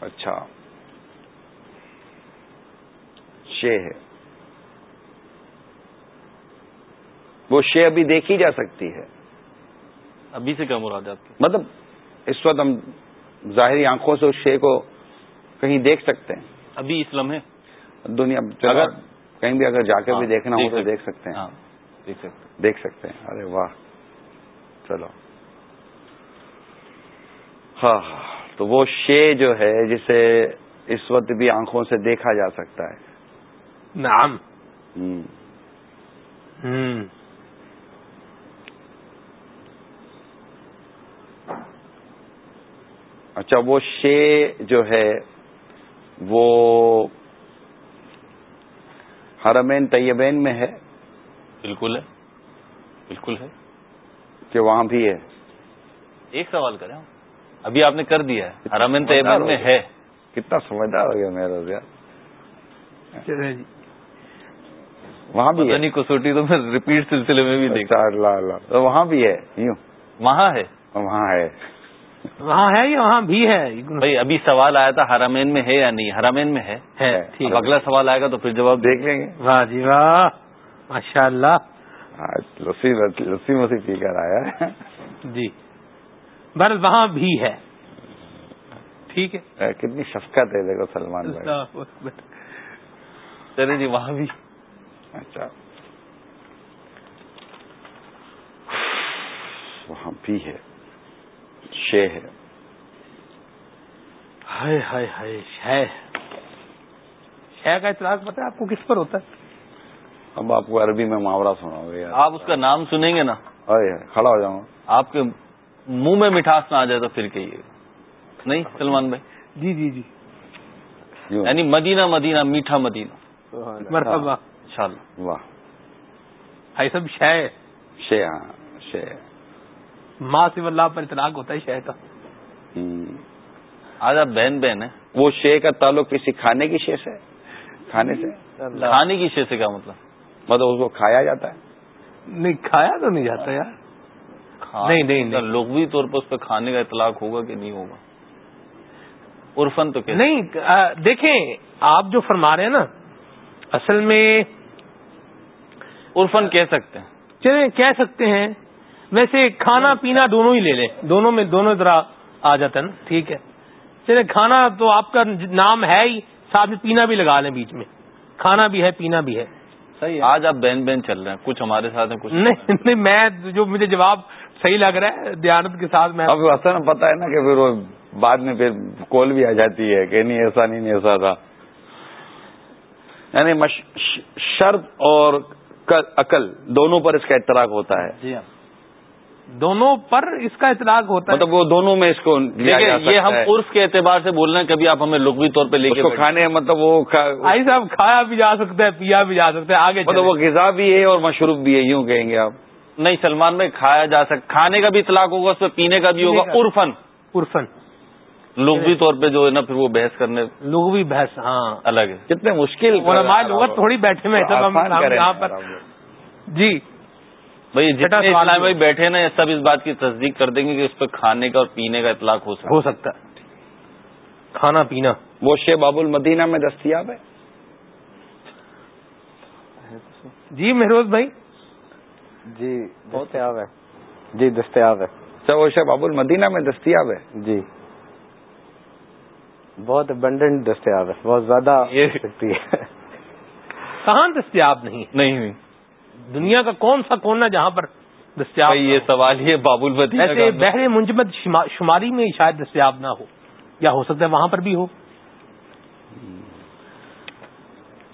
اچھا۔ شے ہے۔ وہ شے ابھی دیکھی جا سکتی ہے۔ ابھی سے کیا مراد ہے آپ کی؟ مطلب اس وقت ہم ظاہری آنکھوں سے اس شے کو کہیں دیکھ سکتے ہیں۔ ابھی اسلام ہے۔ دنیا اگر کہیں بھی اگر جا کے بھی ہاں، دیکھنا ہو تو دیکھ سکتے ہیں۔ ہاں، دیکھ سکتے ہیں۔ ارے واہ۔ چلو۔ ہاں ہاں۔ تو وہ شے جو ہے جسے اس وقت بھی آنکھوں سے دیکھا جا سکتا ہے۔ نام اچھا وہ شے جو ہے وہ حرمین طیبین میں ہے۔ بالکل ہے۔ بالکل ہے۔ کہ وہاں بھی ہے۔ ایک سوال کریں ابھی آپ نے کر دیا ہے۔ حرمین میں ہے۔ کتنا سمجھدار ہو گیا میرا جی۔ وہاں بھی یعنی کسوٹی تو میں ریپیٹ سلسلے میں بھی دیکھا اللہ اللہ تو وہاں بھی ہے۔ یوں۔ وہاں ہے۔ وہاں ہے۔ وہاں ہے یا وہاں بھی ہے؟ بھائی ابھی سوال آیا تھا حرمین میں ہے یا نہیں؟ حرمین میں ہے۔ ٹھیک اگلا سوال آئے گا تو پھر جواب دیکھ لیں گے۔ واہ جی واہ۔ ماشاء اللہ لسی لسی مسی پی کر آیا ہے؟ جی۔ بر وہاں بھی ہے۔ ٹھیک ہے۔ کتنی شفقت ہے دیکھو سلمان بھائی۔ چلے جی وہاں بھی۔ اچھا۔ وہاں بھی ہے۔ شے ہے۔ ہائے ہائے ہائے شہ شہ کا اطلاق پتا ہے آپ کو کس پر ہوتا ہے؟ اب آپ کو عربی میں محاورہ سنا گے آپ اس کا نام سنیں گے نا؟ کھڑا ہو جاؤں۔ آپ کے منہ میں مٹھاس نہ آ جائے تو پھر کہیے نہیں سلمان بھائی؟ جی جی جی۔ یعنی مدینہ مدینہ میٹھا مدینہ۔ مرحبا انشاءاللہ۔ واہ۔ بھائی سب شہ شے ہاں شے۔ ماں سے اللہ پر اطلاق ہوتا ہے شہ کا آج آپ بہن بہن ہیں وہ شے کا تعلق کسی کھانے کی شے سے؟ کھانے سے؟ کھانے کی شے سے کیا مطلب؟ مطلب اس کو کھایا جاتا ہے؟ نہیں کھایا تو نہیں جاتا یار۔ نہیں نہیں لغوی طور پر اس پہ کھانے کا اطلاق ہوگا کہ نہیں ہوگا؟ عرفن تو نہیں دیکھیں آپ جو فرما رہے ہیں نا اصل میں عرفن کہہ سکتے ہیں۔ چلے کہہ سکتے ہیں۔ ویسے کھانا پینا دونوں ہی لے لیں۔ دونوں میں دونوں طرح آ جاتا ہے نا ٹھیک ہے۔ چلے کھانا تو آپ کا نام ہے ہی ساتھ میں پینا بھی لگا لیں بیچ میں۔ کھانا بھی ہے پینا بھی ہے۔ صحیح آج آپ بین بین چل رہے ہیں کچھ ہمارے ساتھ ہیں کچھ نہیں نہیں میں جو مجھے جواب صحیح لگ رہا ہے دیانت کے ساتھ میں اب اصل پتا ہے نا کہ پھر وہ بعد میں پھر کول بھی آ جاتی ہے کہ نہیں ایسا نہیں ایسا تھا۔ یعنی شرط اور عقل دونوں پر اس کا اطلاق ہوتا ہے۔ جی ہاں۔ دونوں پر اس کا اطلاق ہوتا ہے۔ مطلب وہ دونوں میں اس کو یہ ہم عرف کے اعتبار سے بول رہے ہیں کبھی آپ ہمیں لغوی طور پہ لے کے کھانے مطلب وہ آئی صاحب کھایا بھی جا سکتا ہے پیا بھی جا سکتا ہے آگے مطلب وہ غذا بھی ہے اور مشروب بھی ہے یوں کہیں گے آپ۔ نہیں سلمان بھائی کھایا جا سکتا کھانے کا بھی اطلاق ہوگا اس پہ پینے کا بھی ہوگا عرفن عرفن لغوی طور پہ جو ہے نا پھر وہ بحث کرنے۔ لغوی بحث ہاں۔ الگ ہے۔ کتنے مشکل تھوڑی بیٹھے میں یہاں پر۔ جی۔ بھائی جتنے اسلام بھائی بیٹھے نا سب اس بات کی تصدیق کر دیں گے کہ اس پہ کھانے کا اور پینے کا اطلاق ہو سکتا ہو سکتا ہے۔ کھانا پینا۔ وہ شے باب المدینہ میں دستیاب ہے؟ جی مہروز بھائی۔ جی دستیاب ہے۔ جی دستیاب ہے۔ سر وہ شے باب المدینہ میں دستیاب ہے؟ جی۔ بہت ابنڈنٹ دستیاب ہے۔ بہت زیادہ کہاں دستیاب نہیں نہیں۔ دنیا کا کون سا کونا جہاں پر دستیاب یہ سوال یہ باب المدینہ ایسے بحر منجمد شماری میں شاید دستیاب نہ ہو یا ہو سکتا ہے وہاں پر بھی ہو۔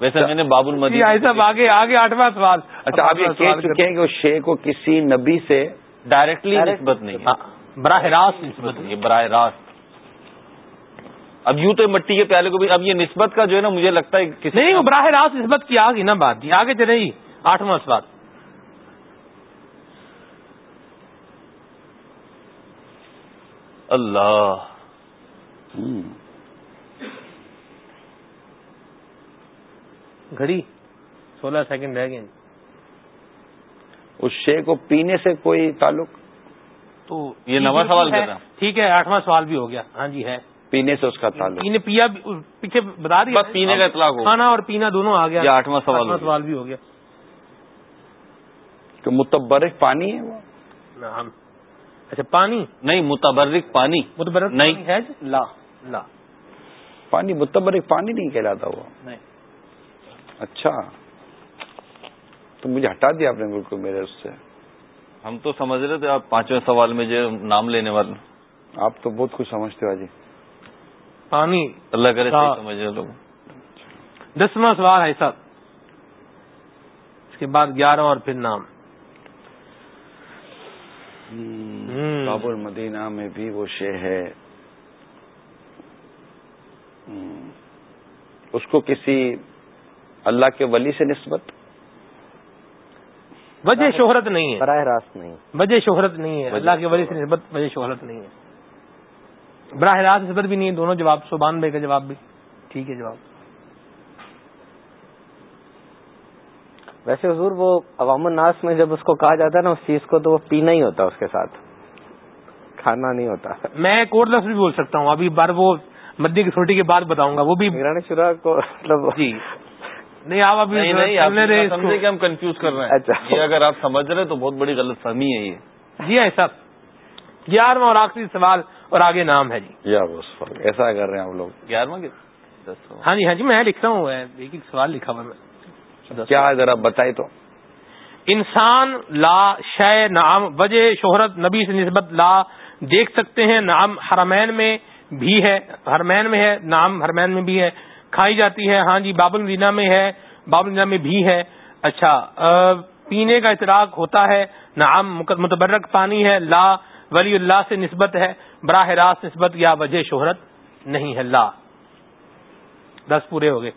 ویسے میں نے باب المدینہ صاحب آگے آگے آٹھواں سوال۔ اچھا آپ یہ کہہ چکے ہیں کہ شے کو کسی نبی سے ڈائریکٹلی نسبت نہیں ہے۔ براہ راست نسبت نہیں براہ راست۔ اب یوں تو مٹی کے پیالے کو بھی اب یہ نسبت کا جو ہے نا مجھے لگتا ہے کسی نہیں وہ براہ راست نسبت کی آگی نا بات جی آگے چلے جی آٹھواں سوال۔ اللہ۔ گھڑی۔ سولہ سیکنڈ رہ گئے اس شے کو پینے سے کوئی تعلق؟ تو یہ نواں سوال کر رہا ٹھیک ہے آٹھواں سوال بھی ہو گیا۔ ہاں جی ہے۔ پینے سے اس کا تعلق۔ پینے پیا پیچھے بتا دیا بس پینے کا اطلاق کھانا اور پینا دونوں آ گیا۔ آٹھواں سوال سوال بھی ہو گیا۔ کہ متبرک پانی ہے وہ؟ اچھا پانی؟ نہیں متبرک پانی۔ متبرک نہیں۔ ہے لا۔ لا۔ پانی متبرک پانی نہیں کہلاتا وہ؟ نہیں۔ اچھا۔ تو مجھے ہٹا دیا آپ نے بالکل میرے اس سے۔ ہم تو سمجھ رہے تھے آپ پانچویں سوال میں جو نام لینے والے۔ آپ تو بہت کچھ سمجھتے ہو جی پانی۔ اللہ کرے سمجھ رہے لوگ۔ دسواں سوال ہے صاحب۔ اس کے بعد گیارہ اور پھر نام۔ باب المدینہ میں بھی وہ شے ہے۔ اس کو کسی اللہ کے ولی سے نسبت؟ وجہ شہرت نہیں ہے۔ براہ راست نہیں۔ وجہ شہرت نہیں ہے۔ اللہ کے ولی سے نسبت وجہ شہرت نہیں ہے۔ براہ راست نسبت بھی نہیں ہے دونوں جواب سبحان بھائی کا جواب بھی۔ ٹھیک ہے جواب۔ ویسے حضور وہ عوام الناس میں جب اس کو کہا جاتا ہے نا اس چیز کو تو وہ پینا ہی ہوتا ہے اس کے ساتھ۔ کھانا نہیں ہوتا۔ میں کوٹ لفظ بھی بول سکتا ہوں۔ ابھی بار وہ مدی کی چھوٹی کے بعد بتاؤں گا۔ وہ بھی شرا کو مطلب جی۔ نہیں آپ ابھی سمجھے کہ ہم کنفیوز کر رہے ہیں۔ اچھا۔ یہ اگر آپ سمجھ رہے تو بہت بڑی غلط فہمی ہے یہ۔ جی ہے سب گیارہواں اور آخری سوال اور آگے نام ہے جی۔ ایسا کر رہے ہیں آپ لوگ۔ گیارہواں ہاں جی ہاں جی میں لکھتا ہوں۔ ایک ایک سوال لکھا ہوا میں اچھا، کیا اگر آپ بتائے تو؟ انسان لا شے نام وجہ، شہرت، نبی سے نسبت لا دیکھ سکتے ہیں نام حرمین میں بھی ہے، حرمین میں ہے نام حرمین میں بھی ہے، کھائی جاتی ہے ہاں جی باب الدینہ میں ہے، باب الدینہ میں بھی ہے اچھا پینے کا اطراق ہوتا ہے نام متبرک پانی ہے، لا ولی اللہ سے نسبت ہے، براہ راست نسبت یا وجہ شہرت نہیں ہے، لا۔ دس پورے ہو گئے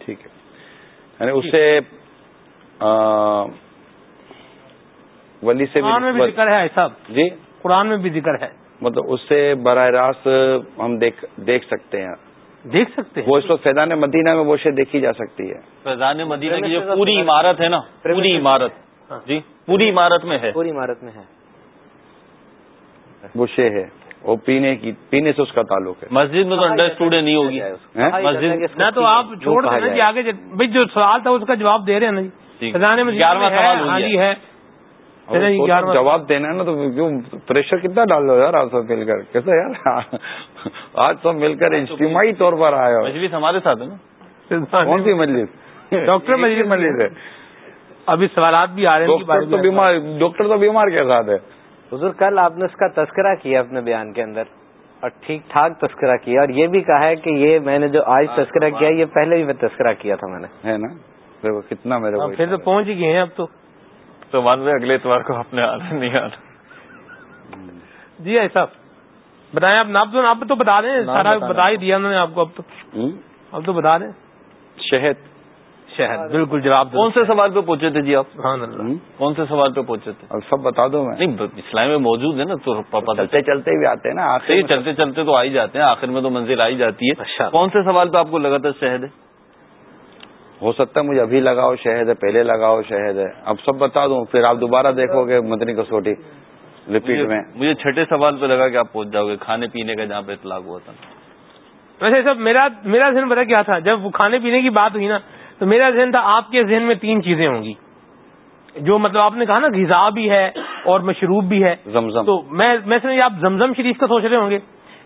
ٹھیک ہے یعنی اس سے ولی سے قرآن میں بھی ذکر ہے صاحب؟ جی؟ قرآن میں بھی ذکر ہے۔ مطلب اس سے براہ راست ہم دیکھ سکتے ہیں۔ دیکھ سکتے ہیں۔ وہ اس وقت فیضان مدینہ میں وہ شے دیکھی جا سکتی ہے۔ فیضان مدینہ کی جو پوری عمارت ہے نا پوری عمارت۔ ہاں۔ جی پوری عمارت میں ہے۔ پوری عمارت میں ہے۔ وہ شے ہے۔ وہ پینے کی پینے سے اس کا تعلق ہے۔ مسجد میں تو انڈر اسٹوڈے نہیں ہوگی۔ مسجد نہ تو آپ چھوڑ دیں جی آگے بھائی جو سوال تھا اس کا جواب دے رہے ہیں نا جی۔ خزانے میں گیارہواں سوال ہاں جی ہے جواب دینا ہے نا تو کیوں پریشر کتنا ڈال دو یار آپ سب مل کر؟ کیسا یار؟ آج سب مل کر اجتماعی طور پر آئے ہو۔ مجلس ہمارے ساتھ ہے نا؟ کون سی مجلس؟ ڈاکٹر مجلس۔ مجلس ہے؟ ابھی سوالات بھی آ رہے ہیں ڈاکٹر تو بیمار کے ساتھ ہے۔ حضور کل آپ نے اس کا تذکرہ کیا اپنے بیان کے اندر اور ٹھیک ٹھاک تذکرہ کیا اور یہ بھی کہا ہے کہ یہ میں نے جو آج تذکرہ کیا یہ پہلے بھی میں تذکرہ کیا تھا میں نے۔ ہے نا؟ کتنا میرے پھر تو پہنچ گئے ہیں اب تو۔ تو مان رہے اگلے اتوار کو اپنے آنا نہیں آنا۔ جی ایسا بتائیں آپ ناب آپ تو بتا دیں سارا بتا ہی دیا انہوں نے آپ کو۔ اب تو اب تو بتا دیں۔ شہد۔ شہر۔ بالکل جواب کون سے سوال پہ پہنچے تھے جی آپ؟ کون سے سوال پہ پہنچے تھے؟ اب سب بتا دو میں۔ نہیں اسلام میں موجود ہے نا تو چلتے چلتے بھی آتے ہیں نا آخر چلتے چلتے تو آئی جاتے ہیں آخر میں تو منزل آئی جاتی ہے۔ اچھا۔ کون سے سوال پہ آپ کو لگا تھا شہد ہے ہو سکتا ہے مجھے ابھی لگاؤ شہد ہے پہلے لگاؤ شہد ہے۔ اب سب بتا دوں پھر آپ دوبارہ دیکھو گے مدنی کسوٹی ریپیٹ میں۔ مجھے چھٹے سوال پہ لگا کہ آپ پہنچ جاؤ گے کھانے پینے کا جہاں پہ اطلاق ہوا تھا۔ ویسے سب میرا میرا ذہن پتا کیا تھا جب وہ کھانے پینے کی بات ہوئی نا تو میرا ذہن تھا آپ کے ذہن میں تین چیزیں ہوں گی۔ جو مطلب آپ نے کہا نا غذا بھی ہے اور مشروب بھی ہے۔ زمزم۔ تو میں میں سمجھ آپ زمزم شریف کا سوچ رہے ہوں گے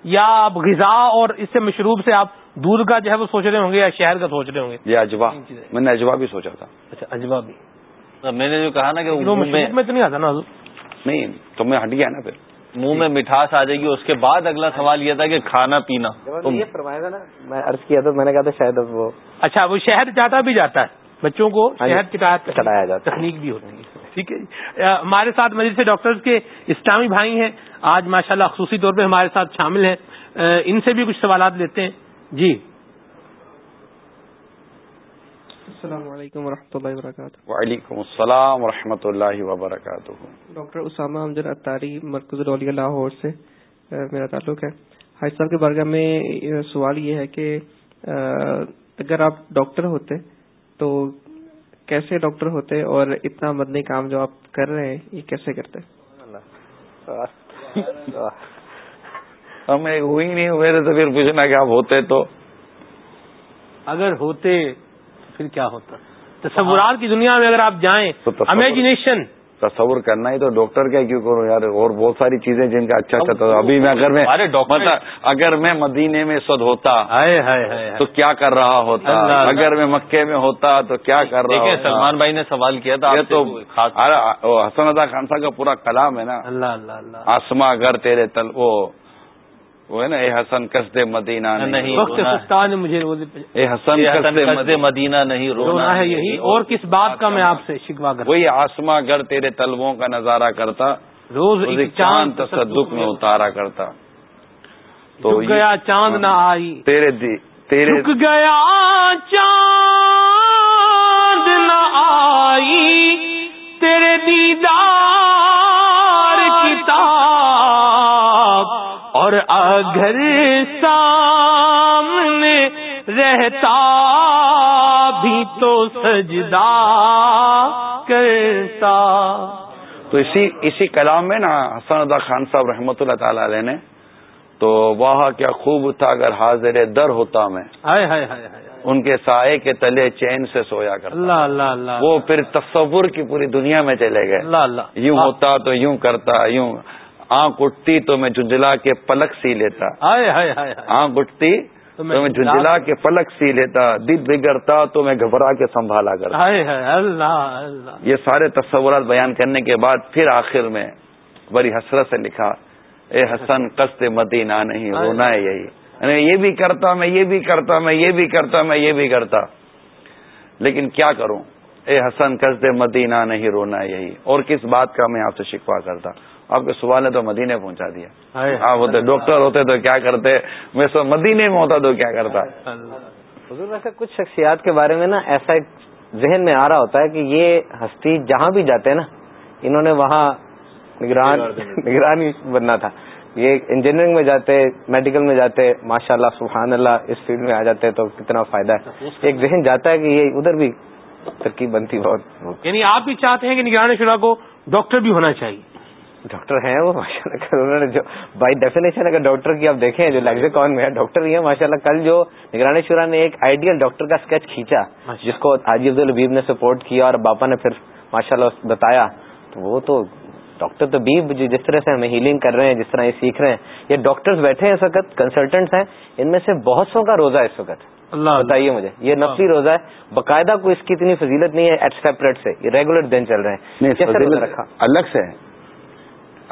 یا آپ غذا اور اس سے مشروب سے آپ دودھ کا جو ہے وہ سوچ رہے ہوں گے یا شہر کا سوچ رہے ہوں گے؟ یہ اجوا۔ میں نے اجوا بھی سوچا تھا۔ اچھا اجوا بھی۔ میں نے جو کہا نا کہ مشروب میں تو نہیں آتا نا نہیں تو میں ہٹ گیا نا پھر۔ منہ میں مٹھاس آ جائے گی اس کے بعد اگلا سوال یہ تھا کہ کھانا پینا۔ یہ فرمایا تھا نا میں عرض کیا تھا میں نے کہا تھا شاید وہ اچھا وہ شہر چاہتا بھی جاتا ہے۔ بچوں کو ہاں جی، شہر چڑھایا جاتا تکنیک بھی ہوتی ہے۔ ٹھیک ہے جی۔ ہمارے ساتھ مجلس سے ڈاکٹرز کے اسلامی بھائی ہیں۔ آج ماشاءاللہ خصوصی طور پہ ہمارے ساتھ شامل ہیں۔ ان سے بھی کچھ سوالات لیتے ہیں۔ جی۔ السلام علیکم ورحمۃ اللہ وبرکاتہ۔ وعلیکم السلام و اللہ وبرکاتہ۔ ڈاکٹر اسامہ امجد اتاری مرکز رولیہ لاہور سے میرا تعلق ہے۔ حاج صاحب کے بارگاہ میں سوال یہ ہے کہ اگر آپ ڈاکٹر ہوتے تو کیسے ڈاکٹر ہوتے اور اتنا مدنی کام جو آپ کر رہے ہیں یہ کیسے کرتے؟ ہمیں ہوئی نہیں میرے تو پھر پوچھنا کہ آپ ہوتے تو۔ اگر ہوتے پھر کیا ہوتا؟ تصورات کی دنیا میں اگر آپ جائیں امیجنیشن تصور کرنا ہی تو ڈاکٹر کیا کیوں کروں یار؟ اور بہت ساری چیزیں جن کا اچھا اچھا ابھی میں اگر میں مطلب اگر میں مدینے میں سد ہوتا تو کیا کر رہا ہوتا؟ اگر میں مکے میں ہوتا تو کیا کر رہا ہوتا؟ سلمان بھائی نے سوال کیا تھا تو حسن ادا خان صاحب کا پورا کلام ہے نا۔ اللہ اللہ آسما گھر تیرے تل وہ وہ ہے نا اے حسن کس مدینہ نہیں وقت مجھے اے حسن مدینہ نہیں رونا ہے یہی۔ اور کس بات کا میں آپ سے شکوا کرتا وہی آسما گر تیرے تلبوں کا نظارہ کرتا روز چاند تصدق میں اتارا کرتا۔ تو گیا چاند نہ آئی۔ تیرے دی تیرے گیا چاند نہ آئی۔ تیرے دیدار اگر سامنے رہتا بھی تو سجدہ کرتا۔ تو اسی اسی کلام میں نا حسن ادا خان صاحب رحمۃ اللہ تعالی علیہ نے تو وہ کیا خوب تھا اگر حاضر در ہوتا میں۔ ان کے سائے کے تلے چین سے سویا کر اللہ اللہ اللہ۔ وہ پھر تصور کی پوری دنیا میں چلے گئے۔ اللہ اللہ۔ یوں ہوتا تو یوں کرتا یوں آنکھ اٹھتی تو میں جھنجلا کے پلک سی لیتا۔ آنکھ اٹھتی تو میں جھنجلا کے پلک سی لیتا دل بگڑتا تو میں گھبرا کے سنبھالا کرتا۔ اللہ یہ سارے تصورات بیان کرنے کے بعد پھر آخر میں بڑی حسرت سے لکھا اے حسن قصد مدینہ نہیں رونا ہے یہی۔ یہ بھی کرتا میں یہ بھی کرتا میں یہ بھی کرتا میں یہ بھی کرتا۔ لیکن کیا کروں؟ اے حسن قصد مدینہ نہیں رونا ہے یہی۔ اور کس بات کا میں آپ سے شکوا کرتا؟ آپ کے سوال نے تو مدینے پہنچا دیا۔ آپ ہوتے ڈاکٹر ہوتے تو کیا کرتے؟ میں سب مدینے میں ہوتا تو کیا کرتا؟ حضور ویسے کچھ شخصیات کے بارے میں نا ایسا ایک ذہن میں آ رہا ہوتا ہے کہ یہ ہستی جہاں بھی جاتے ہیں نا انہوں نے وہاں نگران نگرانی بننا تھا۔ یہ انجینئرنگ میں جاتے میڈیکل میں جاتے ماشاء اللہ سبحان اللہ اس فیلڈ میں آ جاتے تو کتنا فائدہ ہے۔ ایک ذہن جاتا ہے کہ یہ ادھر بھی ترکیب بنتی بہت۔ یعنی آپ بھی چاہتے ہیں کہ نگران شرح کو ڈاکٹر بھی ہونا چاہیے۔ ڈاکٹر ہیں وہ ماشاء اللہ انہوں نے جو بائی ڈیفینیشن اگر ڈاکٹر کی آپ دیکھیں جو لیگزیکون میں ہے ڈاکٹر ہی ہے ماشاء اللہ کل جو نگرانی شورا نے ایک آئیڈیل ڈاکٹر کا اسکیچ کھینچا جس کو عاجز البیب نے سپورٹ کیا اور باپا نے پھر ماشاء اللہ بتایا تو وہ تو ڈاکٹر تو بیب جس طرح سے ہمیں ہیلنگ کر رہے ہیں جس طرح یہ سیکھ رہے ہیں یہ ڈاکٹرز بیٹھے ہیں اس وقت کنسلٹنٹس ہیں ان میں سے بہت سو کا روزہ ہے اس وقت۔ اللہ بتائیے مجھے یہ نفلی روزہ ہے باقاعدہ کوئی اس کی اتنی فضیلت نہیں ہے ایٹ سیپریٹ سے یہ ریگولر دن چل رہے ہیں۔ الگ سے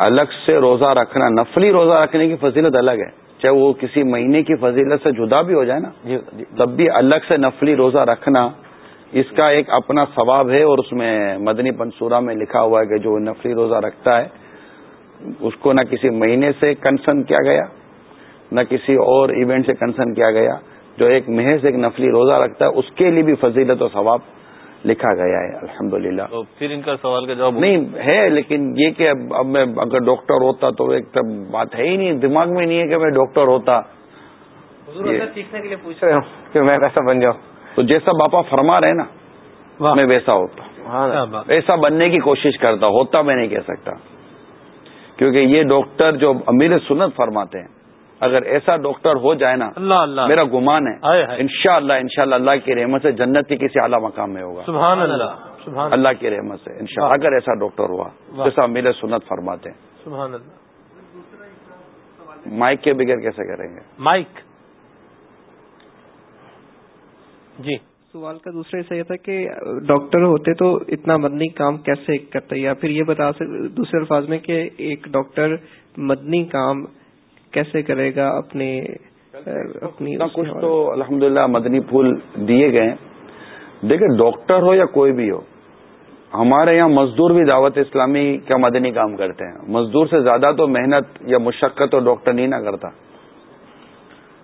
الگ سے روزہ رکھنا نفلی روزہ رکھنے کی فضیلت الگ ہے۔ چاہے وہ کسی مہینے کی فضیلت سے جدا بھی ہو جائے نا۔ جی جی۔ تب بھی الگ سے نفلی روزہ رکھنا اس کا ایک اپنا ثواب ہے اور اس میں مدنی پنصورہ میں لکھا ہوا ہے کہ جو نفلی روزہ رکھتا ہے اس کو نہ کسی مہینے سے کنسرن کیا گیا نہ کسی اور ایونٹ سے کنسرن کیا گیا۔ جو ایک محض ایک نفلی روزہ رکھتا ہے اس کے لیے بھی فضیلت و ثواب۔ لکھا گیا ہے الحمد للہ تو پھر ان کا سوال کا جواب نہیں ہے لیکن یہ کہ اب اب میں اگر ڈاکٹر ہوتا تو ایک تو بات ہے ہی نہیں دماغ میں نہیں ہے کہ میں ڈاکٹر ہوتا۔ سیکھنے کے لیے پوچھ رہے ہوں کہ میں ویسا بن جاؤں؟ تو جیسا باپا فرما رہے نا میں ویسا ہوتا۔ ایسا بننے کی کوشش کرتا ہوتا میں نہیں کہہ سکتا۔ کیونکہ یہ ڈاکٹر جو امیر سنت فرماتے ہیں اگر ایسا ڈاکٹر ہو جائے نا اللہ اللہ۔ میرا گمان ہے۔ ہائے ہائے انشاء اللہ ان شاء اللہ اللہ کی رحمت سے جنت کے کسی اعلیٰ مقام میں ہوگا۔ سبحان اللہ سبحان اللہ۔ کی رحمت سے انشاءاللہ۔ اگر ایسا ڈاکٹر ہوا۔ جیسا امیر سنت فرماتے ہیں۔ سبحان اللہ۔ مائک کے بغیر کیسے کریں گے؟ مائک۔ جی۔ سوال کا دوسرا ایسا یہ تھا کہ ڈاکٹر ہوتے تو اتنا مدنی کام کیسے کرتے؟ یا پھر یہ بتا دوسرے الفاظ میں کہ ایک ڈاکٹر مدنی کام کیسے کرے گا اپنے اپنی کچھ تو الحمدللہ مدنی پھول دیے گئے دیکھیں ڈاکٹر ہو یا کوئی بھی ہو ہمارے یہاں مزدور بھی دعوت اسلامی کا مدنی کام کرتے ہیں۔ مزدور سے زیادہ تو محنت یا مشقت تو ڈاکٹر نہیں نہ کرتا۔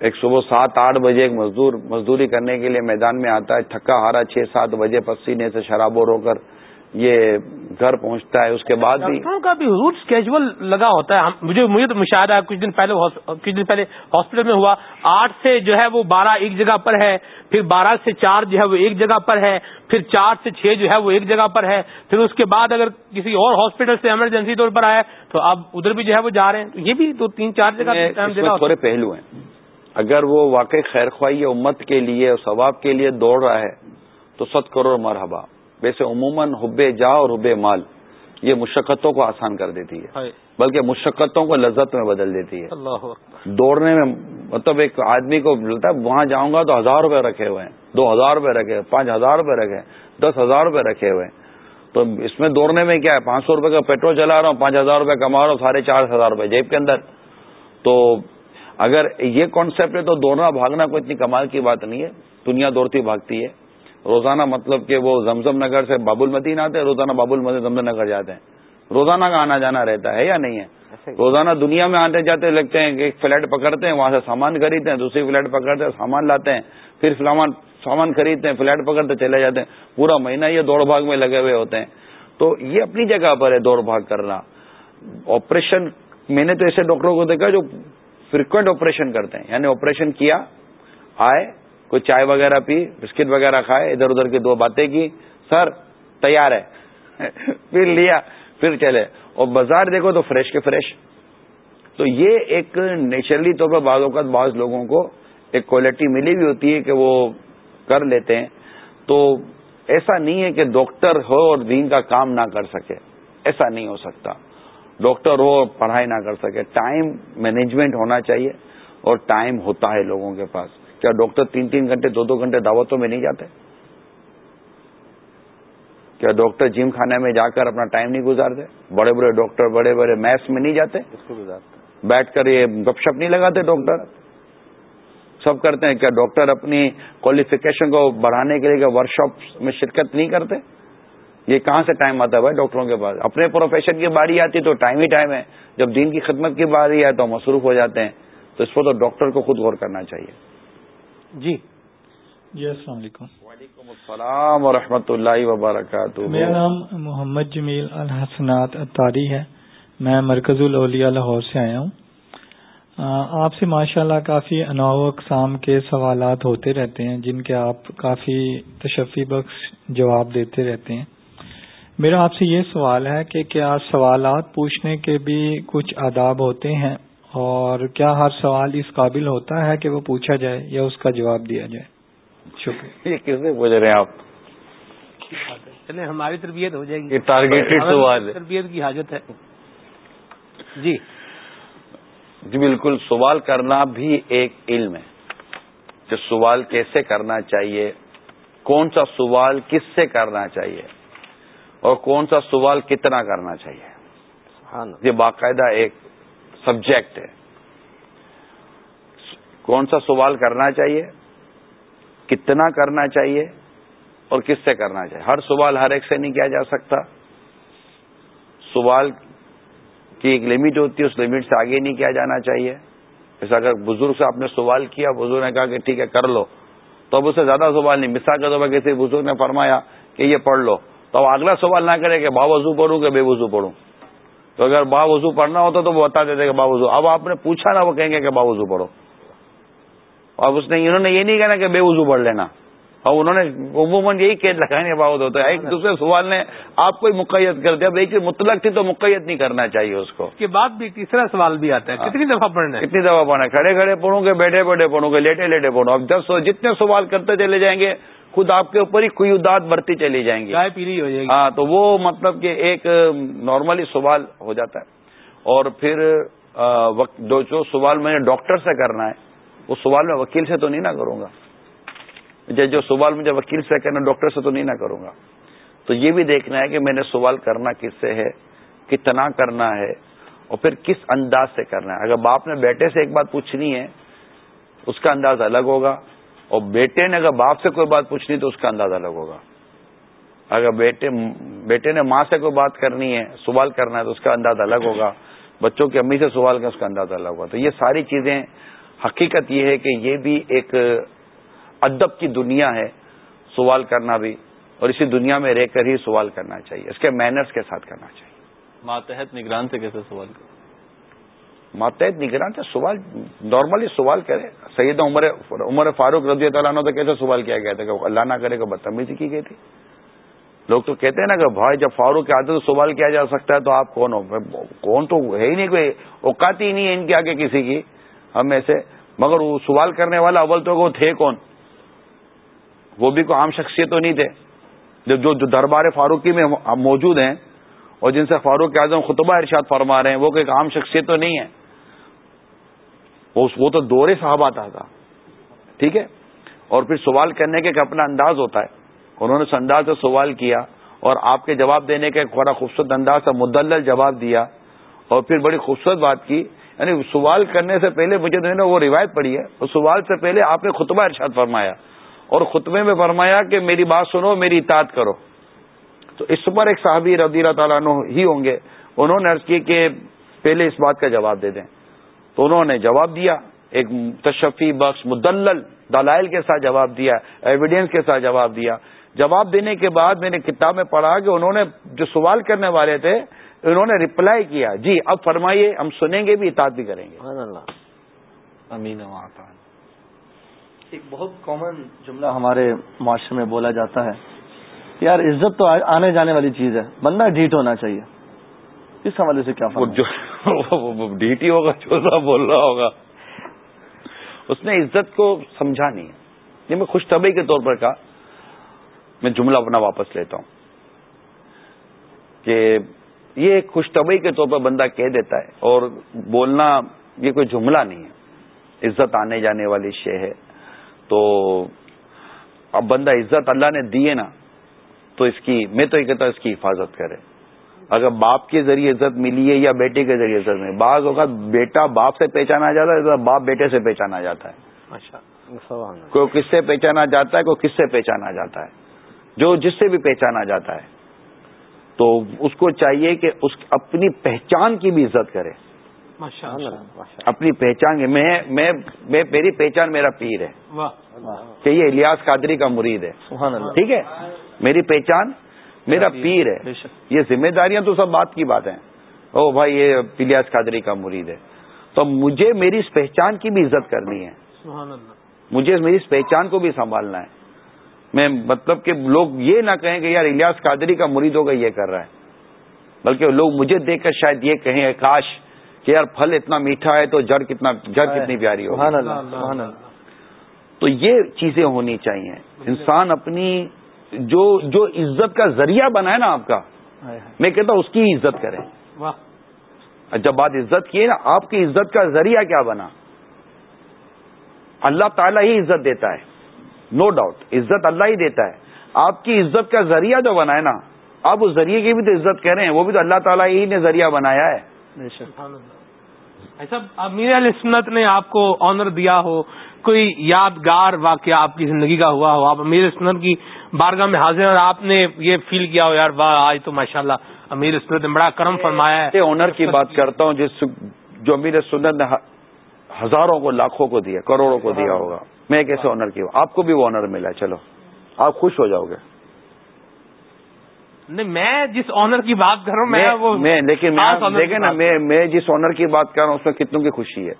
ایک صبح سات آٹھ بجے ایک مزدور مزدوری کرنے کے لیے میدان میں آتا ہے تھکا ہارا چھ سات بجے پسینے سے شرابوں رو کر یہ گھر پہنچتا ہے اس کے بعد بھی۔ ڈاکٹروں کا بھی حضور کیجول لگا ہوتا ہے۔ مجھے مجھے تو مشاہدہ ہے کچھ دن پہلے کچھ دن پہلے ہاسپٹل میں ہوا۔ آٹھ سے جو ہے وہ بارہ ایک جگہ پر ہے پھر بارہ سے چار جو ہے وہ ایک جگہ پر ہے پھر چار سے چھ جو ہے وہ ایک جگہ پر ہے۔ پھر اس کے بعد اگر کسی اور ہاسپٹل سے ایمرجنسی طور پر آیا تو اب ادھر بھی جو ہے وہ جا رہے ہیں۔ یہ بھی دو تین چار جگہ تھوڑے پہلو ہیں۔ اگر وہ واقعی خیر خواہی امت کے لیے اور ثواب کے لیے دوڑ رہا ہے تو ست کروڑ مرحبا۔ ویسے عموماً حب جا اور حب مال یہ مشقتوں کو آسان کر دیتی ہے۔ بلکہ مشقتوں کو لذت میں بدل دیتی ہے۔ اللہ دوڑنے میں مطلب ایک آدمی کو ملتا ہے وہاں جاؤں گا تو ہزار روپے رکھے ہوئے ہیں دو ہزار روپے رکھے ہوئے پانچ ہزار روپے رکھے ہیں دس ہزار روپے رکھے ہوئے ہیں۔ تو اس میں دوڑنے میں کیا ہے؟ پانچ سو روپے کا پیٹرول چلا رہا ہوں پانچ ہزار روپے کما رہا ہوں ساڑھے چار ہزار روپے جیب کے اندر۔ تو اگر یہ کانسیپٹ ہے تو دوڑنا بھاگنا کوئی اتنی کمال کی بات نہیں ہے۔ دنیا دوڑتی بھاگتی ہے۔ روزانہ مطلب کہ وہ زمزم نگر سے باب المدین آتے ہیں روزانہ باب المدین زمزم نگر جاتے ہیں۔ روزانہ کا آنا جانا رہتا ہے یا نہیں ہے؟ روزانہ دنیا میں آتے جاتے لگتے ہیں کہ ایک فلیٹ پکڑتے ہیں وہاں سے سامان خریدتے ہیں دوسری فلیٹ پکڑتے ہیں سامان لاتے ہیں پھر سامان سامان خریدتے ہیں فلیٹ پکڑتے چلے جاتے ہیں۔ پورا مہینہ یہ دوڑ بھاگ میں لگے ہوئے ہوتے ہیں۔ تو یہ اپنی جگہ پر ہے دوڑ بھاگ کرنا۔ آپریشن میں نے تو ایسے ڈاکٹروں کو دیکھا جو فریکوینٹ آپریشن کرتے ہیں یعنی آپریشن کیا آئے کوئی چائے وغیرہ پی، بسکٹ وغیرہ کھائے، ادھر ادھر کی دو باتیں کی، سر تیار ہے۔ [laughs] پھر لیا، پھر چلے۔ اور بازار دیکھو تو فریش کے فریش۔ تو یہ ایک نیچرلی طور پر بعض اوقات بعض لوگوں کو ایک کوالٹی ملی بھی ہوتی ہے کہ وہ کر لیتے ہیں۔ تو ایسا نہیں ہے کہ ڈاکٹر ہو اور دین کا کام نہ کر سکے۔ ایسا نہیں ہو سکتا۔ ڈاکٹر ہو اور پڑھائی نہ کر سکے۔ ٹائم مینجمنٹ ہونا چاہیے اور ٹائم ہوتا ہے لوگوں کے پاس۔ کیا ڈاکٹر تین تین گھنٹے دو دو گھنٹے دعوتوں میں نہیں جاتے؟ کیا ڈاکٹر جم خانے میں جا کر اپنا ٹائم نہیں گزارتے؟ بڑے بڑے ڈاکٹر بڑے بڑے میس میں نہیں جاتے؟ بیٹھ کر یہ گپ شپ نہیں لگاتے ڈاکٹر؟ سب کرتے ہیں کیا ڈاکٹر اپنی کوالیفیکیشن کو بڑھانے کے لیے ورک شاپ میں شرکت نہیں کرتے؟ یہ کہاں سے ٹائم آتا ہے بھائی ڈاکٹروں کے پاس؟ اپنے پروفیشن کی باری آتی تو ٹائم ہی ٹائم ہے۔ جب دین کی خدمت کی باری آئے تو مصروف ہو جاتے ہیں۔ تو اس پر تو ڈاکٹر کو خود غور کرنا چاہیے۔ جی۔ جی السلام علیکم۔ وعلیکم السلام و اللہ وبرکاتہ۔ میرا نام محمد جمیل الحسنات اتاری ہے۔ میں مرکز الاولیاء لاہور سے آیا ہوں۔ آپ سے ماشاء اللہ کافی انواع اقسام کے سوالات ہوتے رہتے ہیں جن کے آپ کافی تشفی بخش جواب دیتے رہتے ہیں۔ میرا آپ سے یہ سوال ہے کہ کیا سوالات پوچھنے کے بھی کچھ آداب ہوتے ہیں؟ اور کیا ہر سوال اس قابل ہوتا ہے کہ وہ پوچھا جائے یا اس کا جواب دیا جائے؟ شکریہ۔ کس سے پوچھ رہے ہیں آپ؟ چلے ہماری تربیت ہو جائے گی۔ ٹارگیٹڈ سوال تربیت کی حاجت ہے۔ جی۔ جی بالکل سوال کرنا بھی ایک علم ہے۔ کہ سوال کیسے کرنا چاہیے؟ کون سا سوال کس سے کرنا چاہیے؟ اور کون سا سوال کتنا کرنا چاہیے؟ یہ باقاعدہ ایک سبجیکٹ ہے۔ کون سا سوال کرنا چاہیے؟ کتنا کرنا چاہیے؟ اور کس سے کرنا چاہیے؟ ہر سوال ہر ایک سے نہیں کیا جا سکتا۔ سوال کی ایک لمٹ ہوتی ہے، اس لمٹ سے آگے نہیں کیا جانا چاہیے۔ جیسے اگر بزرگ سے آپ نے سوال کیا، بزرگ نے کہا کہ ٹھیک ہے، کر لو۔ تو اب اسے زیادہ سوال نہیں۔ مثال کے طور پر کسی بزرگ نے فرمایا کہ یہ پڑھ لو۔ تو اب اگلا سوال نہ کرے کہ با وضو پڑھوں کہ بے وضو پڑھوں۔ تو اگر با وضو پڑھنا ہوتا تو وہ بتا دیتے کہ با وضو اب آپ نے پوچھا نا، وہ کہیں گے کہ با وضو پڑھو۔ اب اس نے، انہوں نے یہ نہیں کہنا کہ بے وضو پڑھ لینا۔ اور انہوں نے عموماً یہی قید لگانے باوت ہوتا ہے۔ ایک دوسرے سوال نے آپ کو ہی مقید کر دیا ایک مطلق تھی تو مقید نہیں کرنا چاہیے اس کو۔ اس کے بعد بھی تیسرا سوال بھی آتا ہے۔ ہاں۔ کتنی دفعہ پڑھنا کتنی دفعہ پڑھنا کھڑے کھڑے پڑھوں گے بیٹھے بیٹھے پڑھوں گے لیٹے لیٹے پڑھوں اب جب جتنے سوال کرتے چلے جائیں گے خود آپ کے اوپر ہی کوئی داد بڑھتی چلی جائیں گی۔ چائے پیلی ہو جائے گی۔ ہاں تو وہ مطلب کہ ایک نارملی سوال ہو جاتا ہے۔ اور پھر جو سوال میں نے ڈاکٹر سے کرنا ہے وہ سوال میں وکیل سے تو نہیں نہ کروں گا۔ جو سوال مجھے وکیل سے کرنا ڈاکٹر سے تو نہیں نہ کروں گا۔ تو یہ بھی دیکھنا ہے کہ میں نے سوال کرنا کس سے ہے، کتنا کرنا ہے اور پھر کس انداز سے کرنا ہے۔ اگر باپ نے بیٹے سے ایک بات پوچھنی ہے، اس کا انداز الگ ہوگا۔ اور بیٹے نے اگر باپ سے کوئی بات پوچھنی تو اس کا انداز الگ ہوگا۔ اگر بیٹے بیٹے نے ماں سے کوئی بات کرنی ہے، سوال کرنا ہے، تو اس کا انداز الگ ہوگا۔ بچوں کی امی سے سوال کرنا، اس کا انداز الگ ہوگا۔ تو یہ ساری چیزیں، حقیقت یہ ہے کہ یہ بھی ایک ادب کی دنیا ہے سوال کرنا بھی اور اسی دنیا میں رہ کر ہی سوال کرنا چاہیے۔ اس کے مینرز کے ساتھ کرنا چاہیے۔ ماتحت نگران سے کیسے سوال کریں ماتحت نگران سے سوال نارملی سوال کرے۔ سید عمر عمر فاروق رضی تعالیٰ عنہ تو کیسے سوال کیا گیا تھا کہ اللہ نہ کرے کہ بدتمیزی کی گئی تھی؟ لوگ تو کہتے ہیں نا کہ بھائی جب فاروق کے آتے تو سوال کیا جا سکتا ہے تو آپ کون ہو؟ کون تو ہے ہی نہیں کوئی اوقات ہی نہیں ہے ان کے آگے کسی کی۔ ہم میں سے مگر وہ سوال کرنے والا اول تو وہ تھے کون؟ وہ بھی کوئی عام شخصیت تو نہیں تھے۔ جب جو دربار فاروقی میں موجود ہیں اور جن سے فاروق اعظم خطبہ ارشاد فرما رہے ہیں، وہ کوئی عام شخصیت تو نہیں ہے۔ وہ تو دورے صحابہ تھا ٹھیک ہے؟ اور پھر سوال کرنے کے ایک اپنا انداز ہوتا ہے۔ انہوں نے اس انداز سے سوال کیا اور آپ کے جواب دینے کا ایک بڑا خوبصورت انداز سے مدلل جواب دیا اور پھر بڑی خوبصورت بات کی۔ یعنی سوال کرنے سے پہلے مجھے نے وہ روایت پڑی ہے۔ اس سوال سے پہلے آپ نے خطبہ ارشاد فرمایا۔ اور خطبے میں فرمایا کہ میری بات سنو میری اطاعت کرو۔ تو اس پر ایک صحابی رضی اللہ تعالیٰ عنہ ہی ہوں گے۔ انہوں نے عرض کی کہ پہلے اس بات کا جواب دے دیں۔ تو انہوں نے جواب دیا ایک تشفی بخش مدلل دلائل کے ساتھ جواب دیا ایویڈینس کے ساتھ جواب دیا۔ جواب دینے کے بعد میں نے کتاب میں پڑھا کہ انہوں نے جو سوال کرنے والے تھے انہوں نے ریپلائی کیا۔ جی اب فرمائیے ہم سنیں گے بھی اطاعت بھی کریں گے۔ امین ایک بہت کامن جملہ ہمارے معاشرے میں بولا جاتا ہے یار عزت تو آنے جانے والی چیز ہے بندہ ڈھیٹ ہونا چاہیے۔ اس حوالے سے کیا ڈی ٹی ہوگا جو بول رہا ہوگا۔ اس نے عزت کو سمجھا نہیں یہ میں خوش طبی کے طور پر کہا میں جملہ اپنا واپس لیتا ہوں۔ کہ یہ خوش طبی کے طور پر بندہ کہہ دیتا ہے اور بولنا یہ کوئی جملہ نہیں ہے۔ عزت آنے جانے والی شے ہے۔ تو اب بندہ عزت اللہ نے دی ہے نا تو اس کی میں تو یہ کہتا ہوں اس کی حفاظت کرے۔ اگر باپ کے ذریعے عزت ملی ہے یا بیٹے کے ذریعے عزت ملی بعض اوقات بیٹا باپ سے پہچانا جاتا ہے باپ بیٹے سے پہچانا جاتا ہے۔ کوئی کس سے پہچانا جاتا ہے کوئی کس سے پہچانا جاتا ہے۔ جو جس سے بھی پہچانا جاتا ہے۔ تو اس کو چاہیے کہ اس اپنی پہچان کی بھی عزت کرے۔ اپنی پہچان میں میری پہچان میرا پیر ہے. کہ یہ الیاس قادری کا مرید ہے. ٹھیک ہے؟ میری پہچان میرا پیر ہے. یہ ذمہ داریاں تو سب بات کی بات ہیں. او بھائی یہ الیاس قادری کا مرید ہے. تو مجھے میری اس پہچان کی بھی عزت کرنی ہے. مجھے میری اس پہچان کو بھی سنبھالنا ہے. میں مطلب کہ لوگ یہ نہ کہیں کہ یار الیاس قادری کا مرید ہوگا یہ کر رہا ہے. بلکہ لوگ مجھے دیکھ کر شاید یہ کہیں کاش کہ یار پھل اتنا میٹھا ہے تو جڑ کتنا جڑ کتنی پیاری ہو تو یہ چیزیں ہونی چاہیے۔ انسان اپنی جو جو عزت کا ذریعہ بنا ہے نا آپ کا میں کہتا ہوں اس کی عزت کریں۔ جب بات عزت کی ہے نا آپ کی عزت کا ذریعہ کیا بنا؟ اللہ تعالیٰ ہی عزت دیتا ہے۔ نو ڈاؤٹ عزت اللہ ہی دیتا ہے۔ آپ کی عزت کا ذریعہ جو بنا ہے نا آپ اس ذریعے کی بھی تو عزت ہیں وہ بھی تو اللہ تعالیٰ ہی نے ذریعہ بنایا ہے۔ ایسا امیر علیہ سنت نے آپ کو آنر دیا ہو کوئی یادگار واقعہ آپ کی زندگی کا ہوا ہو آپ امیر سنت کی بارگاہ میں حاضر اور آپ نے یہ فیل کیا ہو یار واہ آج تو ماشاء اللہ امیر سنت نے بڑا کرم فرمایا ہے۔ آنر کی بات کرتا ہوں جس جو امیر سنت نے ہزاروں کو لاکھوں کو دیا کروڑوں کو دیا ہوگا۔ میں کیسے آنر کی آپ کو بھی وہ آنر ملا چلو آپ خوش ہو جاؤ گے۔ نہیں میں جس آنر کی بات کر رہا ہوں میں لیکن دیکھیں نا میں جس آنر کی بات کر رہا ہوں اس میں کتنوں کی خوشی ہے؟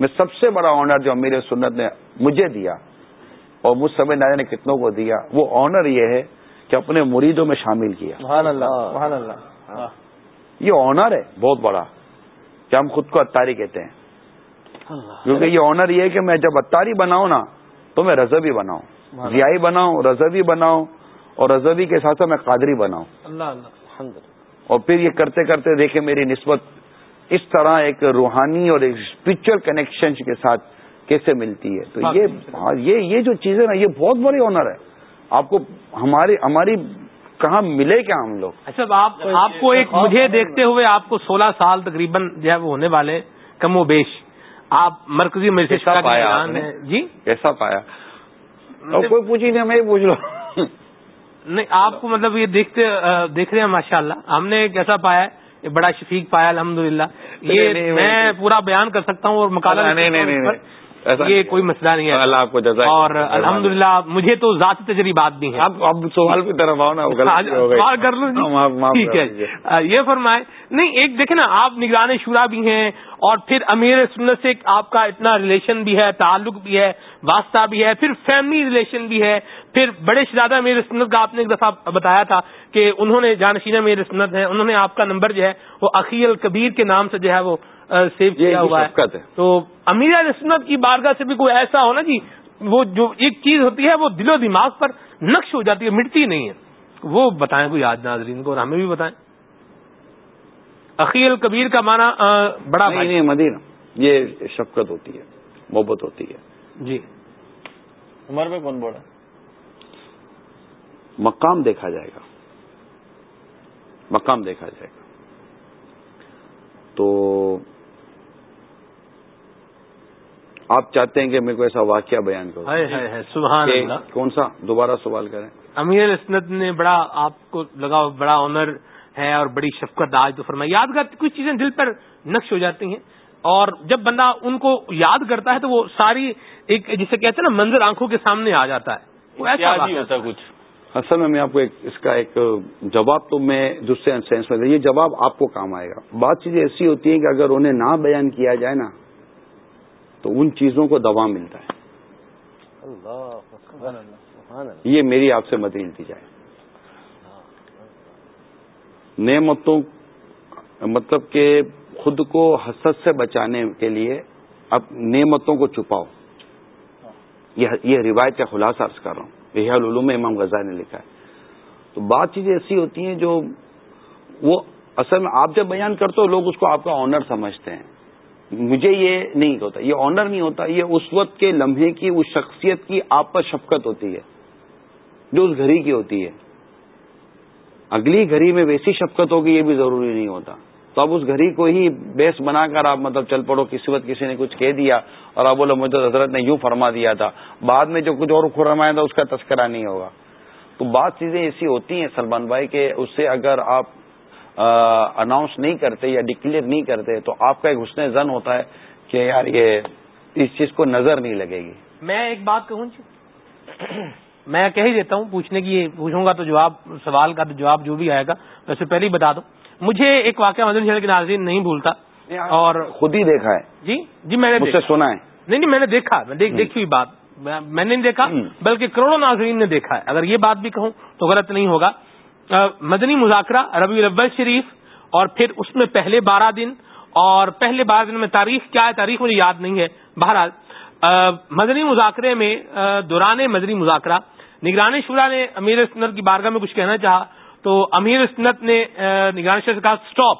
میں سب سے بڑا آنر جو امیر سنت نے مجھے دیا اور مجھ سب نایا نے کتنوں کو دیا وہ آنر یہ ہے کہ اپنے مریدوں میں شامل کیا۔ سبحان اللہ سبحان اللہ۔ یہ آنر ہے بہت بڑا کہ ہم خود کو اتاری کہتے ہیں۔ کیونکہ یہ آنر یہ ہے کہ میں جب اتاری بناؤں نا تو میں رضبی بناؤں۔ ریائی بناؤں رضبی بناؤں اور رضبی کے ساتھ ساتھ میں قادری بناؤں۔ اور پھر یہ کرتے کرتے دیکھیں میری نسبت اس طرح ایک روحانی اور ایک اسپرچل کنیکشن کے ساتھ کیسے ملتی ہے؟ تو یہ ہاں، یہ یہ جو چیزیں نا یہ بہت بڑی آنر ہے۔ آپ کو ہماری ہماری کہاں ملے کیا ہم لوگ؟ اچھا آپ آپ کو ایک مجھے دیکھتے ہوئے آپ کو سولہ سال تقریباً جو ہے وہ ہونے والے کم و بیش۔ آپ مرکزی پایا جی؟ کیسا پایا؟ کوئی پوچھی نہیں میں پوچھ لو نہیں آپ کو مطلب یہ دیکھتے دیکھ رہے ہیں ماشاء اللہ ہم نے کیسا پایا ہے بڑا شفیق پایا الحمد یہ میں پورا بیان کر سکتا ہوں اور مکالہ یہ کوئی مسئلہ نہیں ہے۔ اللہ آپ کو اور الحمد للہ مجھے تو ذاتی تجربات بھی ہیں۔ اب سوال کی طرف آؤ نا سوال کر لوں ٹھیک ہے یہ فرمائے نہیں ایک دیکھیں نا آپ نگران شورا بھی ہیں اور پھر امیر سنت سے آپ کا اتنا ریلیشن بھی ہے تعلق بھی ہے واسطہ بھی ہے پھر فیملی ریلیشن بھی ہے۔ پھر بڑے شہزادہ امیر سنت کا آپ نے ایک دفعہ بتایا تھا کہ انہوں نے جانشین امیر سنت ہے انہوں نے آپ کا نمبر جو ہے وہ عقیل کبیر کے نام سے جو ہے وہ سیو کیا ہوا ہے۔ تو امیر سنت کی بارگاہ سے بھی کوئی ایسا ہو نا جی وہ جو ایک چیز ہوتی ہے وہ دل و دماغ پر نقش ہو جاتی ہے مٹتی نہیں ہے۔ وہ بتائیں کوئی آج ناظرین کو اور ہمیں بھی بتائیں۔ عقیل کبیر کا معنی بڑا نہیں مدیر یہ شفقت ہوتی ہے محبت ہوتی ہے۔ جی۔ عمر میں کون بوڑھا مقام دیکھا جائے گا۔ مقام دیکھا جائے گا۔ تو آپ چاہتے ہیں کہ میرے کو ایسا واقعہ بیان کروں کون سا؟ دوبارہ سوال کریں۔ امیر اسنت نے بڑا آپ کو لگا بڑا آنر ہے اور بڑی شفقت آج تو فرمائی۔ یاد کر کچھ چیزیں دل پر نقش ہو جاتی ہیں اور جب بندہ ان کو یاد کرتا ہے تو وہ ساری ایک جسے کہتے ہیں نا منظر آنکھوں کے سامنے آ جاتا ہے۔ وہ ایسا ہوتا کچھ۔ اصل میں میں آپ کو ایک اس کا ایک جواب تو میں دوسرے سینس میں یہ جواب آپ کو کام آئے گا۔ بات چیزیں ایسی ہوتی ہیں کہ اگر انہیں نہ بیان کیا جائے نا تو ان چیزوں کو دوا ملتا ہے۔ یہ میری آپ سے مدد دی جائے۔ نعمتوں مطلب کہ خود کو حسد سے بچانے کے لیے اب نعمتوں کو چھپاؤ۔ یہ روایت کا خلاصہ عرض کر رہا ہوں۔ یہ العلوم میں امام غزہ نے لکھا ہے۔ تو بات چیزیں ایسی ہوتی ہیں جو وہ اصل میں آپ جب بیان کرتے ہو لوگ اس کو آپ کا آنر سمجھتے ہیں۔ مجھے یہ نہیں ہوتا، یہ آنر نہیں ہوتا، یہ اس وقت کے لمحے کی، اس شخصیت کی آپ پر شفقت ہوتی ہے، جو اس گھڑی کی ہوتی ہے۔ اگلی گھڑی میں ویسی شفقت ہوگی، یہ بھی ضروری نہیں ہوتا۔ تو اب اس گھڑی کو ہی بیس بنا کر آپ مطلب چل پڑو، کسی وقت کسی نے کچھ کہہ دیا اور آپ بولو مجھے حضرت نے یوں فرما دیا تھا۔ بعد میں جو کچھ اور فرمایا تھا، اس کا تذکرہ نہیں ہوگا۔ تو بات چیزیں ایسی ہوتی ہیں سلمان بھائی کہ اس سے اگر آپ اناؤنس نہیں کرتے یا ڈکلیئر نہیں کرتے تو آپ کا ایک حسن زن ہوتا ہے کہ یار یہ اس چیز کو نظر نہیں لگے گی۔ میں ایک بات کہوں جی؟ میں کہہ ہی دیتا ہوں پوچھنے کی پوچھوں گا تو جواب سوال کا جواب جو بھی آئے گا ویسے پہلے ہی بتا دوں۔ مجھے ایک واقعہ مدن شہر کے ناظرین نہیں بھولتا اور خود ہی دیکھا ہے۔ جی جی میں نے سنا ہے۔ نہیں نہیں میں نے دیکھا دیکھی ہوئی بات۔ میں نے دیکھا بلکہ کروڑوں ناظرین نے دیکھا ہے۔ اگر یہ بات بھی کہوں تو غلط نہیں ہوگا۔ مدنی مذاکرہ ربی الاول شریف، اور پھر اس میں پہلے بارہ دن، اور پہلے بارہ دن میں تاریخ، کیا ہے تاریخ مجھے یاد نہیں ہے۔ بہرحال مدنی مذاکرے میں دوران مدنی مذاکرہ نگرانی شورا نے امیر اسنت کی بارگاہ میں کچھ کہنا چاہا، تو امیر اسنت نے نگرانی شورا سے کہا اسٹاپ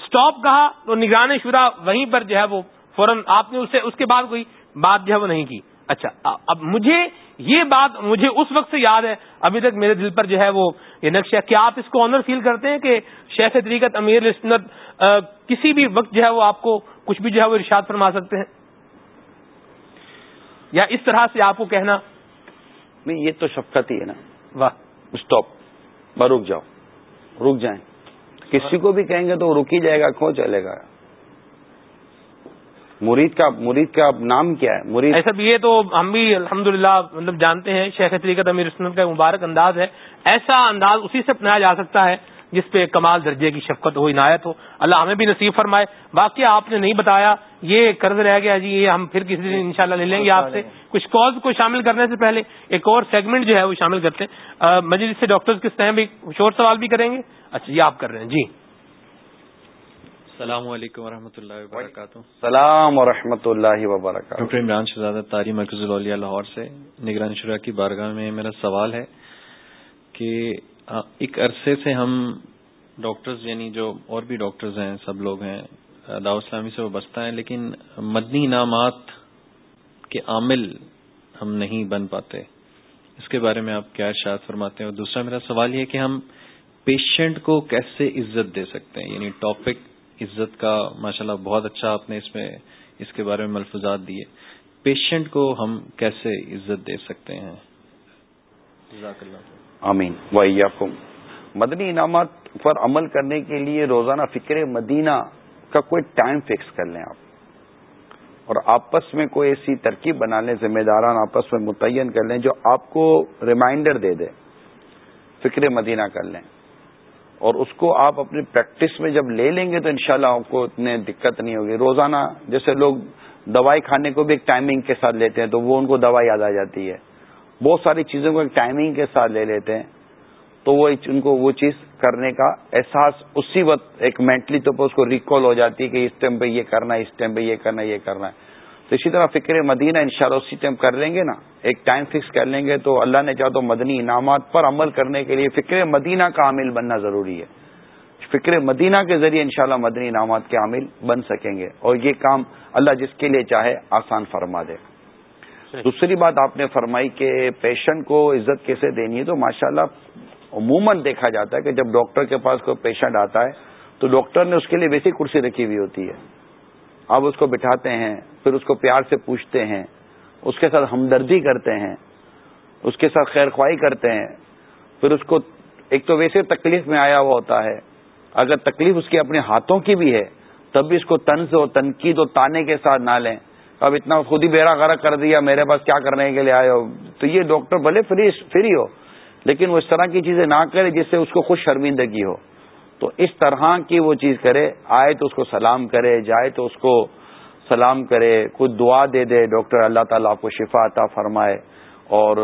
اسٹاپ کہا، تو نگرانی شورا وہیں پر جو ہے وہ فوراً آپ نے اسے، اس کے بعد کوئی بات جو ہے وہ نہیں کی۔ اچھا اب مجھے یہ بات مجھے اس وقت سے یاد ہے ابھی تک میرے دل پر جو ہے وہ یہ نقشہ کیا آپ اس کو آنر فیل کرتے ہیں کہ شیخ طریقت امیر اسنت کسی بھی وقت جو ہے وہ آپ کو کچھ بھی جو ہے وہ ارشاد فرما سکتے ہیں؟ یا اس طرح سے آپ کو کہنا؟ نہیں یہ تو شفقت ہی ہے نا۔ واہ۔ اسٹاپ رک جاؤ۔ رک جائیں۔ کسی کو بھی کہیں گے تو رک ہی جائے گا کون چلے گا؟ مرید کا مرید کا نام کیا ہے؟ مرید ایسا یہ تو ہم بھی الحمدللہ مطلب جانتے ہیں، شیخ طریقت امیر اسنت کا مبارک انداز ہے۔ ایسا انداز اسی سے اپنایا جا سکتا ہے جس پہ کمال درجے کی شفقت ہو، عنایت ہو۔ اللہ ہمیں بھی نصیب فرمائے۔ باقی آپ نے نہیں بتایا، یہ قرض رہ گیا جی یہ ہم پھر کسی دن انشاءاللہ لے لیں گے آپ سے۔ کچھ کالز کو شامل کرنے سے پہلے ایک اور سیگمنٹ جو ہے وہ شامل کرتے ہیں۔ مجھے سے ڈاکٹر کس طرح بھی شور سوال بھی کریں گے؟ اچھا یہ آپ کر رہے ہیں۔ جی۔ السلام علیکم ورحمۃ اللہ وبرکاتہ۔ السلام و رحمۃ اللہ وبرکاتہ۔ ڈاکٹر عمران شہزادہ تاری مرکز الولیا لاہور سے نگران شرح کی بارگاہ میں میرا سوال ہے کہ ایک عرصے سے ہم ڈاکٹرز یعنی جو اور بھی ڈاکٹرز ہیں سب لوگ ہیں دعوت اسلامی سے وابستہ ہیں لیکن مدنی انعامات کے عامل ہم نہیں بن پاتے۔ اس کے بارے میں آپ کیا ارشاد فرماتے ہیں؟ اور دوسرا میرا سوال یہ کہ ہم پیشنٹ کو کیسے عزت دے سکتے ہیں؟ یعنی ٹاپک عزت کا، ماشاءاللہ بہت اچھا آپ نے اس میں، اس کے بارے میں ملفوظات دیے۔ پیشنٹ کو ہم کیسے عزت دے سکتے ہیں؟ آمین۔ ویاکم مدنی انعامات پر عمل کرنے کے لیے روزانہ فکر مدینہ کا کوئی ٹائم فکس کر لیں آپ۔ اور آپس میں کوئی ایسی ترکیب بنا لیں، ذمہ داران آپس میں متعین کر لیں جو آپ کو ریمائنڈر دے دے۔ فکر مدینہ کر لیں۔ اور اس کو آپ اپنی پریکٹس میں جب لے لیں گے تو انشاءاللہ آپ کو اتنے دقت نہیں ہوگی۔ روزانہ جیسے لوگ دوائی کھانے کو بھی ایک ٹائمنگ کے ساتھ لیتے ہیں تو وہ ان کو دوائی یاد آ جاتی ہے۔ بہت ساری چیزوں کو ایک ٹائمنگ کے ساتھ لے لیتے ہیں۔ تو وہ ان کو وہ چیز کرنے کا احساس اسی وقت ایک مینٹلی طور پر اس کو ریکال ہو جاتی ہے کہ اس ٹائم پہ یہ کرنا ہے، اس ٹائم پہ یہ کرنا ہے، یہ کرنا ہے۔ تو اسی طرح فکر مدینہ ان شاء اللہ اسی ٹائم کر لیں گے نا ایک ٹائم فکس کر لیں گے تو اللہ نے چاہا تو مدنی انعامات پر عمل کرنے کے لیے فکر مدینہ کا عامل بننا ضروری ہے۔ فکر مدینہ کے ذریعے انشاءاللہ مدنی انعامات کے عامل بن سکیں گے اور یہ کام اللہ جس کے لیے چاہے آسان فرما دے۔ دوسری بات آپ نے فرمائی کہ پیشنٹ کو عزت کیسے دینی ہے تو ماشاءاللہ عموماً دیکھا جاتا ہے کہ جب ڈاکٹر کے پاس کوئی پیشنٹ آتا ہے تو ڈاکٹر نے اس کے لیے ویسی کرسی رکھی ہوئی ہوتی ہے۔ آپ اس کو بٹھاتے ہیں، پھر اس کو پیار سے پوچھتے ہیں، اس کے ساتھ ہمدردی کرتے ہیں، اس کے ساتھ خیر خواہی کرتے ہیں، پھر اس کو ایک تو ویسے تکلیف میں آیا ہوا ہوتا ہے، اگر تکلیف اس کے اپنے ہاتھوں کی بھی ہے، تب بھی اس کو تنز اور تنقید اور تانے کے ساتھ نہ لیں۔ اب اتنا خود ہی بیڑا غرق کر دیا، میرے پاس کیا کرنے کے لیے آئے ہو؟ تو یہ ڈاکٹر بھلے فری فری ہو، لیکن وہ اس طرح کی چیزیں نہ کرے جس سے اس کو خوش شرمندگی ہو۔ تو اس طرح کی وہ چیز کرے آئے تو اس کو سلام کرے جائے تو اس کو سلام کرے کچھ دعا دے دے ڈاکٹر اللہ تعالیٰ آپ کو شفا عطا فرمائے اور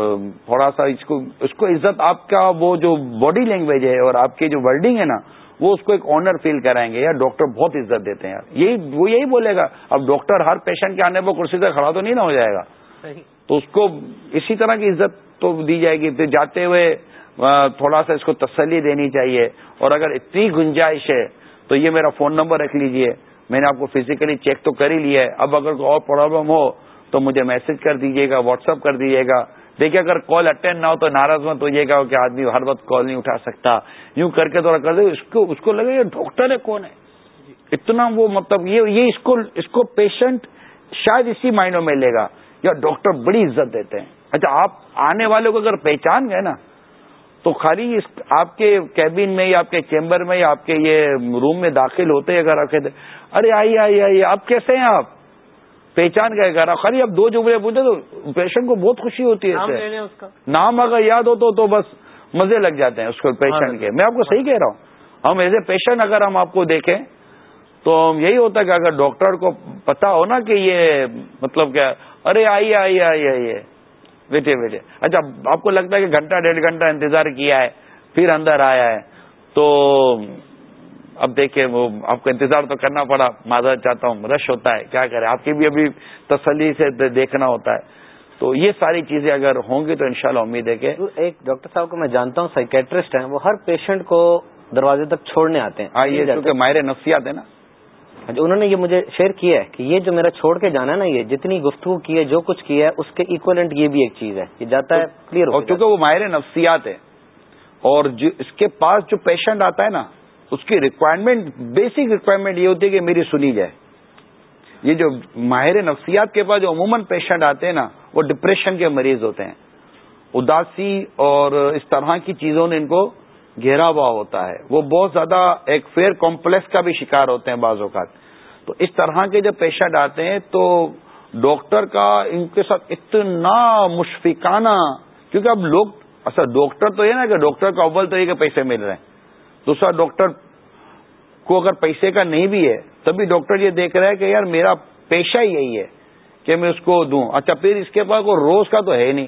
تھوڑا سا اس کو اس کو عزت آپ کا وہ جو باڈی لینگویج ہے اور آپ کی جو ورڈنگ ہے نا وہ اس کو ایک آنر فیل کرائیں گے یار ڈاکٹر بہت عزت دیتے ہیں یار۔ یہی وہ یہی بولے گا اب ڈاکٹر ہر پیشنٹ کے آنے پر کرسی سے کھڑا تو نہیں نہ ہو جائے گا۔ تو اس کو اسی طرح کی عزت تو دی جائے گی۔ پھر جاتے ہوئے تھوڑا سا اس کو تسلی دینی چاہیے۔ اور اگر اتنی گنجائش ہے، تو یہ میرا فون نمبر رکھ لیجیے۔ میں نے آپ کو فزیکلی چیک تو کر ہی لیا ہے۔ اب اگر کوئی اور پرابلم ہو، تو مجھے میسج کر دیجیے گا واٹس اپ کر دیجیے گا۔ دیکھیے، اگر کال اٹینڈ نہ ہو تو ناراض مت ہوئیے گا کہ آدمی ہر وقت کال نہیں اٹھا سکتا۔ یوں کر کے تھوڑا کر دے، اس کو اس کو لگے یہ ڈاکٹر ہے، کون ہے؟ اتنا وہ مطلب یہ یہ اس کو اس کو پیشنٹ شاید اسی مائنڈوں میں لے گا۔ یا ڈاکٹر بڑی عزت دیتے ہیں۔ اچھا آپ آنے والے کو اگر پہچان گئے نا تو خالی اس آپ کے کیبن میں یا آپ کے چیمبر میں یا آپ کے یہ روم میں داخل ہوتے اگر آپ کہتے ارے آئیے آئیے آئیے آپ کیسے ہیں آپ؟ پہچان گئے گا خالی اب دو جملے پوچھے تو پیشنٹ کو بہت خوشی ہوتی ہے نام اگر یاد ہو تو بس مزے لگ جاتے ہیں اس کو پیشنٹ کے۔ میں آپ کو صحیح کہہ رہا ہوں۔ ہم ایز اے پیشنٹ اگر ہم آپ کو دیکھیں تو یہی ہوتا ہے کہ اگر ڈاکٹر کو پتا ہو نا کہ یہ مطلب کیا ارے آئیے آئیے آئیے آئیے۔ بیٹھے بیٹھے۔ اچھا آپ کو لگتا ہے کہ گھنٹہ ڈیڑھ گھنٹہ انتظار کیا ہے پھر اندر آیا ہے۔ تو اب دیکھیں وہ آپ کو انتظار تو کرنا پڑا۔ معذرت چاہتا ہوں؟ رش ہوتا ہے کیا کریں؟ آپ کی بھی ابھی تسلی سے دیکھنا ہوتا ہے۔ تو یہ ساری چیزیں اگر ہوں گی تو انشاءاللہ امید ہے کہ ایک ڈاکٹر صاحب کو میں جانتا ہوں سائکیٹرسٹ ہیں وہ ہر پیشنٹ کو دروازے تک چھوڑنے آتے ہیں۔ کیونکہ ماہر نفسیات ہے نا۔ اچھا، انہوں نے یہ مجھے شیئر کیا ہے کہ یہ جو میرا چھوڑ کے جانا ہے نا یہ جتنی گفتگو کی ہے جو کچھ کیا ہے اس کے اکولنٹ یہ بھی ایک چیز ہے یہ جاتا ہے کلیئر کیونکہ وہ ماہر نفسیات ہے اور اس کے پاس جو پیشنٹ آتا ہے نا اس کی ریکوائرمنٹ بیسک ریکوائرمنٹ یہ ہوتی ہے کہ میری سنی جائے۔ یہ جو ماہر نفسیات کے پاس جو عموماً پیشنٹ آتے ہیں نا وہ ڈپریشن کے مریض ہوتے ہیں۔ اداسی اور اس طرح کی چیزوں نے ان کو گھیرا ہوا ہوتا ہے۔ وہ بہت زیادہ ایک فیئر کمپلیکس کا بھی شکار ہوتے ہیں بعض اوقات۔ تو اس طرح کے جب پیشنٹ آتے ہیں تو ڈاکٹر کا ان کے ساتھ اتنا مشفقانہ، کیونکہ اب لوگ، اصل ڈاکٹر تو یہ نا کہ ڈاکٹر کا اول تو یہ کہ پیسے مل رہے ہیں۔ دوسرا ڈاکٹر کو اگر پیسے کا نہیں بھی ہے، تبھی ڈاکٹر یہ دیکھ رہا ہے کہ یار میرا پیشہ یہی ہے کہ میں اس کو دوں۔ اچھا پھر اس کے پاس کوئی روز کا تو ہے نہیں۔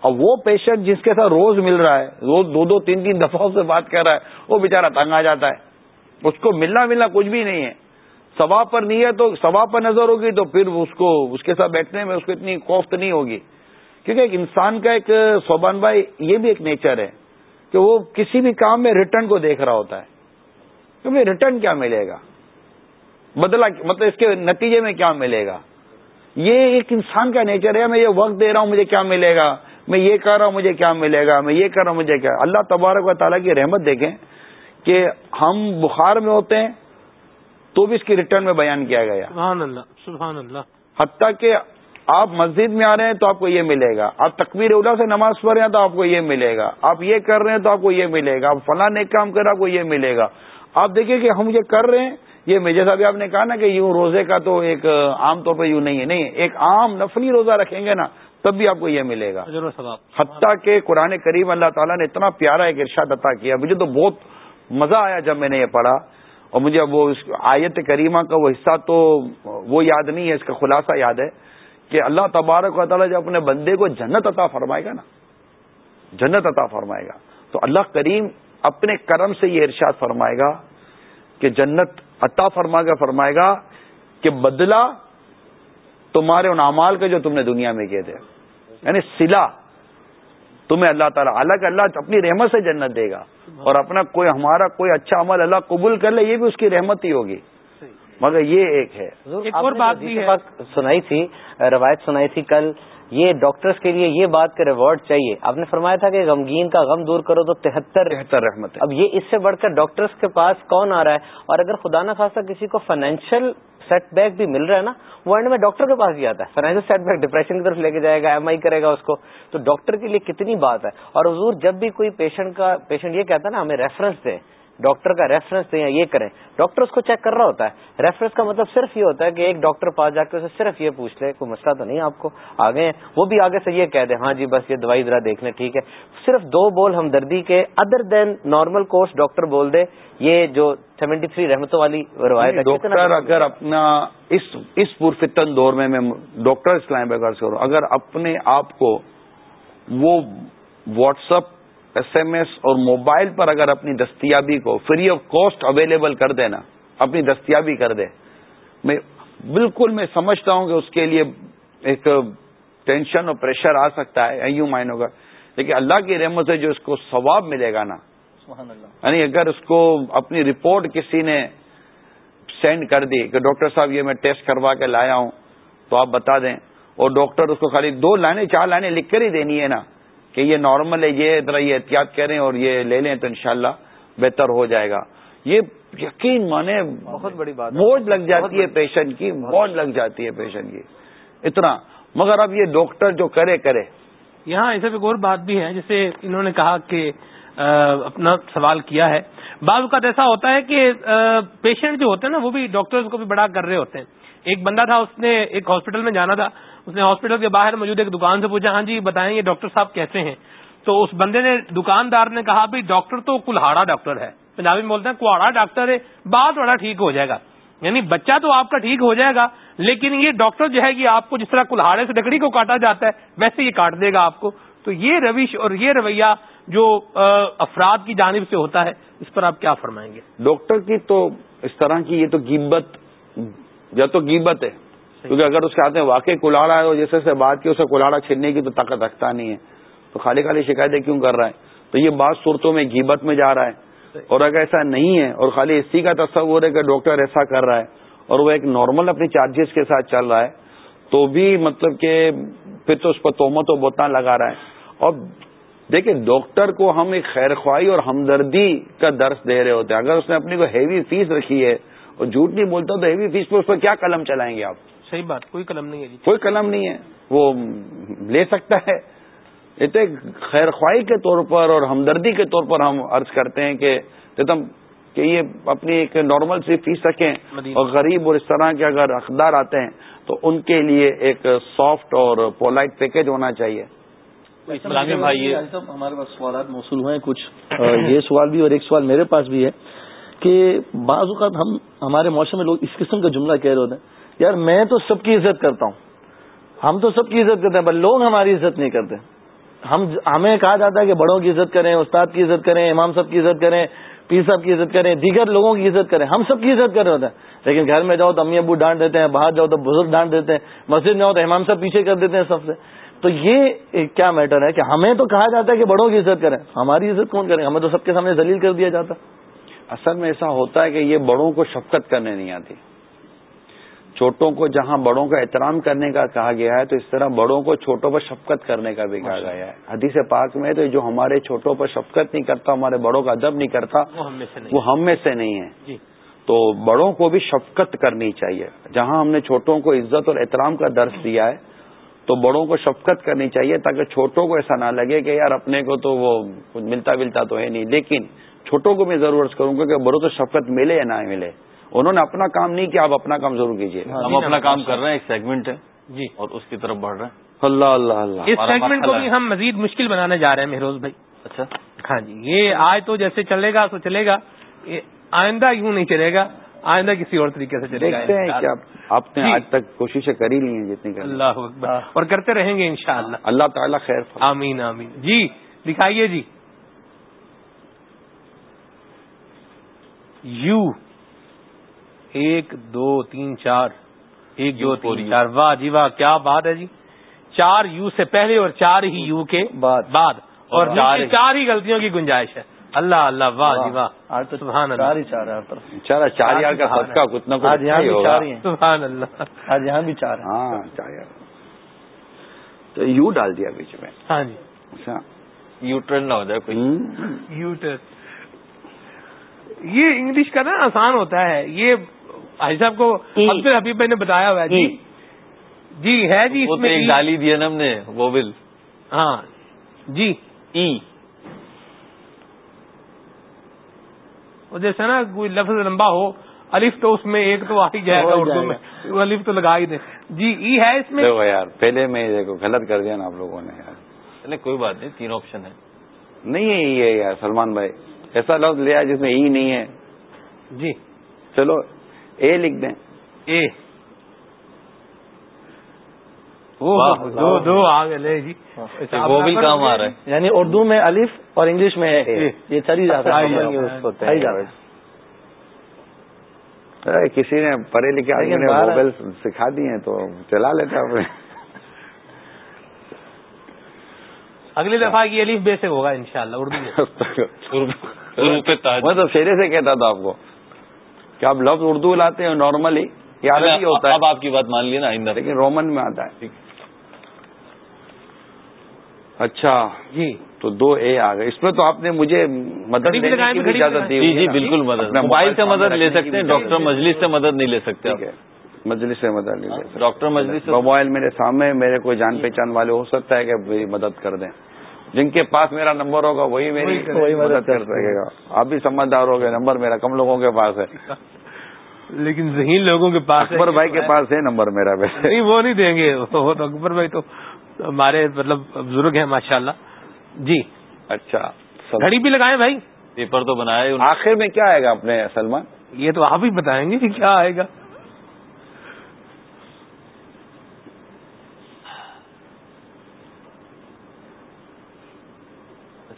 اور وہ پیشنٹ جس کے ساتھ روز مل رہا ہے، روز دو دو تین تین دفعہ سے بات کر رہا ہے، وہ بےچارا تنگ آ جاتا ہے۔ اس کو ملنا ملنا کچھ بھی نہیں ہے۔ سوا پر نہیں ہے تو سوا پر نظر ہوگی تو پھر اس کو، اس کے ساتھ بیٹھنے میں اس کو اتنی کوفت نہیں ہوگی۔ کیونکہ ایک انسان کا ایک سوبان بھائی یہ بھی ایک نیچر ہے کہ وہ کسی بھی کام میں ریٹرن کو دیکھ رہا ہوتا ہے۔ کہ ریٹرن کیا ملے گا؟ بدلا مطلب اس کے نتیجے میں کیا ملے گا؟ یہ ایک انسان کا نیچر ہے، میں یہ وقت دے رہا ہوں، مجھے کیا ملے گا؟ میں یہ کر رہا ہوں مجھے کیا ملے گا میں یہ کر رہا ہوں مجھے کیا۔ اللہ تبارک و تعالیٰ کی رحمت دیکھیں کہ ہم بخار میں ہوتے ہیں تو بھی اس کی ریٹرن میں بیان کیا گیا۔ سبحان اللہ سبحان اللہ۔ حتیٰ کہ آپ مسجد میں آ رہے ہیں تو آپ کو یہ ملے گا۔ آپ تکبیر اولا سے نماز پڑھ رہے ہیں تو آپ کو یہ ملے گا۔ آپ یہ کر رہے ہیں تو آپ کو یہ ملے گا۔ آپ فلاں ایک کام کر رہے آپ کو یہ ملے گا۔ آپ دیکھیں کہ ہم یہ کر رہے ہیں یہ جیسا بھی آپ نے کہا نا کہ یوں روزے کا تو ایک عام طور پہ یوں نہیں ہے۔ نہیں ایک عام نفلی روزہ رکھیں گے نا تب بھی آپ کو یہ ملے گا۔ حتیٰ کہ قرآن کریم اللہ تعالیٰ نے اتنا پیارا ایک ارشاد عطا کیا۔ مجھے تو بہت مزہ آیا جب میں نے یہ پڑھا۔ اور مجھے وہ آیت کریمہ کا وہ حصہ تو وہ یاد نہیں ہے اس کا خلاصہ یاد ہے کہ اللہ تبارک و تعالیٰ جب اپنے بندے کو جنت عطا فرمائے گا نا جنت عطا فرمائے گا تو اللہ کریم اپنے کرم سے یہ ارشاد فرمائے گا کہ جنت عطا فرما گا فرمائے گا کہ بدلا تمہارے ان اعمال کے جو تم نے دنیا میں کیے تھے۔ یعنی سلا تمہیں اللہ تعالیٰ اللہ اللہ اپنی رحمت سے جنت دے گا۔ اور اپنا کوئی ہمارا کوئی اچھا عمل اللہ قبول کر لے یہ بھی اس کی رحمت ہی ہوگی۔ مگر یہ ایک ہے۔ ایک اور بات بھی سنائی تھی روایت سنائی تھی کل۔ یہ ڈاکٹرز کے لیے یہ بات کا ریوارڈ چاہیے۔ آپ نے فرمایا تھا کہ غمگین کا غم دور کرو تو تہتر تہتر رحمت اب یہ اس سے بڑھ کر ڈاکٹرز کے پاس کون آ رہا ہے؟ اور اگر خدا نہ خاصا کسی کو فائنینشیل سیٹ بیک بھی مل رہا ہے نا، وہ اینڈ میں ڈاکٹر کے پاس بھی آتا ہے۔ فائنینشیل سیٹ بیک ڈپریشن کی طرف لے کے جائے گا ایم آئی کرے گا اس کو۔ تو ڈاکٹر کے لیے کتنی بات ہے۔ اور حضور جب بھی کوئی پیشنٹ کا پیشنٹ یہ کہتا ہے نا، ہمیں ریفرنس دیں ڈاکٹر کا ریفرنس دیں یا یہ کریں ڈاکٹر اس کو چیک کر رہا ہوتا ہے۔ ریفرنس کا مطلب صرف یہ ہوتا ہے کہ ایک ڈاکٹر پاس جا کے اسے صرف یہ پوچھ لے کوئی مسئلہ تو نہیں آپ کو؟ آگے ہیں۔ وہ بھی آگے سے یہ کہہ دیں ہاں جی بس یہ دوائی ذرا دیکھ لیں ٹھیک ہے۔ صرف دو بول ہمدردی کے other than normal course doctor بول دے یہ جو سیونٹی تھری رحمتوں والی روایت ڈاکٹر اگر اپنا اس اس پرفتن دور میں میں ڈاکٹر اسلام بغیر سے اگر اپنے آپ کو وہ WhatsApp S M S اور موبائل پر اگر اپنی دستیابی کو فری آف کاسٹ اویلیبل کر دے نا اپنی دستیابی کر دے۔ میں بالکل میں سمجھتا ہوں کہ اس کے لیے ایک ٹینشن اور پریشر آ سکتا ہے یوں مائنوں کا لیکن اللہ کی رحمت سے جو اس کو ثواب ملے گا نا یعنی اگر اس کو اپنی رپورٹ کسی نے سینڈ کر دی کہ ڈاکٹر صاحب یہ میں ٹیسٹ کروا کے لایا ہوں تو آپ بتا دیں۔ اور ڈاکٹر اس کو خالی دو لائنیں چار لائنیں لکھ کر ہی دینی ہے نا۔ کہ یہ نارمل ہے یہ ذرا یہ احتیاط کریں اور یہ لے لیں تو انشاءاللہ بہتر ہو جائے گا۔ یہ یقین مانے بہت بڑی بات موج لگ جاتی ہے پیشنٹ کی موج لگ جاتی ہے پیشنٹ کی۔ اتنا۔ مگر اب یہ ڈاکٹر جو کرے کرے۔ یہاں ایسے ایک اور بات بھی ہے جسے انہوں نے کہا کہ اپنا سوال کیا ہے۔ بعض اوقات ایسا ہوتا ہے کہ پیشنٹ جو ہوتے ہیں نا وہ بھی ڈاکٹر کو بھی بڑا کر رہے ہوتے ہیں۔ ایک بندہ تھا اس نے ایک ہاسپٹل میں جانا تھا۔ اس نے ہاسپٹل کے باہر موجود ایک دکان سے پوچھا ہاں جی بتائیں یہ ڈاکٹر صاحب کیسے ہیں؟ تو اس بندے نے، دکاندار نے کہا، بھائی، ڈاکٹر تو کلہاڑا ڈاکٹر ہے۔ پنجابی میں بولتے ہیں کواڑا ڈاکٹر ہے بات بڑا ٹھیک ہو جائے گا۔ یعنی بچہ تو آپ کا ٹھیک ہو جائے گا، لیکن یہ ڈاکٹر جو ہے کہ آپ کو جس طرح کلہاڑے سے لکڑی کو کاٹا جاتا ہے، ویسے یہ کاٹ دے گا آپ کو۔ تو یہ روش اور یہ رویہ جو افراد کی جانب سے ہوتا ہے، اس پر آپ کیا فرمائیں گے؟ ڈاکٹر کی تو اس طرح کی یہ تو گیبت، یا تو گیبت ہے۔ کیونکہ اگر اس کے ہاتھ میں واقعی کلاڑا ہے اور جیسے سے بات کی اسے کلاڑا چھیننے کی تو طاقت رکھتا نہیں ہے۔ تو خالی خالی شکایتیں کیوں کر رہا ہے؟ تو یہ بات صورتوں میں گیبت میں جا رہا ہے۔ اور اگر ایسا نہیں ہے اور خالی اسی کا تصور ہے کہ ڈاکٹر ایسا کر رہا ہے اور وہ ایک نارمل اپنی چارجز کے ساتھ چل رہا ہے، تو بھی مطلب کہ پھر تو اس پر تومت و بوتنا لگا رہا ہے۔ اور دیکھیں، ڈاکٹر کو ہم ایک خیر خواہی اور ہمدردی کا درس دے رہے ہوتے ہیں۔ اگر اس نے اپنی کو ہیوی فیس رکھی ہے اور جھوٹ نہیں بولتا، تو ہیوی فیس پہ اس پر کیا قلم چلائیں گے آپ؟ صحیح بات کوئی قلم نہیں ہے جی۔ کوئی قلم نہیں ہے وہ لے سکتا ہے۔ یہ تو خیر خواہی کے طور پر اور ہمدردی کے طور پر ہم عرض کرتے ہیں کہ کہ یہ اپنی ایک نارمل سی فیس رکھیں۔ اور غریب اور اس طرح کے اگر اقدار آتے ہیں تو ان کے لیے ایک سافٹ اور پولائٹ پیکج ہونا چاہیے۔ بھائی ہمارے پاس سوالات موصول ہوئے ہیں۔ کچھ [coughs] یہ سوال بھی اور ایک سوال میرے پاس بھی ہے کہ بعض اوقات ہم ہمارے معاشرے میں لوگ اس قسم کا جملہ کہہ رہے ہوتے ہیں۔ یار میں تو سب کی عزت کرتا ہوں۔ ہم تو سب کی عزت کرتے ہیں پر لوگ ہماری عزت نہیں کرتے۔ ہم ہمیں کہا جاتا ہے کہ بڑوں کی عزت کریں، استاد کی عزت کریں، امام صاحب کی عزت کریں، پیر صاحب کی عزت کریں، دیگر لوگوں کی عزت کریں۔ ہم سب کی عزت کر رہے ہوتے ہیں۔ لیکن گھر میں جاؤ تو امی ابو ڈانٹ دیتے ہیں، باہر جاؤ تو بزرگ ڈانٹ دیتے ہیں، مسجد میں جاؤ تو امام صاحب پیچھے کر دیتے ہیں سب سے۔ تو یہ کیا میٹر ہے کہ ہمیں تو کہا جاتا ہے کہ بڑوں کی عزت کریں۔ ہماری عزت کون کریں ہمیں تو سب کے سامنے ذلیل کر دیا جاتا۔ اصل میں ایسا ہوتا ہے کہ یہ بڑوں کو شفقت کرنے نہیں آتی۔ چھوٹوں کو جہاں بڑوں کا احترام کرنے کا کہا گیا ہے تو اس طرح بڑوں کو چھوٹوں پر شفقت کرنے کا بھی کہا گیا ہے۔ حدیث پاک میں تو جو ہمارے چھوٹوں پر شفقت نہیں کرتا ہمارے بڑوں کا ادب نہیں کرتا وہ ہم میں سے نہیں ہے۔ جی۔ تو بڑوں کو بھی شفقت کرنی چاہیے۔ جہاں ہم نے چھوٹوں کو عزت اور احترام کا درس دیا ہے تو بڑوں کو شفقت کرنی چاہیے تاکہ چھوٹوں کو ایسا نہ لگے کہ یار اپنے کو تو وہ ملتا ملتا تو ہے نہیں۔ لیکن چھوٹوں کو میں ضرورت کروں گا کہ بڑوں کو شفقت ملے یا نہ ملے۔ انہوں نے اپنا کام نہیں کیا آپ اپنا کام ضرور کیجیے ہاں، ہم اپنا کام کر رہے ہیں ایک سیگمنٹ ہے جی۔ اور اس کی طرف بڑھ رہے ہیں۔ اللہ اللہ اللہ۔ اس سیگمنٹ کو بھی ہم مزید مشکل بنانے جا رہے ہیں مہروز بھائی۔ اچھا۔ ہاں جی یہ آج تو جیسے چلے گا تو چلے گا۔ آئندہ یوں نہیں چلے گا آئندہ کسی اور طریقے سے چلے گا۔ آپ نے جی۔ آج تک کوششیں کری لی ہیں جتنی اللہ اور کرتے رہیں گے انشاءاللہ۔ اللہ تعالیٰ خیر آمین آمین۔ جی دکھائیے جی۔ یو۔ ایک دو تین چار۔ ایک دو تین چار۔ واہ جی واہ کیا بات ہے جی۔ چار یو سے پہلے اور چار ہی یو کے بعد۔ اور چار ہی۔ غلطیوں کی گنجائش ہے۔ اللہ اللہ واہ جی واہ۔ سبحان اللہ۔ چار چار یار کا کتنا آج یہاں بھی چار ہی سبحان اللہ۔ آج یہاں بھی چار ہاں چار یار تو یو ڈال دیا بیچ میں۔ ہاں جی۔ اچھا۔ یو ٹرن نہ ہو جائے کوئی۔ یو ٹرن یہ انگلش کا نا آسان ہوتا ہے۔ یہ حاجی صاحب کو عبد حبیب بھائی نے بتایا ہوا ہے۔ جی۔ جی۔ ہے جی اس میں ڈالی دیا نا ہم نے وہ بل ہاں۔ جی۔ ای۔ جیسے نا کوئی لفظ لمبا ہو الف تو اس میں ایک تو آ ہی جائے گا اردو میں۔ الف تو لگا ہی دیں۔ جی ای ہے اس میں۔ یار پہلے میں دیکھو غلط کر دیا نا آپ لوگوں نے یار۔ کوئی بات نہیں تین آپشن ہے نہیں ہے یہ یار سلمان بھائی۔ ایسا لفظ لیا جس میں ای نہیں ہے۔ جی۔ چلو اے لکھ دیں۔ اے۔ دو دو گئے جی۔ وہ بھی کام آ رہا ہے۔ یعنی اردو میں الف اور انگلش میں ہے یہ چلی جاتا ہے کسی نے پڑھے لکھے آدمی نے موبائل سکھا دی ہیں تو چلا لیتے اپنے۔ اگلی دفعہ کی علیف بے سے ہوگا انشاءاللہ اردو میں۔ [laughs] تو شیرے سے کہتا تھا آپ کو۔ کہ آپ لفظ اردو لاتے ہیں نارملی یہ ہوتا ہے. اب آپ کی بات مان لیے نا آئندہ۔ لیکن رومن میں آتا ہے۔ اچھا۔ جی۔ تو دو اے آ گئے۔ اس میں تو آپ نے مجھے مدد اجازت دی جی جی بالکل مدد۔ موبائل سے مدد لے سکتے ہیں ڈاکٹر مجلس سے مدد نہیں لے سکتے مجلس سے مدد نہیں لے سکتے۔ ڈاکٹر مجلس موبائل میرے سامنے میرے کوئی جان پہچان والے ہو سکتا ہے کہ مدد کر دیں۔ جن کے پاس میرا نمبر ہوگا وہی میری وہی مدد کر سکے گا۔ آپ بھی سمجھدار ہو گئے نمبر میرا کم لوگوں کے پاس ہے۔ [laughs] لیکن ذہین لوگوں کے پاس اکبر بھائی کے پاس ہے نمبر میرا ویسے [laughs] نہیں وہ نہیں دیں گے۔ [laughs] اکبر بھائی تو ہمارے مطلب بزرگ ہیں ماشاء اللہ جی۔ اچھا گھڑی بھی لگائے بھائی۔ پیپر تو بنائے۔ آخر میں کیا آئے گا اپنے سلمان؟ یہ تو آپ ہی بتائیں گے کہ کیا آئے گا۔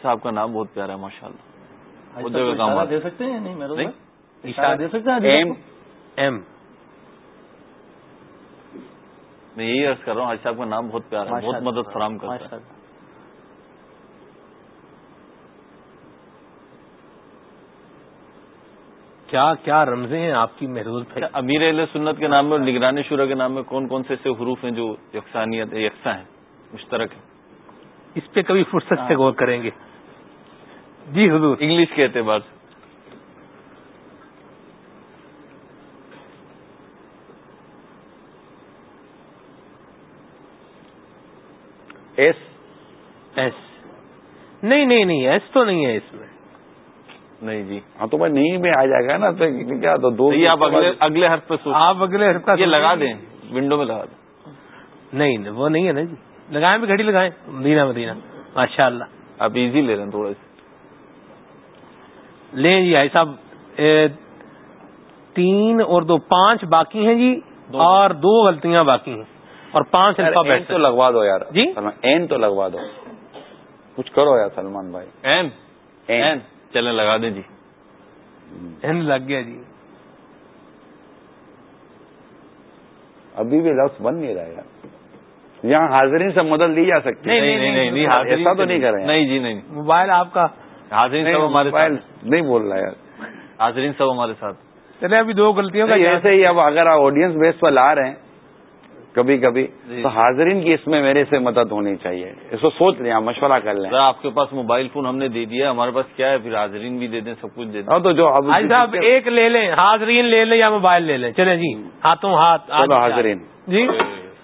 اچھا آپ کا نام بہت پیارا ہے ماشاء اللہ۔ دے سکتے ہیں؟ نہیں دے سکتے ہیں؟ ایم ایم۔ میں یہی عرض کر رہا ہوں حاج صاحب کا نام بہت پیارا ہے بہت مدد فراہم کرتا ہے۔ کیا کیا رمزیں ہیں آپ کی محروز امیر علیہ سنت کے نام میں اور نگرانی شورا کے نام میں کون کون سے ایسے حروف ہیں جو یکسانیت یکساں ہیں مشترک ہیں؟ اس پہ کبھی فرصت سے غور کریں گے۔ جی حضور۔ انگلش کے اعتبار سے۔ ایس۔ ایس۔ نہیں نہیں نہیں ایس تو نہیں ہے اس میں۔ نہیں جی۔ ہاں تو میں نہیں میں آ جائے گا نا تو کیا تو دو آپ اگلے اگلے حرف پہ آپ اگلے حرف کا یہ لگا دیں ونڈو میں لگا دیں۔ نہیں وہ نہیں ہے نا جی۔ لگائیں بھی گھڑی لگائیں۔ مدینہ مدینہ۔ ماشاء اللہ آپ ایزی لے رہے ہیں تھوڑا سا لیں جی آئی صاحب تین اور دو پانچ باقی ہیں جی اور دو غلطیاں باقی ہیں۔ اور پانچ این تو لگوا دو یار۔ جی؟ این تو لگوا دو۔ کچھ کرو یار سلمان بھائی۔ این؟ این۔ چلیں لگا دیں جی۔ این لگ گیا جی۔ ابھی بھی لفظ بن نہیں رہا یار۔ یہاں حاضرین سے مدد لی جا سکتی نہیں نہیں نہیں ایسا تو نہیں کریں۔ نہیں۔ جی نہیں۔ موبائل آپ کا حاضرین سب ہمارے ساتھ نہیں بول رہا یار۔ حاضرین سب ہمارے ساتھ۔ چلے ابھی دو غلطیوں کا ایسے ہی اب اگر آپ آڈینس بیس پر لا رہے ہیں کبھی کبھی تو حاضرین کی اس میں میرے سے مدد ہونی چاہیے۔ اس کو سوچ لیں آپ مشورہ کر لیں۔ آپ کے پاس موبائل فون ہم نے دے دیا ہمارے پاس کیا ہے؟ پھر حاضرین بھی دے دیں سب کچھ دے دیں۔ تو جو صاحب ایک لے لیں حاضرین لے لیں یا موبائل لے لیں؟ چلیں جی ہاتھوں ہاتھ۔ حاضرین۔ جی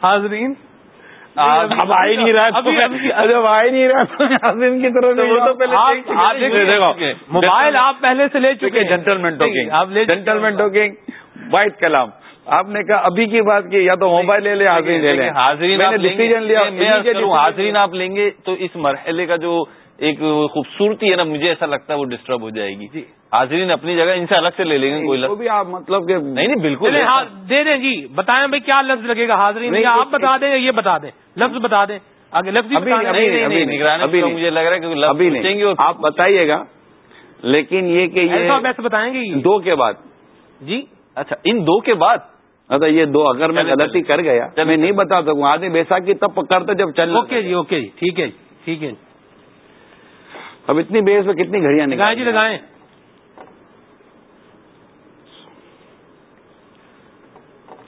حاضرین۔ اب آ ہی نہیں رہا جب آ ہی نہیں رہا کی طرف موبائل آپ پہلے سے لے چکے gentlemen talking gentlemen talking white کلام۔ آپ نے کہا ابھی کی بات کی یا تو موبائل لے لیں حاضرین لے لیں حاضرین ڈیسیجن لیا حاضرین آپ لیں گے تو اس مرحلے کا جو ایک خوبصورتی ہے نا مجھے ایسا لگتا ہے وہ ڈسٹرب ہو جائے گی۔ حاضرین اپنی جگہ ان سے الگ سے لے لیں گے کوئی بھی آپ مطلب کہ نہیں نہیں بالکل۔ دے دیں جی بتائیں بھائی کیا لفظ لگے گا؟ حاضرین آپ بتا دیں یہ بتا دیں؟ لفظ بتا دیں۔ لفظ مجھے لگ رہا ہے آپ بتائیے گا لیکن یہ کہ یہ بتائیں گے۔ دو کے بعد۔ جی؟ اچھا ان دو کے بعد؟ اچھا یہ دو اگر میں غلطی کر گیا میں نہیں بتا سکوں آدمی بیساکھی تب کرتے جب چل اوکے جی اوکے جی ٹھیک ہے جی ٹھیک ہے۔ اب اتنی بیس میں کتنی گھڑیاں نکالیں جی لگائیں۔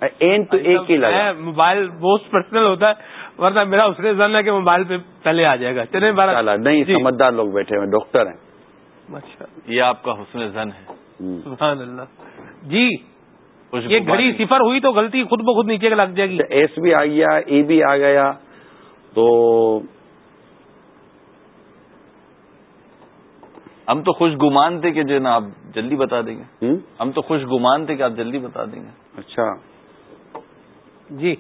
این تو ایک ہی لگا۔ موبائل بہت پرسنل ہوتا ہے ورنہ میرا اس نے زن ہے کہ موبائل پہ پہلے آ جائے گا۔ چلے بارہ۔ نہیں سمجھدار لوگ بیٹھے ہوئے ڈاکٹر ہیں۔ یہ آپ کا حسن زن ہے۔ سبحان اللہ۔ جی یہ گھڑی صفر ہوئی تو غلطی خود بخود نیچے لگ جائے گی۔ ایس بھی آ گیا ای بھی آ گیا۔ تو ہم تو خوش گمان تھے کہ جو ہے نا آپ جلدی بتا دیں گے۔ ہم تو خوش گمان تھے کہ آپ جلدی بتا دیں گے۔ اچھا۔ جی۔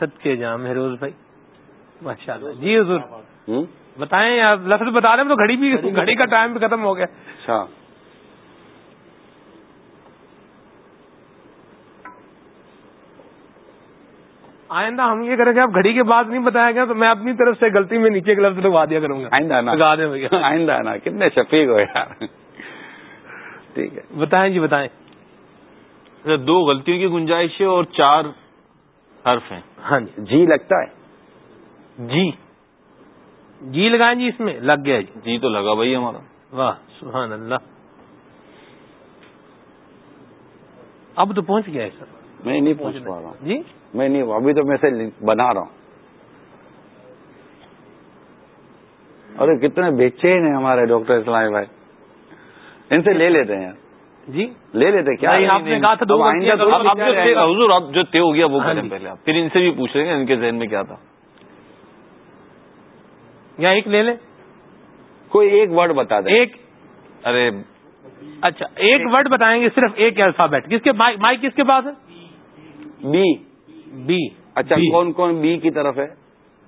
ست کے جام ہروز بھائی۔ ماشاء اللہ۔ جی حضور۔ بتائیں آپ لفظ بتا رہے ہیں تو گھڑی بھی گھڑی کا ٹائم بھی ختم ہو گیا۔ اچھا۔ آئندہ ہم یہ کریں گے آپ گھڑی کے بعد نہیں بتایا گیا تو میں اپنی طرف سے غلطی میں نیچے کے لفظ لگوا دیا کروں گا۔ آئندہ نا۔ لگا دیں بھیا آئندہ نا۔ کتنے شفیق ہو یار۔ ٹھیک ہے بتائیں جی بتائیں۔ دو غلطیوں کی گنجائش ہے اور چار حرف ہیں۔ ہاں جی جی لگتا ہے۔ جی۔ جی لگائیں جی اس میں لگ گیا جی۔ جی تو لگا بھائی ہمارا۔ واہ سبحان اللہ۔ اب تو پہنچ گیا ہے سر۔ میں نہیں پہنچ پا رہا۔ ہوں جی؟ میں نہیں ابھی تو میں سے بنا رہا ہوں۔ ارے کتنے بےچین ہیں ہمارے ڈاکٹر اسلامی بھائی۔ ان سے لے لیتے ہیں۔ جی؟ لے لیتے کیا آپ نے کہا تھا حضور اب جو طے ہو گیا وہ ہاں کریں جی۔ پہلے۔ آپ پھر ان سے بھی پوچھ لیں گے ان کے ذہن میں کیا تھا۔ یا ایک لے لیں۔ کوئی ایک ورڈ بتا دیں۔ ایک۔ ارے۔ اچھا ایک ورڈ بتائیں گے صرف ایک الفابیٹ۔ کس کے مائک کس کے پاس ہے؟ بی۔ بی۔ اچھا کون کون بی کی طرف ہے؟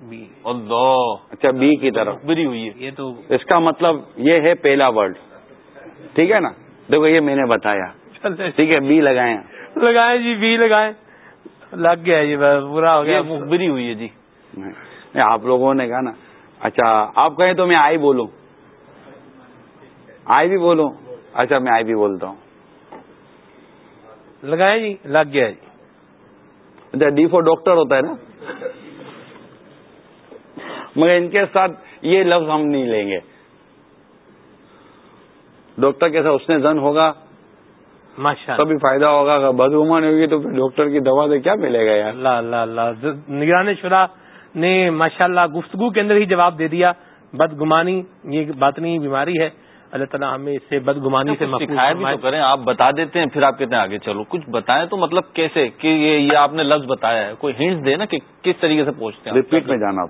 بی۔ اللہ۔ اچھا بی کی طرف۔ بری ہوئی ہے۔ یہ تو اس کا مطلب یہ ہے پہلا ورڈ۔ ٹھیک ہے نا؟ دیکھو یہ میں نے بتایا۔ ٹھیک ہے بی لگائیں۔ لگائیں جی بی لگائیں۔ لگ گیا جی بس برا ہو گیا۔ مخبری ہوئی ہے جی۔ آپ لوگوں نے کہا نا۔ اچھا آپ کہیں تو میں آئی بولوں۔ آئی بھی بولوں۔ اچھا میں آئی بھی بولتا ہوں۔ لگائیں جی لگ گیا جی۔ اچھا ڈی فور ڈاکٹر ہوتا ہے نا۔ مگر ان کے ساتھ یہ لفظ ہم نہیں لیں گے۔ ڈاکٹر کے ساتھ اس نے زن ہوگا۔ ماشاء اللہ۔ تبھی فائدہ ہوگا۔ اگر بدگمانی ہوگی تو پھر ڈاکٹر کی دوا سے کیا ملے گا یار؟ اللہ اللہ اللہ۔ نگران شرا نے ماشاء اللہ گفتگو کے اندر ہی جواب دے دیا۔ بدگمانی یہ باطنی بیماری ہے۔ اللہ تعالیٰ ہمیں اس سے بدگمانی سے سکھایا بھی تو۔ کریں۔ آپ بتا دیتے ہیں پھر آپ کہتے ہیں آگے چلو۔ کچھ بتائیں تو مطلب کیسے؟ کہ یہ یہ آپ نے لفظ بتایا ہے۔ کوئی ہنٹس دے نا کہ کس طریقے سے پہنچتے ہیں؟ ریپیٹ میں جانا۔ آپ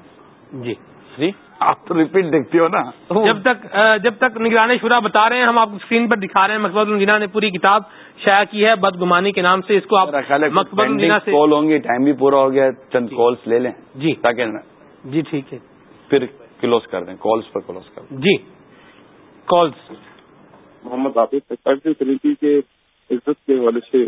جی۔ جی آپ تو ریپیٹ دیکھتے ہو نا۔ جب تک جب تک نگران شورا بتا رہے ہیں ہم آپ کو اسکرین پر دکھا رہے ہیں۔ مقبول الجنا نے پوری کتاب شائع کی ہے بدگمانی کے نام سے۔ اس کو آپ مقبول الجنا سے کال ہوں گی ٹائم بھی پورا ہو گیا چند کالس لے لیں۔ جی۔ تاکہ جی ٹھیک ہے۔ پھر کلوز کر دیں کالس پر کلوز کر دیں۔ جی۔ کالس محمد عابد کے عزت کے حوالے سے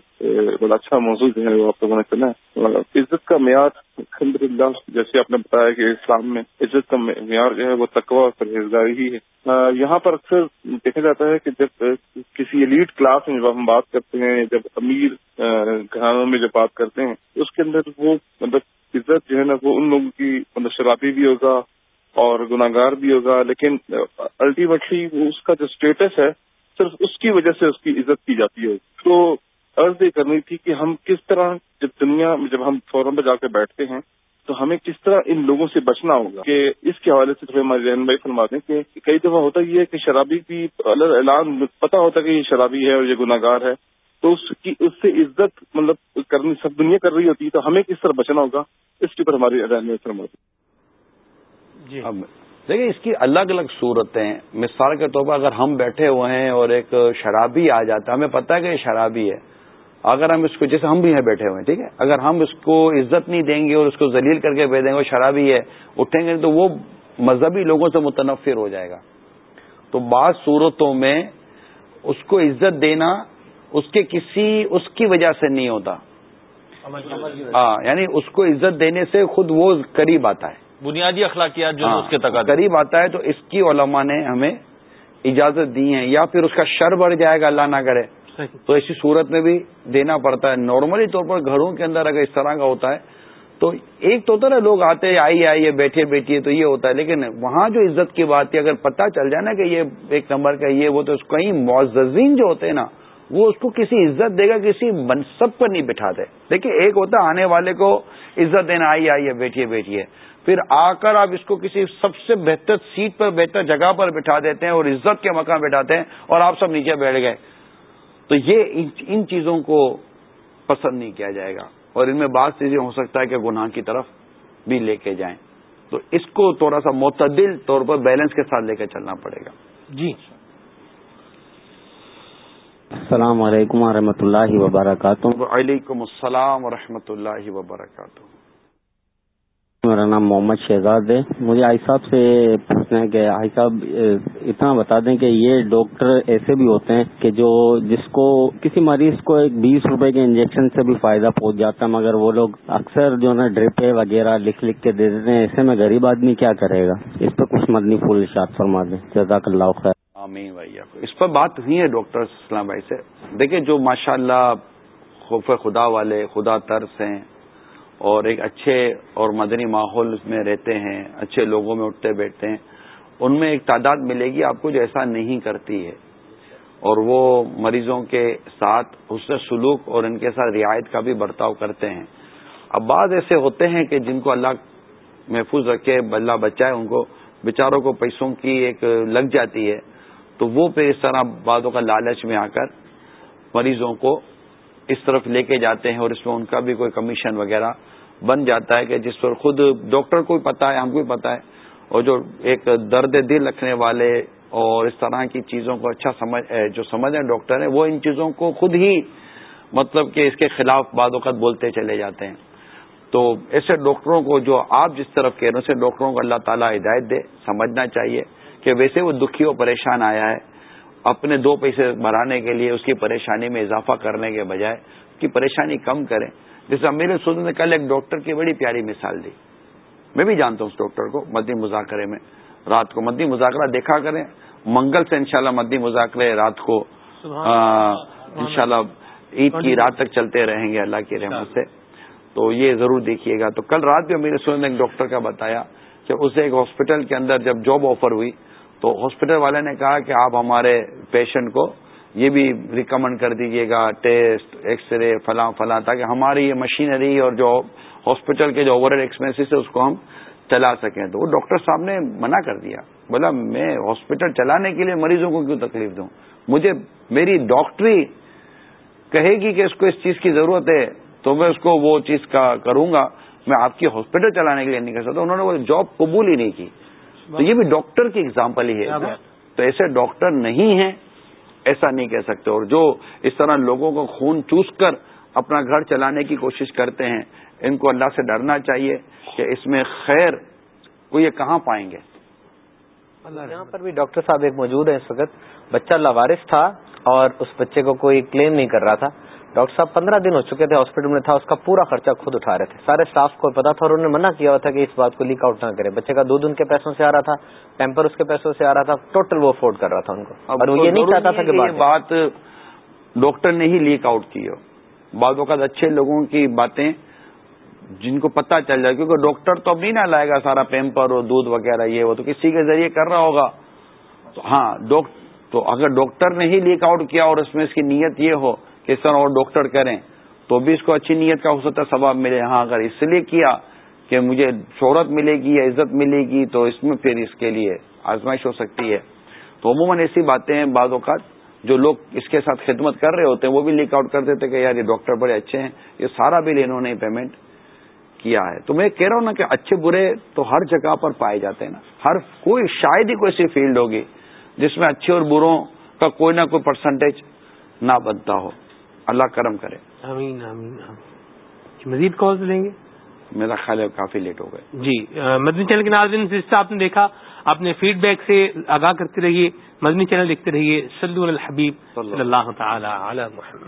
بڑا اچھا موضوع جو ہے وہ آپ لوگوں نے سنا ہے۔ عزت کا معیار الحمد للہ جیسے آپ نے بتایا کہ اسلام میں عزت کا معیار جو ہے وہ تقوا اور پرہیزگاری ہی ہے۔ یہاں پر اکثر دیکھا جاتا ہے کہ جب کسی ایلیٹ کلاس میں جب ہم بات کرتے ہیں جب امیر گھرانوں میں جب بات کرتے ہیں، اس کے اندر وہ مطلب عزت جو ہے نا، وہ ان لوگوں کی مطلب شرابی بھی ہوگا اور گناگار بھی ہوگا، لیکن الٹیمیٹلی اس کا جو اسٹیٹس ہے صرف اس کی وجہ سے اس کی عزت کی جاتی ہے۔ تو عرض یہ کرنی تھی کہ ہم کس طرح جب دنیا میں جب ہم فورم پہ جا کے بیٹھتے ہیں تو ہمیں کس طرح ان لوگوں سے بچنا ہوگا؟ کہ اس کے حوالے سے تھوڑے ہمارے ذہن بھائی فرما دیں کہ کئی دفعہ ہوتا یہ ہے کہ شرابی کی اعلان پتا ہوتا کہ یہ شرابی ہے اور یہ گناگار ہے۔ تو اس کی اس سے عزت مطلب کرنی سب دنیا کر رہی ہوتی ہے تو ہمیں کس طرح بچنا ہوگا؟ اس کے اوپر ہماری ذہن میں فرما دیں۔ جی۔ دیکھیں اس کی الگ الگ صورتیں۔ مثال کے طور پر اگر ہم بیٹھے ہوئے ہیں اور ایک شرابی آ جاتا ہے ہمیں پتہ ہے کہ یہ شرابی ہے۔ اگر ہم اس کو جیسے ہم بھی ہیں بیٹھے ہوئے ہیں ٹھیک ہے؟ اگر ہم اس کو عزت نہیں دیں گے اور اس کو ذلیل کر کے بھیج دیں گے وہ شرابی ہے اٹھیں گے تو وہ مذہبی لوگوں سے متنفر ہو جائے گا۔ تو بعض صورتوں میں اس کو عزت دینا اس کے کسی اس کی وجہ سے نہیں ہوتا۔ ہاں یعنی اس کو عزت دینے سے خود وہ قریب آتا ہے۔ بنیادی اخلاقیات جو ہے اس کے تقاضے۔ قریب آتا ہے تو اس کی علماء نے ہمیں اجازت دی ہے یا پھر اس کا شر بڑھ جائے گا اللہ نہ کرے۔ تو ایسی صورت میں بھی دینا پڑتا ہے۔ نارملی طور پر گھروں کے اندر اگر اس طرح کا ہوتا ہے تو ایک تو ہوتا ہے لوگ آتے ہیں آئیے آئیے بیٹھے بیٹھیے تو یہ ہوتا ہے۔ لیکن وہاں جو عزت کی بات ہے اگر پتہ چل جائے نا کہ یہ ایک نمبر کا یہ وہ تو کہیں معززین جو ہوتے ہیں نا وہ اس کو کسی عزت دے گا کسی منصب پر نہیں بٹھاتے۔ دیکھیے ایک ہوتا ہے آنے والے کو عزت دینا آئیے آئیے بیٹھیے بیٹھیے۔ پھر آ کر آپ اس کو کسی سب سے بہتر سیٹ پر بہتر جگہ پر بٹھا دیتے ہیں اور عزت کے مقام بٹھاتے ہیں اور آپ سب نیچے بیٹھ گئے۔ تو یہ ان چیزوں کو پسند نہیں کیا جائے گا۔ اور ان میں بعض چیزیں ہو سکتا ہے کہ گناہ کی طرف بھی لے کے جائیں۔ تو اس کو تھوڑا سا معتدل طور پر بیلنس کے ساتھ لے کے چلنا پڑے گا۔ جی۔ السلام علیکم ورحمۃ اللہ وبرکاتہ۔ وعلیکم السلام ورحمۃ اللہ وبرکاتہ۔ میرا نام محمد شہزاد ہے۔ مجھے آئی صاحب سے پوچھنا ہے کہ آئی صاحب، اتنا بتا دیں کہ یہ ڈاکٹر ایسے بھی ہوتے ہیں کہ جو جس کو کسی مریض کو ایک بیس روپے کے انجیکشن سے بھی فائدہ پہنچ جاتا ہے، مگر وہ لوگ اکثر جو نا ڈرپے وغیرہ لکھ لکھ کے دے دیتے ہیں۔ ایسے میں غریب آدمی کیا کرے گا؟ اس پہ کچھ مدنی پھول اشاعت فرما دیں۔ جزاک اللہ خیر۔ آمین بھائی اس پر بات ہوئی ہے ڈاکٹر اسلام بھائی سے۔ دیکھیں جو ماشاء اللہ خوف خدا والے، خدا ترس ہیں اور ایک اچھے اور مدنی ماحول میں رہتے ہیں، اچھے لوگوں میں اٹھتے بیٹھتے ہیں، ان میں ایک تعداد ملے گی، آپ کو جو ایسا نہیں کرتی ہے۔ اور وہ مریضوں کے ساتھ حسن سلوک اور ان کے ساتھ رعایت کا بھی برتاؤ کرتے ہیں۔ اب بعض ایسے ہوتے ہیں کہ جن کو اللہ محفوظ رکھے، اللہ بچائے، ان کو بیچاروں کو پیسوں کی ایک لگ جاتی ہے، تو وہ پھر اس طرح بعدوں کا لالچ میں آ کر مریضوں کو اس طرف لے کے جاتے ہیں اور اس میں ان کا بھی کوئی کمیشن وغیرہ بن جاتا ہے کہ جس پر خود ڈاکٹر کو بھی پتا ہے، ہم کو بھی پتا ہے، اور جو ایک درد دل رکھنے والے اور اس طرح کی چیزوں کو اچھا سمجھ جو سمجھ ہیں ڈاکٹر ہیں، وہ ان چیزوں کو خود ہی مطلب کہ اس کے خلاف بعد وقت بولتے چلے جاتے ہیں۔ تو ایسے ڈاکٹروں کو جو آپ جس طرف کہہ رہے ہیں، اسے ڈاکٹروں کو اللہ تعالیٰ ہدایت دے، سمجھنا چاہیے کہ ویسے وہ دکھی اور پریشان آیا ہے۔ اپنے دو پیسے بڑھانے کے لیے اس کی پریشانی میں اضافہ کرنے کے بجائے اس کی پریشانی کم کریں۔ جیسے امیر سود نے کل ایک ڈاکٹر کی بڑی پیاری مثال دی۔ میں بھی جانتا ہوں اس ڈاکٹر کو مدی مذاکرے میں۔ رات کو مدی مذاکرہ دیکھا کریں۔ منگل سے انشاءاللہ مدی مذاکرے رات کو انشاءاللہ عید کی رات تک چلتے رہیں گے اللہ کی رحمت سے۔ تو یہ ضرور دیکھیے گا۔ تو کل رات بھی امیر سود نے ایک ڈاکٹر کا بتایا کہ اسے ایک ہاسپٹل کے اندر جب جاب آفر ہوئی تو ہاسپٹل والے نے کہا کہ آپ ہمارے پیشنٹ کو یہ بھی ریکمنڈ کر دیجیے گا، ٹیسٹ ایکس رے فلاں فلاں، تاکہ ہماری یہ مشینری اور جو ہاسپٹل کے جو اوور ایکسپینسز ہے اس کو ہم چلا سکیں۔ تو وہ ڈاکٹر صاحب نے منع کر دیا۔ بولا، میں ہاسپٹل چلانے کے لیے مریضوں کو کیوں تکلیف دوں؟ مجھے میری ڈاکٹری کہے گی کہ اس کو اس چیز کی ضرورت ہے، تو میں اس کو وہ چیز کا کروں گا۔ میں آپ کی ہاسپٹل چلانے کے لیے نہیں کر سکتا۔ انہوں نے وہ جاب قبول ہی نہیں کی۔ تو یہ بھی ڈاکٹر کی اگزامپل ہی ہے۔ تو ایسے ڈاکٹر نہیں ہیں ایسا نہیں کہہ سکتے۔ اور جو اس طرح لوگوں کو خون چوس کر اپنا گھر چلانے کی کوشش کرتے ہیں ان کو اللہ سے ڈرنا چاہیے کہ اس میں خیر کو یہ کہاں پائیں گے۔ یہاں پر بھی ڈاکٹر صاحب ایک موجود ہے اس وقت بچہ لاوارث تھا اور اس بچے کو کوئی کلیم نہیں کر رہا تھا۔ ڈاکٹر صاحب پندرہ دن ہو چکے تھے ہاسپٹل میں تھا اس کا پورا خرچہ خود اٹھا رہے تھے۔ سارے اسٹاف کو پتا تھا اور انہوں نے منع کیا ہوا تھا کہ اس بات کو لیک آؤٹ نہ کرے۔ بچے کا دودھ ان کے پیسوں سے آ رہا تھا پیمپر اس کے پیسوں سے آ رہا تھا ٹوٹل وہ افورڈ کر رہا تھا ان کو۔ اور وہ یہ نہیں چاہتا تھا کہ بات ڈاکٹر نے ہی لیک آؤٹ کی ہو۔ بعض اوقات اچھے لوگوں کی باتیں جن کو پتہ چل جائے کیونکہ ڈاکٹر تو اب نہیں نہ لائے گا سارا پیمپر اور دودھ وغیرہ یہ وہ تو کسی کے ذریعے کر رہا ہوگا۔ تو ہاں تو اگر ڈاکٹر نے ہی لیک آؤٹ کیا اور اس میں اس کی نیت یہ ہو اس طرح اور ڈاکٹر کریں، تو بھی اس کو اچھی نیت کا ہو سکتا ہے، ثواب ملے۔ ہاں اگر اس لیے کیا کہ مجھے شہرت ملے گی یا عزت ملے گی، تو اس میں پھر اس کے لیے آزمائش ہو سکتی ہے۔ تو عموماً ایسی باتیں ہیں بعض اوقات جو لوگ اس کے ساتھ خدمت کر رہے ہوتے ہیں، وہ بھی لیک آؤٹ کر دیتے کہ یار یہ ڈاکٹر بڑے اچھے ہیں، یہ سارا بل انہوں نے پیمنٹ کیا ہے۔ تو میں کہہ رہا ہوں نا کہ اچھے برے تو ہر جگہ پر پائے جاتے ہیں نا۔ ہر کوئی، شاید ہی کوئی ایسی فیلڈ ہوگی جس میں اچھے اور بروں کا کوئی نہ کوئی پرسنٹیج نہ بنتا ہو۔ اللہ کرم کرے۔ آمین آمین مزید کال لیں گے؟ میرا خیال ہے کافی لیٹ ہو گئے۔ جی مدنی چینل کے ناظرین سے آپ نے دیکھا اپنے فیڈ بیک سے آگاہ کرتے رہیے مدنی چینل دیکھتے رہیے سلو الحبیب صلی اللہ تعالی علی محمد۔